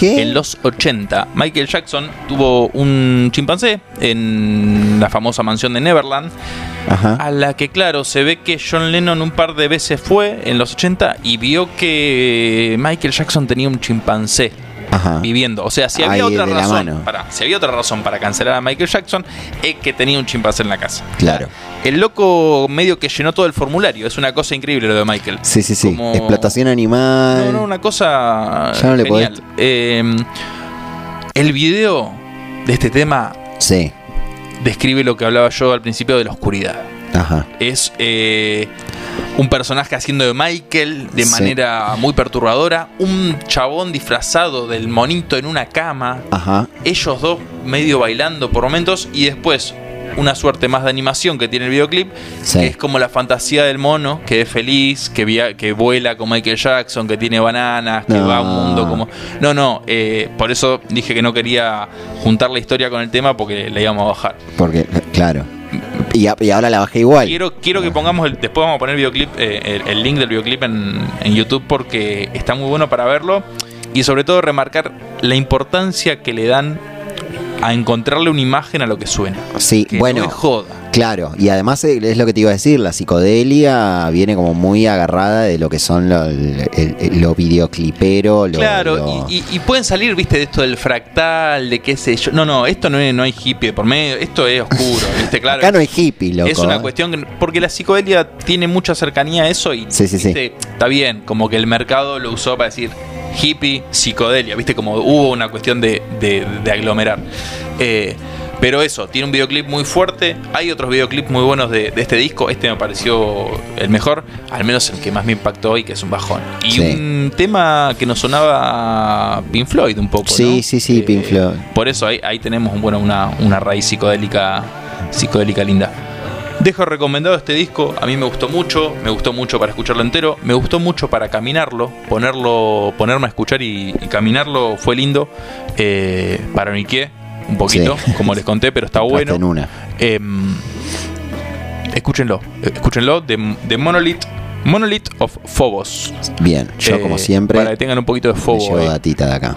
¿Qué? En los 80, Michael Jackson tuvo un chimpancé en la famosa mansión de Neverland, Ajá. a la que, claro, se ve que John Lennon un par de veces fue en los 80 y vio que Michael Jackson tenía un chimpancé Ajá. viviendo. O sea, si había Ahí otra de la razón, mano. para, si había otra razón para cancelar a Michael Jackson, es que tenía un chimpancé en la casa. Claro. El loco medio que llenó todo el formulario. Es una cosa increíble lo de Michael. Sí, sí, sí. Como- Explotación animal. No, no, una cosa Ya no le genial. Eh, el video de este tema Sí. describe lo que hablaba yo al principio de la oscuridad. Ajá. Es eh, un personaje haciendo de Michael de Sí. manera muy perturbadora. Un chabón disfrazado del monito en una cama. Ajá. Ellos dos medio bailando por momentos. Y después una suerte más de animación que tiene el videoclip. Sí. Que es como la fantasía del mono, que es feliz, que, via- que vuela con Michael Jackson, que tiene bananas, que No. va a un mundo como... No, no, eh, por eso dije que no quería juntar la historia con el tema porque la íbamos a bajar. Porque, claro. Y, ahora la bajé igual. Quiero, quiero que pongamos, el, después vamos a poner el videoclip, eh, el, el link del videoclip en, en YouTube porque está muy bueno para verlo y sobre todo remarcar la importancia que le dan a encontrarle una imagen a lo que suena. Sí, Que bueno. no joda. Claro, y además es lo que te iba a decir, la psicodelia viene como muy agarrada de lo que son lo, el- el- lo videoclipero, lo, Claro, lo- y, pueden salir, viste, de esto del fractal, de qué sé yo. No, no, esto no, es, no hay hippie por medio, esto es oscuro, viste, claro. Acá no hay hippie, loco. Es una ¿eh? cuestión que- porque la psicodelia tiene mucha cercanía a eso y Sí, sí, sí. está bien, como que el mercado lo usó para decir hippie, psicodelia, viste, como hubo una cuestión de, de- de aglomerar. Eh, pero eso, tiene un videoclip muy fuerte. Hay otros videoclips muy buenos de, de este disco. Este me pareció el mejor, al menos el que más me impactó y que es un bajón. Y Sí. un tema que nos sonaba Pink Floyd un poco. Sí, ¿no? sí, sí, Pink Floyd. Por eso ahí, ahí tenemos bueno, una, una raíz psicodélica, psicodélica linda. Dejo recomendado este disco, a mí me gustó mucho, me gustó mucho para escucharlo entero, me gustó mucho para caminarlo, ponerlo, ponerme a escuchar y, y caminarlo fue lindo. Eh, paranoiqué un poquito, Sí. como les conté, pero está bueno. en una. Em, escúchenlo, escúchenlo de, de Monolith, Monolith of Phobos. Bien, yo Eh, como siempre Para que tengan un poquito de ahí. datita de acá.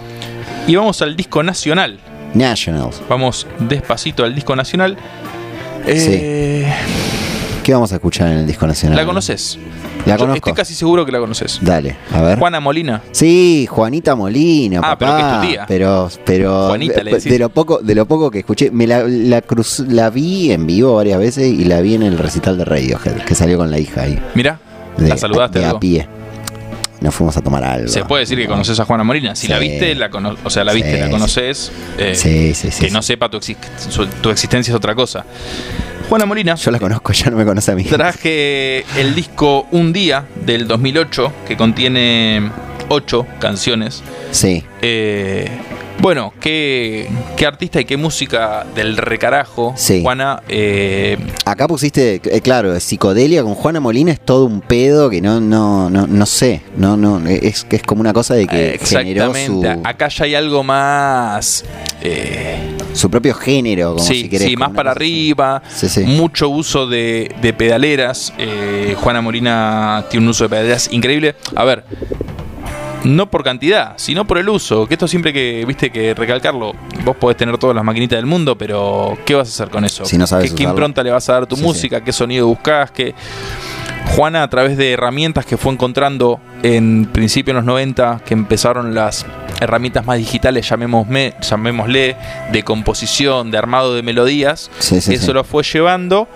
Y vamos al disco nacional. Nationals. Vamos despacito al disco nacional. Eh, ¿Qué vamos a escuchar en el disco nacional? ¿La conoces? La Yo conozco. Estoy casi seguro que la conoces. Dale, a ver. Juana Molina. Sí, Juanita Molina, Ah, pero papá. que es tu tía. Pero, pero Juanita le de, decís. de lo poco, de lo poco que escuché, me la, la, cruz- la vi en vivo varias veces y la vi en el recital de Radiohead, que salió con la hija ahí. Mira, la saludaste. de a pie. Nos fuimos a tomar algo. Se puede decir que conoces a Juana Molina. Si la viste, la cono- o sea, la viste, Sí, la conoces. eh, Sí, sí, sí, Que no sepa tu, tu existencia es otra cosa. Juana Molina. Yo la conozco, ya no me conoce a mí. Traje el disco Un Día del 2008 que contiene ocho canciones. Sí. Eh, bueno, ¿qué, qué artista y qué música del recarajo, Sí. Juana. eh, Acá pusiste, eh, claro, psicodelia con Juana Molina es todo un pedo que no, no, no, no sé. No, no, es que es como una cosa de que generó exactamente. su, Acá ya hay algo más. eh, su propio género, como sí, si querés. sí, más para arriba, Sí, sí. mucho uso de, de pedaleras. eh, Juana Molina tiene un uso de pedaleras increíble. A ver, no por cantidad, sino por el uso. Que esto siempre que, viste, que recalcarlo. Vos podés tener todas las maquinitas del mundo, pero ¿qué vas a hacer con eso? Si no sabes ¿Qué, impronta le vas a dar a tu Sí, música? ¿Qué sonido buscás? ¿Qué... Juana, a través de herramientas que fue encontrando en principio en los 90, que empezaron las herramientas más digitales, llamémosme- llamémosle, de composición, de armado de melodías, Sí, sí, eso sí. lo fue llevando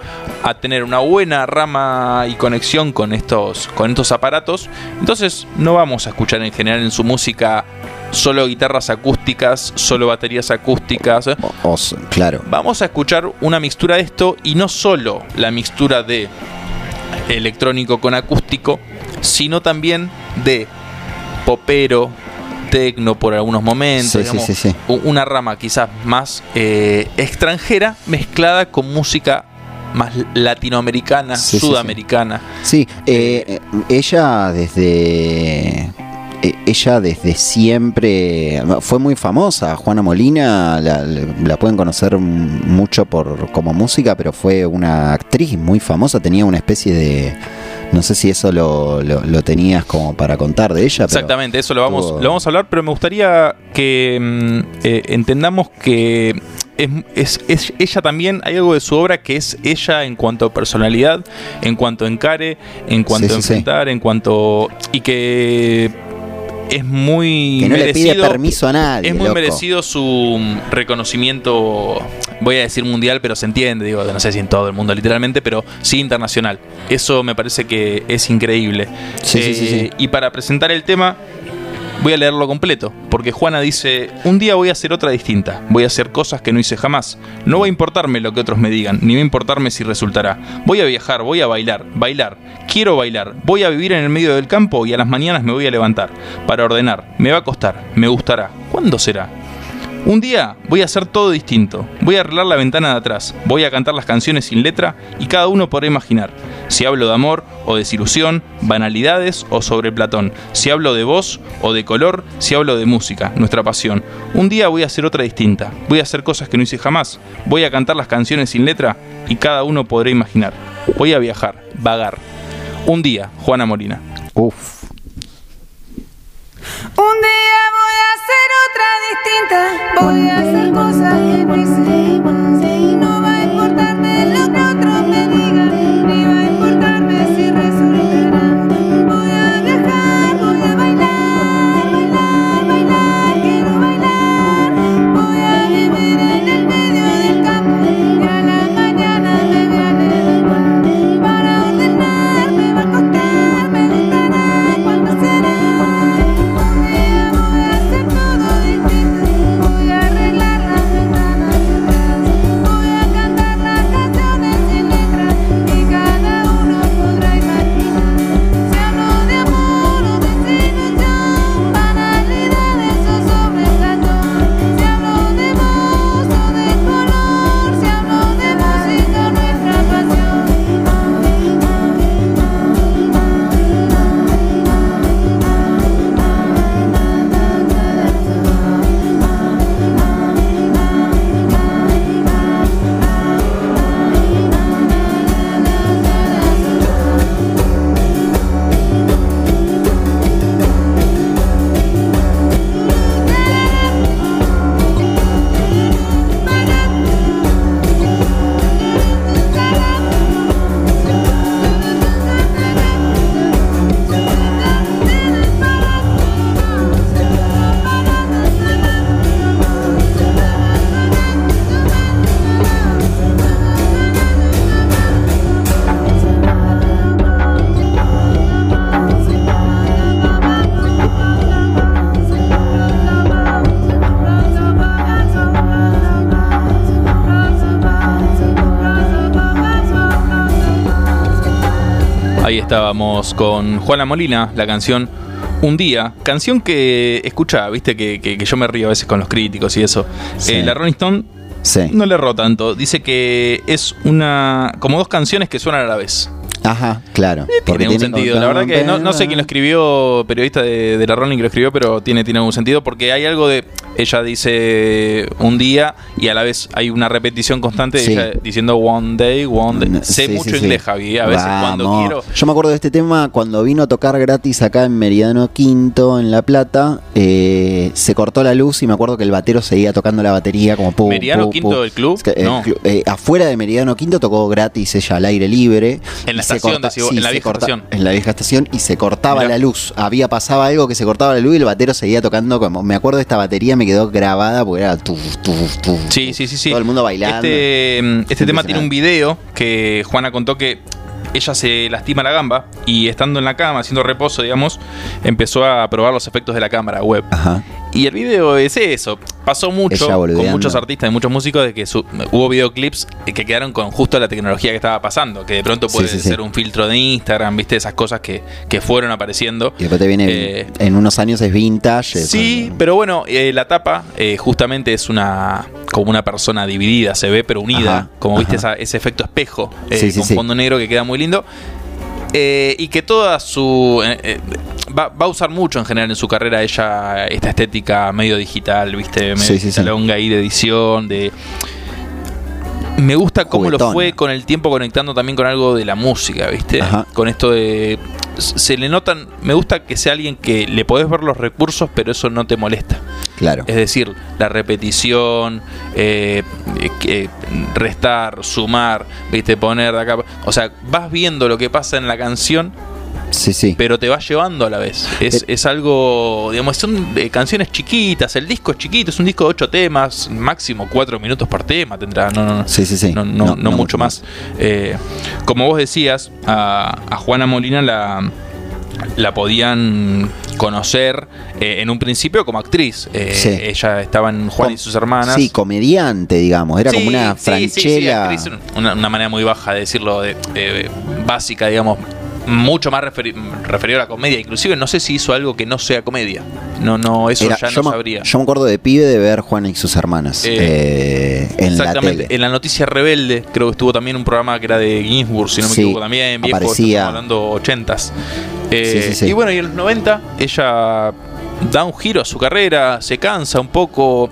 a tener una buena rama y conexión con estos, con estos aparatos. Entonces, no vamos a escuchar en general en su música solo guitarras acústicas, solo baterías acústicas. O- o- claro. Vamos a escuchar una mixtura de esto y no solo la mixtura de electrónico con acústico, sino también de popero, tecno por algunos momentos, Sí, sí, digamos, sí, sí. u- una rama quizás más eh, extranjera mezclada con música más latinoamericana, sudamericana. Sí, eh, eh, ella desde. Eh, Ella desde siempre fue muy famosa. Juana Molina la, la pueden conocer mucho por como música, pero fue una actriz muy famosa. Tenía una especie de. No sé si eso lo, lo- lo tenías como para contar de ella. Exactamente, eso lo vamos, tuvo- lo vamos a hablar, pero me gustaría que mm, eh, entendamos que es, es- es- ella también, hay algo de su obra que es ella en cuanto a personalidad, en cuanto a encare, en cuanto Sí, a sí, sí. enfrentar, en cuanto... y que es muy Que no le pide merecido- permiso a nadie. es muy loco. merecido su mm, reconocimiento, voy a decir mundial, pero se entiende, digo, no sé si en todo el mundo literalmente, pero sí internacional. Eso me parece que es increíble. Sí, sí, sí, sí. Y para presentar el tema, voy a leerlo completo, porque Juana dice, un día voy a hacer otra distinta, voy a hacer cosas que no hice jamás. No va a importarme lo que otros me digan, ni va a importarme si resultará. Voy a viajar, voy a bailar, bailar, quiero bailar, voy a vivir en el medio del campo y a las mañanas me voy a levantar, para ordenar, me va a costar, me gustará. ¿Cuándo será? Un día voy a hacer todo distinto. Voy a arreglar la ventana de atrás. Voy a cantar las canciones sin letra y cada uno podrá imaginar. Si hablo de amor o desilusión, banalidades o sobre Platón. Si hablo de voz o de color, si hablo de música, nuestra pasión. Un día voy a hacer otra distinta. Voy a hacer cosas que no hice jamás. Voy a cantar las canciones sin letra y cada uno podrá imaginar. Voy a viajar, vagar. Un día, Juana Molina. Uf. Un día distinta. Voy a hacer cosas que no estábamos con Juana Molina, la canción Un Día, canción que escucha, viste que, que- que yo me río a veces con los críticos y eso. Sí. Eh, la Rolling Stone Sí. no le erró tanto, dice que es una como dos canciones que suenan a la vez. Ajá, claro. Porque Tiene un sentido, la verdad que no, no sé quién lo escribió, periodista de, de la Rolling que lo escribió, pero tiene, tiene algún sentido porque hay algo de, ella dice un día y a la vez hay una repetición constante de Sí. ella diciendo one day, one day. Sé Sí, mucho sí, inglés, Javi, a veces cuando quiero... Yo me acuerdo de este tema cuando vino a tocar gratis acá en Meridiano Quinto, en La Plata. eh, se cortó la luz y me acuerdo que el batero seguía tocando la batería como pum, ¿Meridiano pum, Quinto pum. del club? Es que, eh, No. eh, afuera de Meridiano Quinto tocó gratis ella al aire libre. En la Decís en la vieja estación. En la vieja estación y se cortaba Mirá. la luz. Había pasaba algo que se cortaba la luz y el batero seguía tocando como. Me acuerdo de esta batería, me quedó grabada porque era tu, tu, tu. Sí, sí, sí, sí. Todo el mundo bailando. Este, mm, este tema tiene un video que Juana contó que ella se lastima la gamba y estando en la cama, haciendo reposo, digamos, empezó a probar los efectos de la cámara web. Ajá. Y el video es eso. Pasó mucho con muchos artistas y muchos músicos de que su- hubo videoclips que quedaron con justo la tecnología que estaba pasando. Que de pronto puede sí, sí. ser un filtro de Instagram, viste, esas cosas que, que fueron apareciendo. Y después te viene, Eh, en unos años es vintage. Sí, pero bueno, eh, la tapa eh, justamente es una como una persona dividida, se ve pero unida, Ajá, como viste esa- ese efecto espejo con fondo negro que queda muy lindo. Eh, y que toda su eh, eh, va, va a usar mucho en general en su carrera ella esta estética medio digital, viste, medio Sí, sí, sí. digitalonga ahí de edición, de me gusta cómo lo fue con el tiempo conectando también con algo de la música, ¿viste? Ajá. Con esto de. Se le notan. Me gusta que sea alguien que le podés ver los recursos, pero eso no te molesta. Claro. Es decir, la repetición, eh, eh, restar, sumar, ¿viste? Poner de acá. O sea, vas viendo lo que pasa en la canción. Sí, sí. Pero te va llevando a la vez. Es, es algo, digamos, son eh, canciones chiquitas. El disco es chiquito, es un disco de ocho temas, máximo cuatro minutos por tema tendrá. No, no, no. Sí, sí, sí. No, no, No, no mucho más. Eh, como vos decías, a, a Juana Molina la, la podían conocer eh, en un principio como actriz. Eh, Sí. Ella estaba en Juan y sus hermanas. Sí, comediante, digamos. Era como una sí, franchela. actriz, una, una manera muy baja de decirlo, de, eh, básica, digamos, mucho más referi- referido a la comedia. Inclusive no sé si hizo algo que no sea comedia. No, no, eso Era- ya no me, sabría. yo me acuerdo de pibe de ver Juana y sus hermanas Eh, eh, en la Exactamente, tele. en la noticia rebelde creo que estuvo también un programa que era de Ginsburg, si no me Sí, equivoco también, viejo, aparecía. hablando ochentas. Eh, sí, sí. Y bueno, y en los 90 ella da un giro a su carrera, se cansa un poco.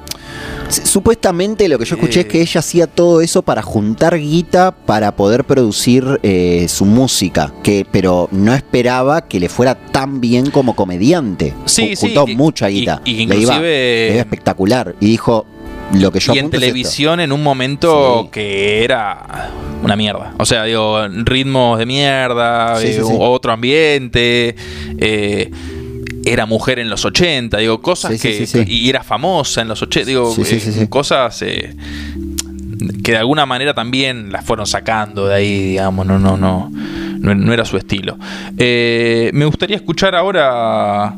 Supuestamente lo que yo escuché Eh. es que ella hacía todo eso para juntar guita para poder producir eh, su música, que pero no esperaba que le fuera tan bien como comediante. Sí, Ju- sí, Juntó mucha guita. y que Le iba, inclusive- le iba espectacular. Y dijo, lo que yo y en es televisión en un momento que era una mierda. O sea, digo, ritmos de mierda, sí, eh, sí. otro ambiente. eh, era mujer en los 80, digo, cosas Sí, que. sí, sí. Y era famosa en los 80, digo, eh, cosas. eh, que de alguna manera también las fueron sacando de ahí, digamos, no, no, no, no, no era su estilo. Eh, me gustaría escuchar ahora,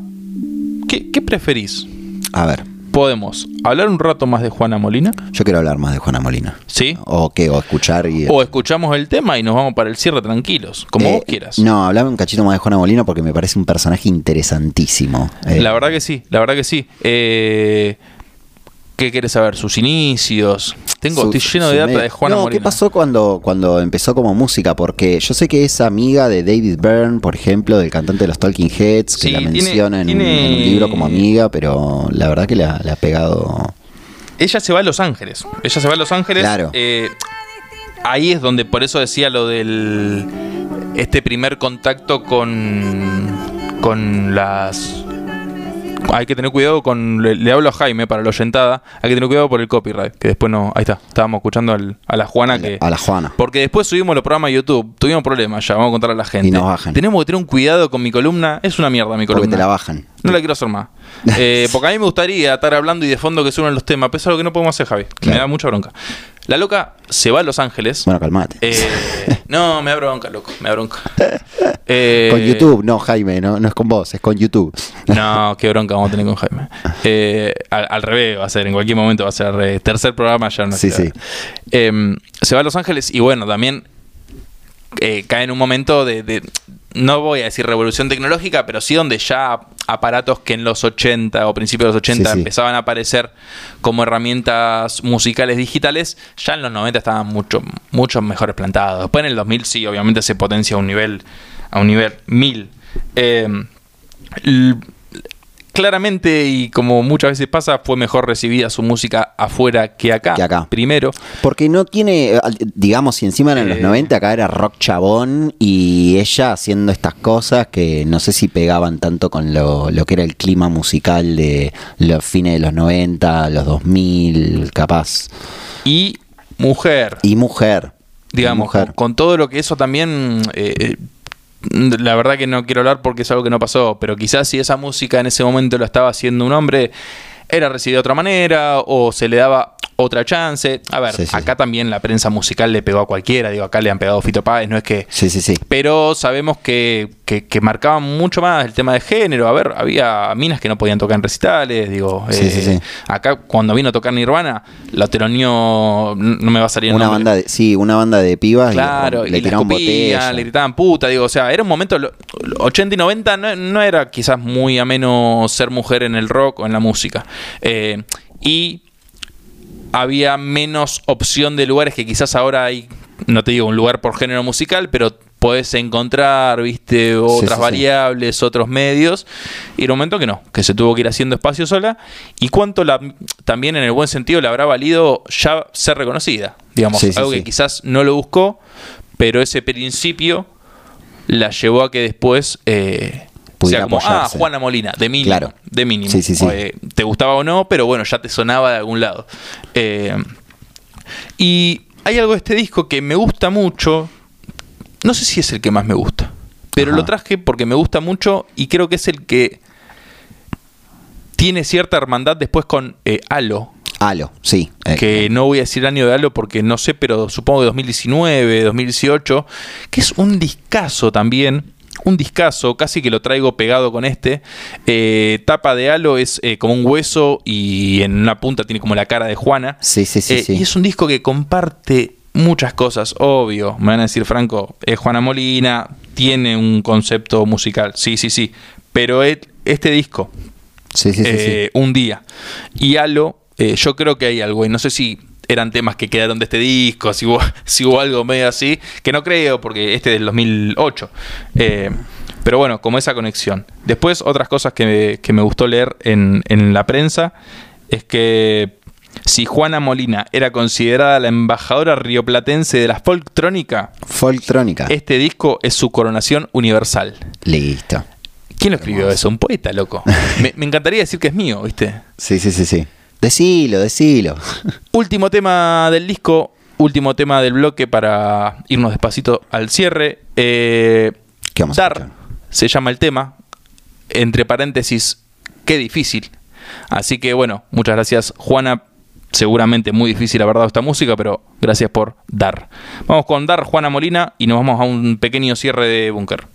¿qué, qué preferís? A ver, ¿Podemos hablar un rato más de Juana Molina? yo quiero hablar más de Juana Molina. ¿Sí? O qué, o escuchar y... O escuchamos el tema y nos vamos para el cierre tranquilos, como Eh, vos quieras. No, hablame un cachito más de Juana Molina porque me parece un personaje interesantísimo. Eh, La verdad que sí, la verdad que sí. Eh, ¿Qué querés saber? Sus inicios. Tengo, su- estoy lleno de data de Juana no. ¿qué pasó cuando, cuando empezó como música? Porque yo sé que es amiga de David Byrne, por ejemplo, del cantante de los Talking Heads, que Sí, la tiene- menciona en, un- tiene- en un libro como amiga, pero la verdad que le ha, le ha pegado... Ella se va a Los Ángeles. Ella se va a Los Ángeles. Claro. Eh, ahí es donde, por eso decía lo del. Este primer contacto con. Con las. Hay que tener cuidado con. Le, le hablo a Jaime para la oyentada. Hay que tener cuidado por el copyright. Que después no. Ahí está. Estábamos escuchando al- a la Juana que. A la Juana. Porque después subimos los programas a YouTube. Tuvimos problemas ya. Vamos a contar a la gente. Y nos bajan. Tenemos que tener un cuidado con mi columna. Es una mierda mi Porque columna. te la bajan. No la quiero hacer más. Eh, porque a mí me gustaría estar hablando y de fondo que suenan los temas, pero es algo que no podemos hacer, Javi. que Me da mucha bronca. La loca se va a Los Ángeles. Bueno, calmate. Eh, no, me da bronca, loco. Me da bronca. Eh, con YouTube, no, Jaime, no, no es con vos, es con YouTube. No, qué bronca vamos a tener con Jaime. Eh, al, al revés va a ser, en cualquier momento va a ser tercer programa ya no Sí, sí. Eh, se va a Los Ángeles y bueno, también cae en un momento de, de- no voy a decir revolución tecnológica, pero sí donde ya aparatos que en los 80 o principios de los 80 Sí, sí. empezaban a aparecer como herramientas musicales digitales, ya en los 90 estaban mucho, mucho mejores plantados. Después en el 2000 sí, obviamente se potencia a un nivel, a un nivel 1000. Eh, l- claramente y como muchas veces pasa, fue mejor recibida su música afuera que acá. Que acá. Primero. Porque no tiene, eh, digamos, si encima en los Eh. 90 acá era rock chabón y ella haciendo estas cosas que no sé si pegaban tanto con lo, lo que era el clima musical de los fines de los 90, los 2000, capaz. Y mujer. Y mujer. digamos, mujer. Con, con todo lo que eso también, eh, eh, la verdad que no quiero hablar porque es algo que no pasó, pero quizás si esa música en ese momento lo estaba haciendo un hombre, era recibida de otra manera o se le daba otra chance. A ver, Sí, sí, acá también la prensa musical le pegó a cualquiera, digo, acá le han pegado Fito Páez, no es que... Sí, sí, sí. Pero sabemos que, que, que marcaban mucho más el tema de género. A ver, había minas que no podían tocar en recitales, digo. Sí, eh, sí, sí. Acá cuando vino a tocar Nirvana, la teloneó, no me va a salir Una banda de, sí, una banda de pibas. y Claro, le, y le tiraban escupían, botella. le gritaban puta, digo, o sea, era un momento, lo- 80 y 90 no, no era quizás muy ameno ser mujer en el rock o en la música. Eh, y había menos opción de lugares que quizás ahora hay, no te digo un lugar por género musical, pero podés encontrar, viste, otras sí, sí. variables, otros medios. Y en un momento que no, que se tuvo que ir haciendo espacio sola. Y cuánto la, también en el buen sentido le habrá valido ya ser reconocida, digamos, algo que quizás no lo buscó, pero ese principio la llevó a que después eh, Pudiera sea como, ah, apoyarse. Juana Molina, de mínimo. Claro. De mínimo. Sí, sí, sí. Eh, te gustaba o no, pero bueno, ya te sonaba de algún lado. Eh, y hay algo de este disco que me gusta mucho. No sé si es el que más me gusta, pero Ajá. lo traje porque me gusta mucho y creo que es el que tiene cierta hermandad después con eh, Halo. Halo, sí. eh, Que no voy a decir año de Halo porque no sé, pero supongo que 2019, 2018, que es un discazo también. Un discazo, casi que lo traigo pegado con este. Eh, tapa de Halo es eh, como un hueso y en una punta tiene como la cara de Juana. Sí, sí, sí, Eh, sí. Y es un disco que comparte muchas cosas, obvio. Me van a decir, Franco, es Juana Molina, tiene un concepto musical. Sí, sí, sí. Pero et- este disco, Sí, sí, sí, un día. Y Halo, yo creo que hay algo, y no sé si eran temas que quedaron de este disco, si hubo, si hubo algo medio así, que no creo, porque este es del 2008. Eh, pero bueno, como esa conexión. Después, otras cosas que, que me gustó leer en, en la prensa es que si Juana Molina era considerada la embajadora rioplatense de la folktrónica. Folktrónica. este disco es su coronación universal. Listo. ¿Quién lo escribió eso? Un poeta, loco. Me, me encantaría decir que es mío, ¿viste? Sí, sí, sí, sí. Decilo, decilo. Último tema del disco, último tema del bloque para irnos despacito al cierre. Eh, ¿Qué vamos a Dar se llama el tema. Entre paréntesis, qué difícil. Así que bueno, muchas gracias Juana. Seguramente muy difícil haber dado esta música, pero gracias por dar. Vamos con Dar, Juana Molina, y nos vamos a un pequeño cierre de búnker.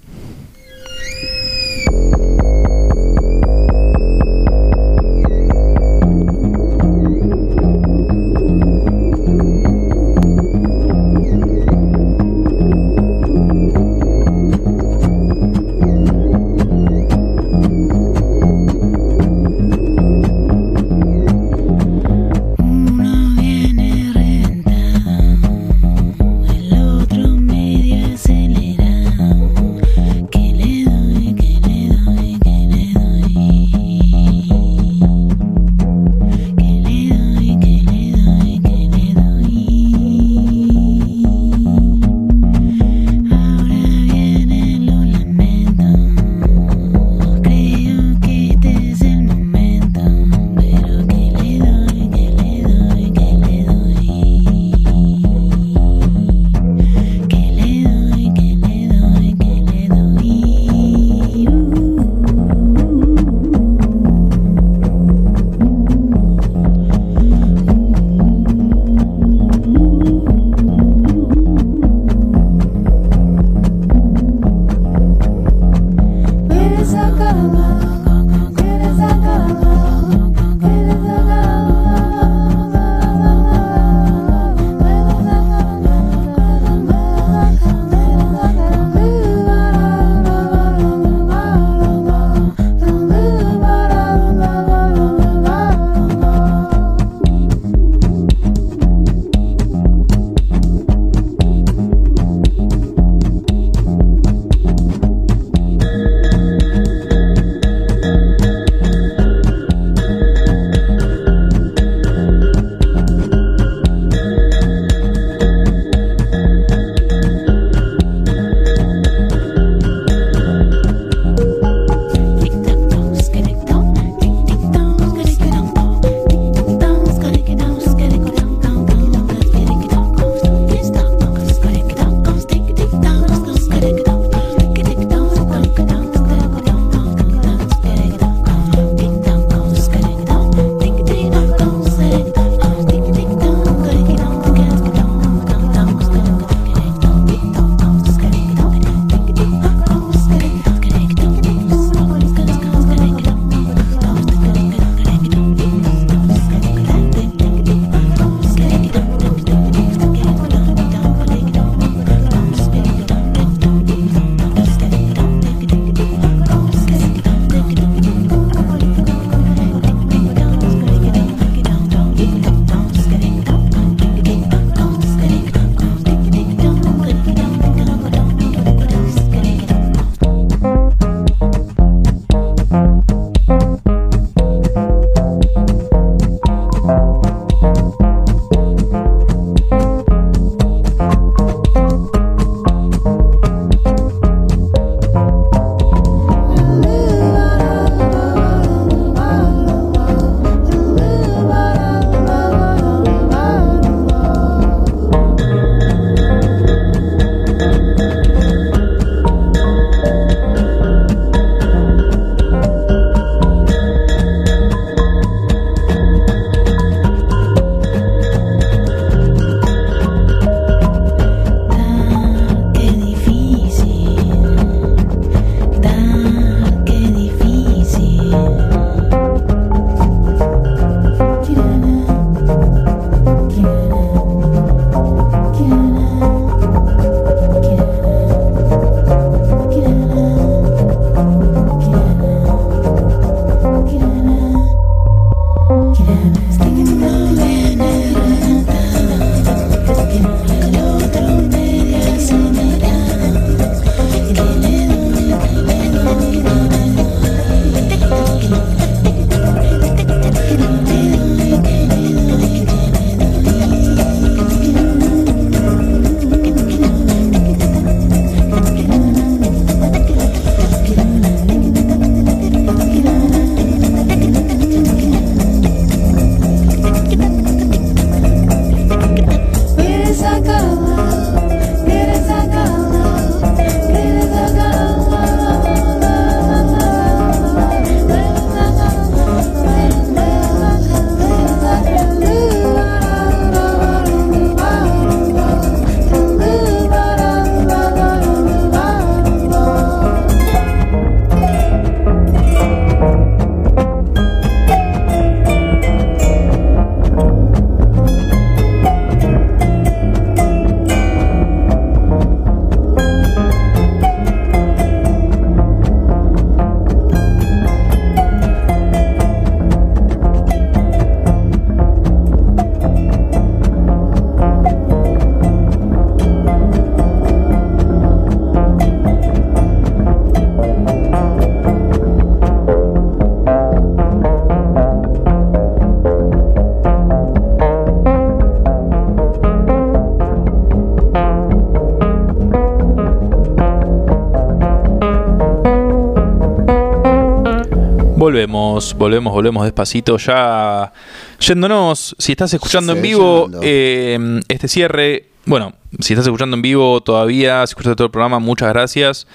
Volvemos, volvemos, volvemos despacito. Ya yéndonos, si estás escuchando en vivo eh, este cierre, bueno, si estás escuchando en vivo todavía, si escuchaste todo el programa, muchas gracias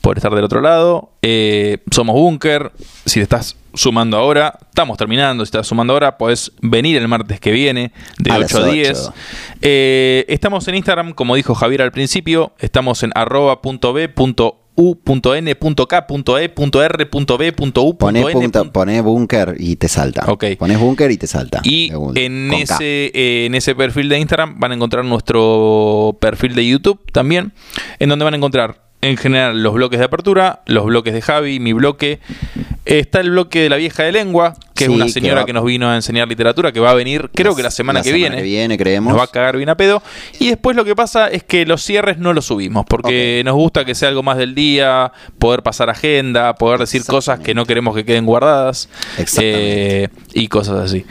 por estar del otro lado. Eh, somos Bunker. Si te estás sumando ahora, estamos terminando. Si estás sumando ahora, podés venir el martes que viene, de A las 8 a 10. ocho. Eh, estamos en Instagram, como dijo Javier al principio. Estamos en arroba.b.u.n.k.e.r.b.u.n. Punta- poné búnker y te salta. Ok. Ponés búnker y te salta. Y en ese, eh, en ese perfil de Instagram van a encontrar nuestro perfil de YouTube también, en donde van a encontrar en general los bloques de apertura, los bloques de Javi, mi bloque. Está el bloque de la vieja de lengua, que Sí, es una que señora va- que, nos vino a enseñar literatura, que va a venir, creo que la semana, la que, semana viene. que viene, creemos. Nos va a cagar bien a pedo. Y después lo que pasa es que los cierres no los subimos, porque nos gusta que sea algo más del día, poder pasar agenda, poder decir cosas que no queremos que queden guardadas. eh, y cosas así.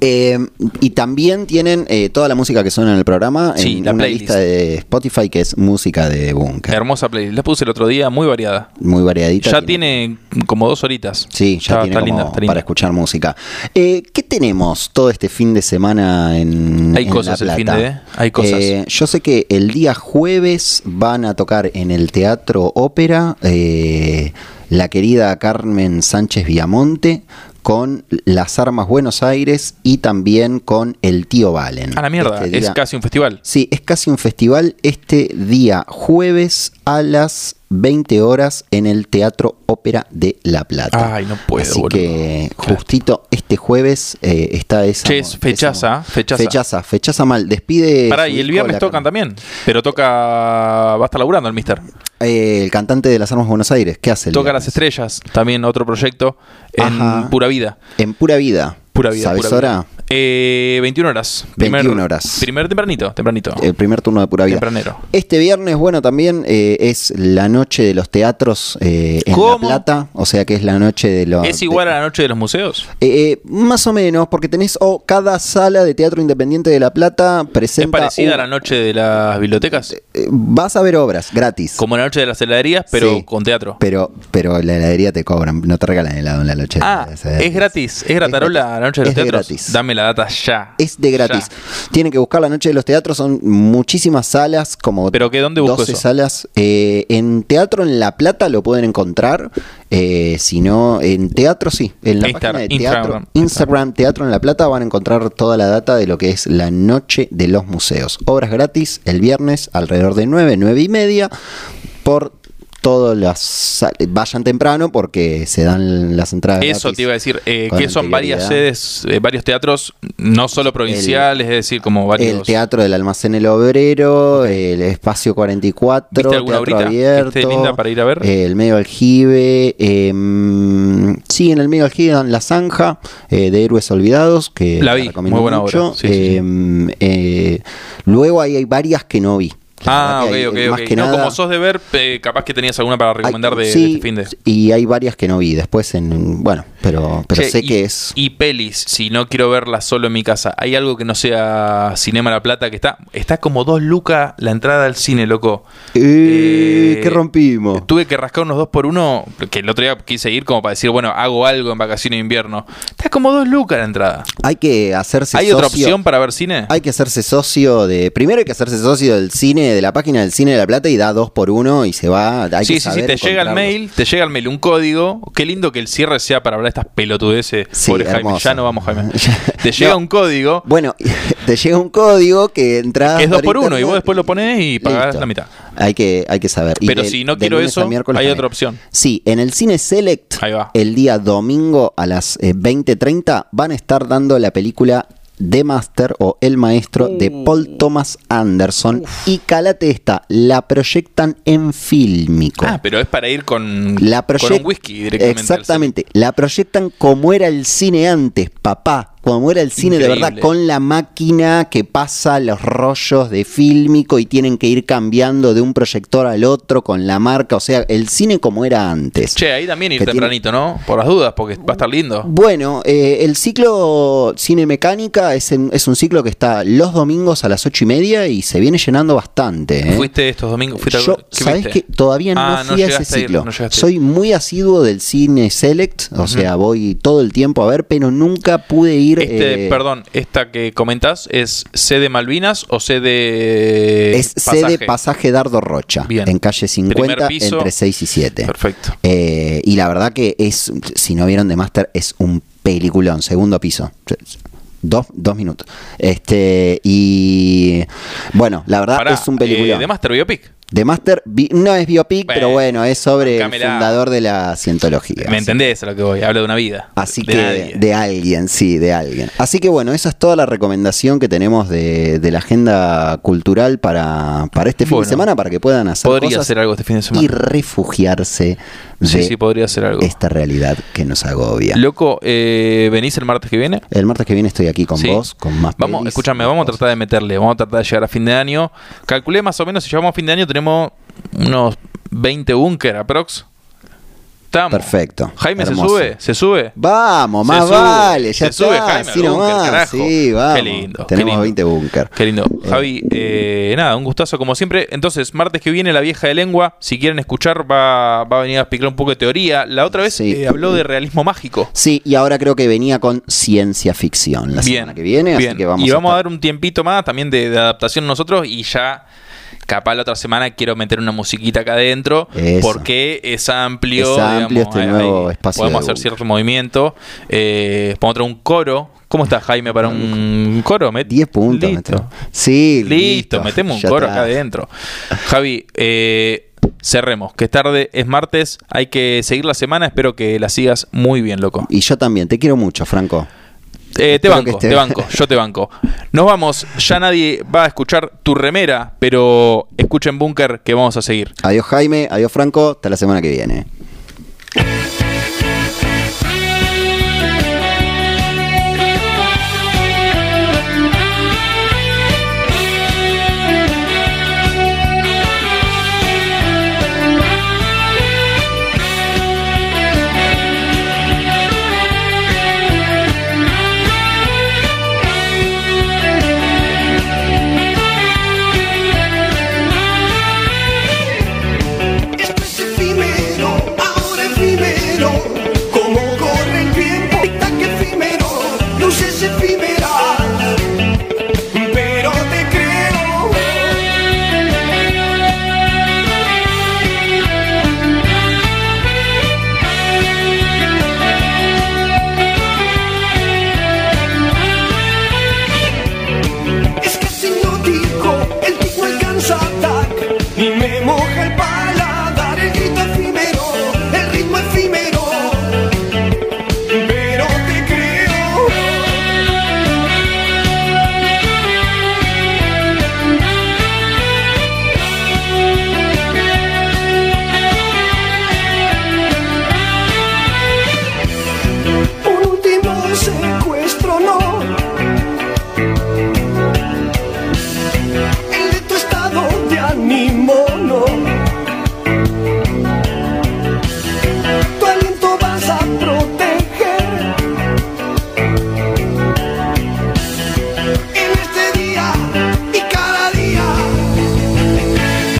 Eh, y también tienen eh, toda la música que suena en el programa Sí, en la una playlist. lista de Spotify que es música de Bunker. Hermosa playlist. La puse el otro día, muy variada. Muy variadita. Ya tiene como dos horitas. Sí, ya Está- tiene está como linda, está linda. para escuchar música. Eh, ¿Qué tenemos todo este fin de semana en Hay en cosas La el fin Plata? de, ¿eh? Hay cosas. Eh, yo sé que el día jueves van a tocar en el Teatro Ópera eh, la querida Carmen Sánchez Viamonte con Las Armas Buenos Aires y también con El Tío Valen. A la mierda, Este es casi un festival. Sí, es casi un festival este día jueves a las 20 horas en el Teatro Ópera de La Plata. Ay, no puedo, Así boludo. que justito este jueves eh, está esa... Che, es fechaza, fechaza. Fechaza, fechaza mal. Despide... Pará, y el viernes tocan también. Pero toca. Va a estar laburando el Mister. Eh, el cantante de Las Armas Buenos Aires. ¿Qué hace? Toca? Las Estrellas, también otro proyecto. En Ajá. Pura Vida. En Pura Vida. Pura Vida. ¿Sabes pura hora? vida. Eh, 21 horas. 21 horas. Primer tempranito, tempranito. El primer turno de Pura Vida. Tempranero. Este viernes, bueno, también eh, es la noche de los teatros eh, en ¿Cómo? La Plata. O sea que es la noche de los... ¿Es igual a la noche de los museos? Eh, más o menos, porque tenés oh, cada sala de teatro independiente de La Plata ¿Es presenta. parecida a la noche de las bibliotecas? vas a ver obras gratis. Como la noche de las heladerías, pero Sí. con teatro. Pero, pero la heladería te cobran, no te regalan helado en la noche. Ah, es gratis. Es gratarola gratis. Noche de los Es de teatros. gratis. Dame la data ya. Es de gratis. Tienen que buscar la noche de los teatros, son muchísimas salas, como ¿Pero qué? ¿Dónde busco 12 eso? salas. Eh, en Teatro en La Plata lo pueden encontrar. eh, si no, en teatro sí. En la página de Instagram. teatro, Instagram, Teatro en La Plata van a encontrar toda la data de lo que es la noche de los museos. Obras gratis el viernes alrededor de 9, 9 y media por todas las vayan temprano porque se dan las entradas Eso te iba a decir, eh, que son varias sedes, eh, varios teatros, no solo provinciales, es decir, como varios. El Teatro del Almacén El Obrero, el Espacio 44, ¿Viste alguna Teatro Abierto, esté linda para ir a ver? el Medio Aljibe, em, sí, en el Medio Aljibe dan La Zanja eh, de Héroes Olvidados, que La vi, recomiendo muy buena mucho. obra, sí, sí, sí. Em, eh, luego ahí hay varias que no vi. Ah, ok, que ok, hay, ok. más que no, nada- como sos de ver, eh, capaz que tenías alguna para recomendar de, de sí, este fin de. y hay varias que no vi. Después en, bueno, pero, pero Che, sé y- que es Y pelis, si no quiero verlas solo en mi casa, ¿hay algo que no sea Cinema La Plata que está? Está como dos lucas la entrada al cine, loco. Eh, ¿Qué rompimos? Tuve que rascar unos dos por uno, que el otro día quise ir como para decir, bueno, hago algo en vacaciones de invierno. Está como dos lucas la entrada. Hay que hacerse ¿Hay otra socio- opción para ver cine? Hay que hacerse socio de. Primero hay que hacerse socio del cine, de la página del cine de la plata y da dos por uno y se va. Hay sí, que sí, sí, te llega el mail, te llega el mail un código. Qué lindo que el cierre sea para hablar de estas pelotudeces. Sí, Pobre Jaime, ya no vamos, Jaime. te llega No. un código. Bueno, te llega un código que entras. que es dos por uno y vos después lo pones y pagás Listo. la mitad. Hay que, hay que saber. Y Pero de- si no quiero eso, hay también. otra opción. Sí, en el cine Select, el día domingo a las eh, 20.30 van a estar dando la película The Master o El Maestro de. Paul Thomas Anderson. Y calate esta, la proyectan en fílmico. Ah, pero es para ir con, La con un whisky directamente. Exactamente. La proyectan como era el cine antes, papá. Como era el cine de verdad, con la máquina que pasa los rollos de fílmico y tienen que ir cambiando de un proyector al otro con la marca, o sea, el cine como era antes. Che, ahí también ir tiene- tempranito, ¿no? Por las dudas, porque va a estar lindo. Bueno, eh, el ciclo Cine Mecánica es, en- es un ciclo que está los domingos a las ocho y media y se viene llenando bastante. ¿eh? ¿Fuiste estos domingos? ¿Fuiste Yo, ¿qué ¿sabes que Todavía no Ah, no fui a ese ir, ciclo. no. Soy muy asiduo del cine Select, o sea, voy todo el tiempo a ver, pero nunca pude ir. Este, eh, perdón, esta que comentás es sede Malvinas o sede es sede Pasaje Dardo Rocha, Bien. en calle 50, Primer piso. entre 6 y 7. Perfecto. Eh, y la verdad que es, si no vieron The Master, es un peliculón, segundo piso. Dos, dos minutos. Este, y bueno, la verdad Pará, es un eh, de Master Biopic. The Master no es biopic, Bueno, pero bueno, es sobre el fundador de la cientología. Me entendés a lo que voy. Hablo de una vida. Así de que nadie. de alguien, sí, de alguien. Así que bueno, esa es toda la recomendación que tenemos de, de la agenda cultural para, para este fin Bueno. de semana, para que puedan hacer Podría cosas hacer algo este fin de semana. y refugiarse de Sí, sí, podría hacer algo. esta realidad que nos agobia. Loco, eh, ¿venís el martes que viene? El martes que viene estoy aquí con Sí. vos, con más Vamos, pelis. escúchame, vamos a tratar de meterle, vamos a tratar de llegar a fin de año. Calculé más o menos, si llegamos a fin de año tenemos unos 20 búnker aprox. Estamos. Perfecto. Jaime hermoso. se sube, se sube. Vamos, más sube, vale, ya se sube está, Jaime al nomás, carajo. sí, vamos. Qué lindo. qué Tenemos lindo. 20 búnker. Qué lindo. Javi, eh, nada, un gustazo como siempre. Entonces, martes que viene, La Vieja de Lengua. Si quieren escuchar, va, va a venir a explicar un poco de teoría. La otra vez eh, habló de realismo mágico. Sí, y ahora creo que venía con ciencia ficción la semana que viene, bien. así que vamos y vamos a, estar- dar un tiempito más también de, de adaptación nosotros y ya capaz la otra semana quiero meter una musiquita acá adentro Eso. porque es amplio. Es amplio este hay- nuevo hay- espacio Podemos de hacer cierto movimiento. Eh, podemos traer un coro. ¿Cómo está Jaime para un coro? 10 puntos. Listo. Sí, Listo, metemos un coro acá adentro. Javi, eh, cerremos, que es tarde, es martes, hay que seguir la semana, espero que la sigas muy bien, loco. Y yo también, te quiero mucho, Franco. Eh, te banco, te banco, yo te banco. Nos vamos, ya nadie va a escuchar tu remera, pero escuchen Bunker que vamos a seguir. Adiós Jaime, adiós Franco, hasta la semana que viene.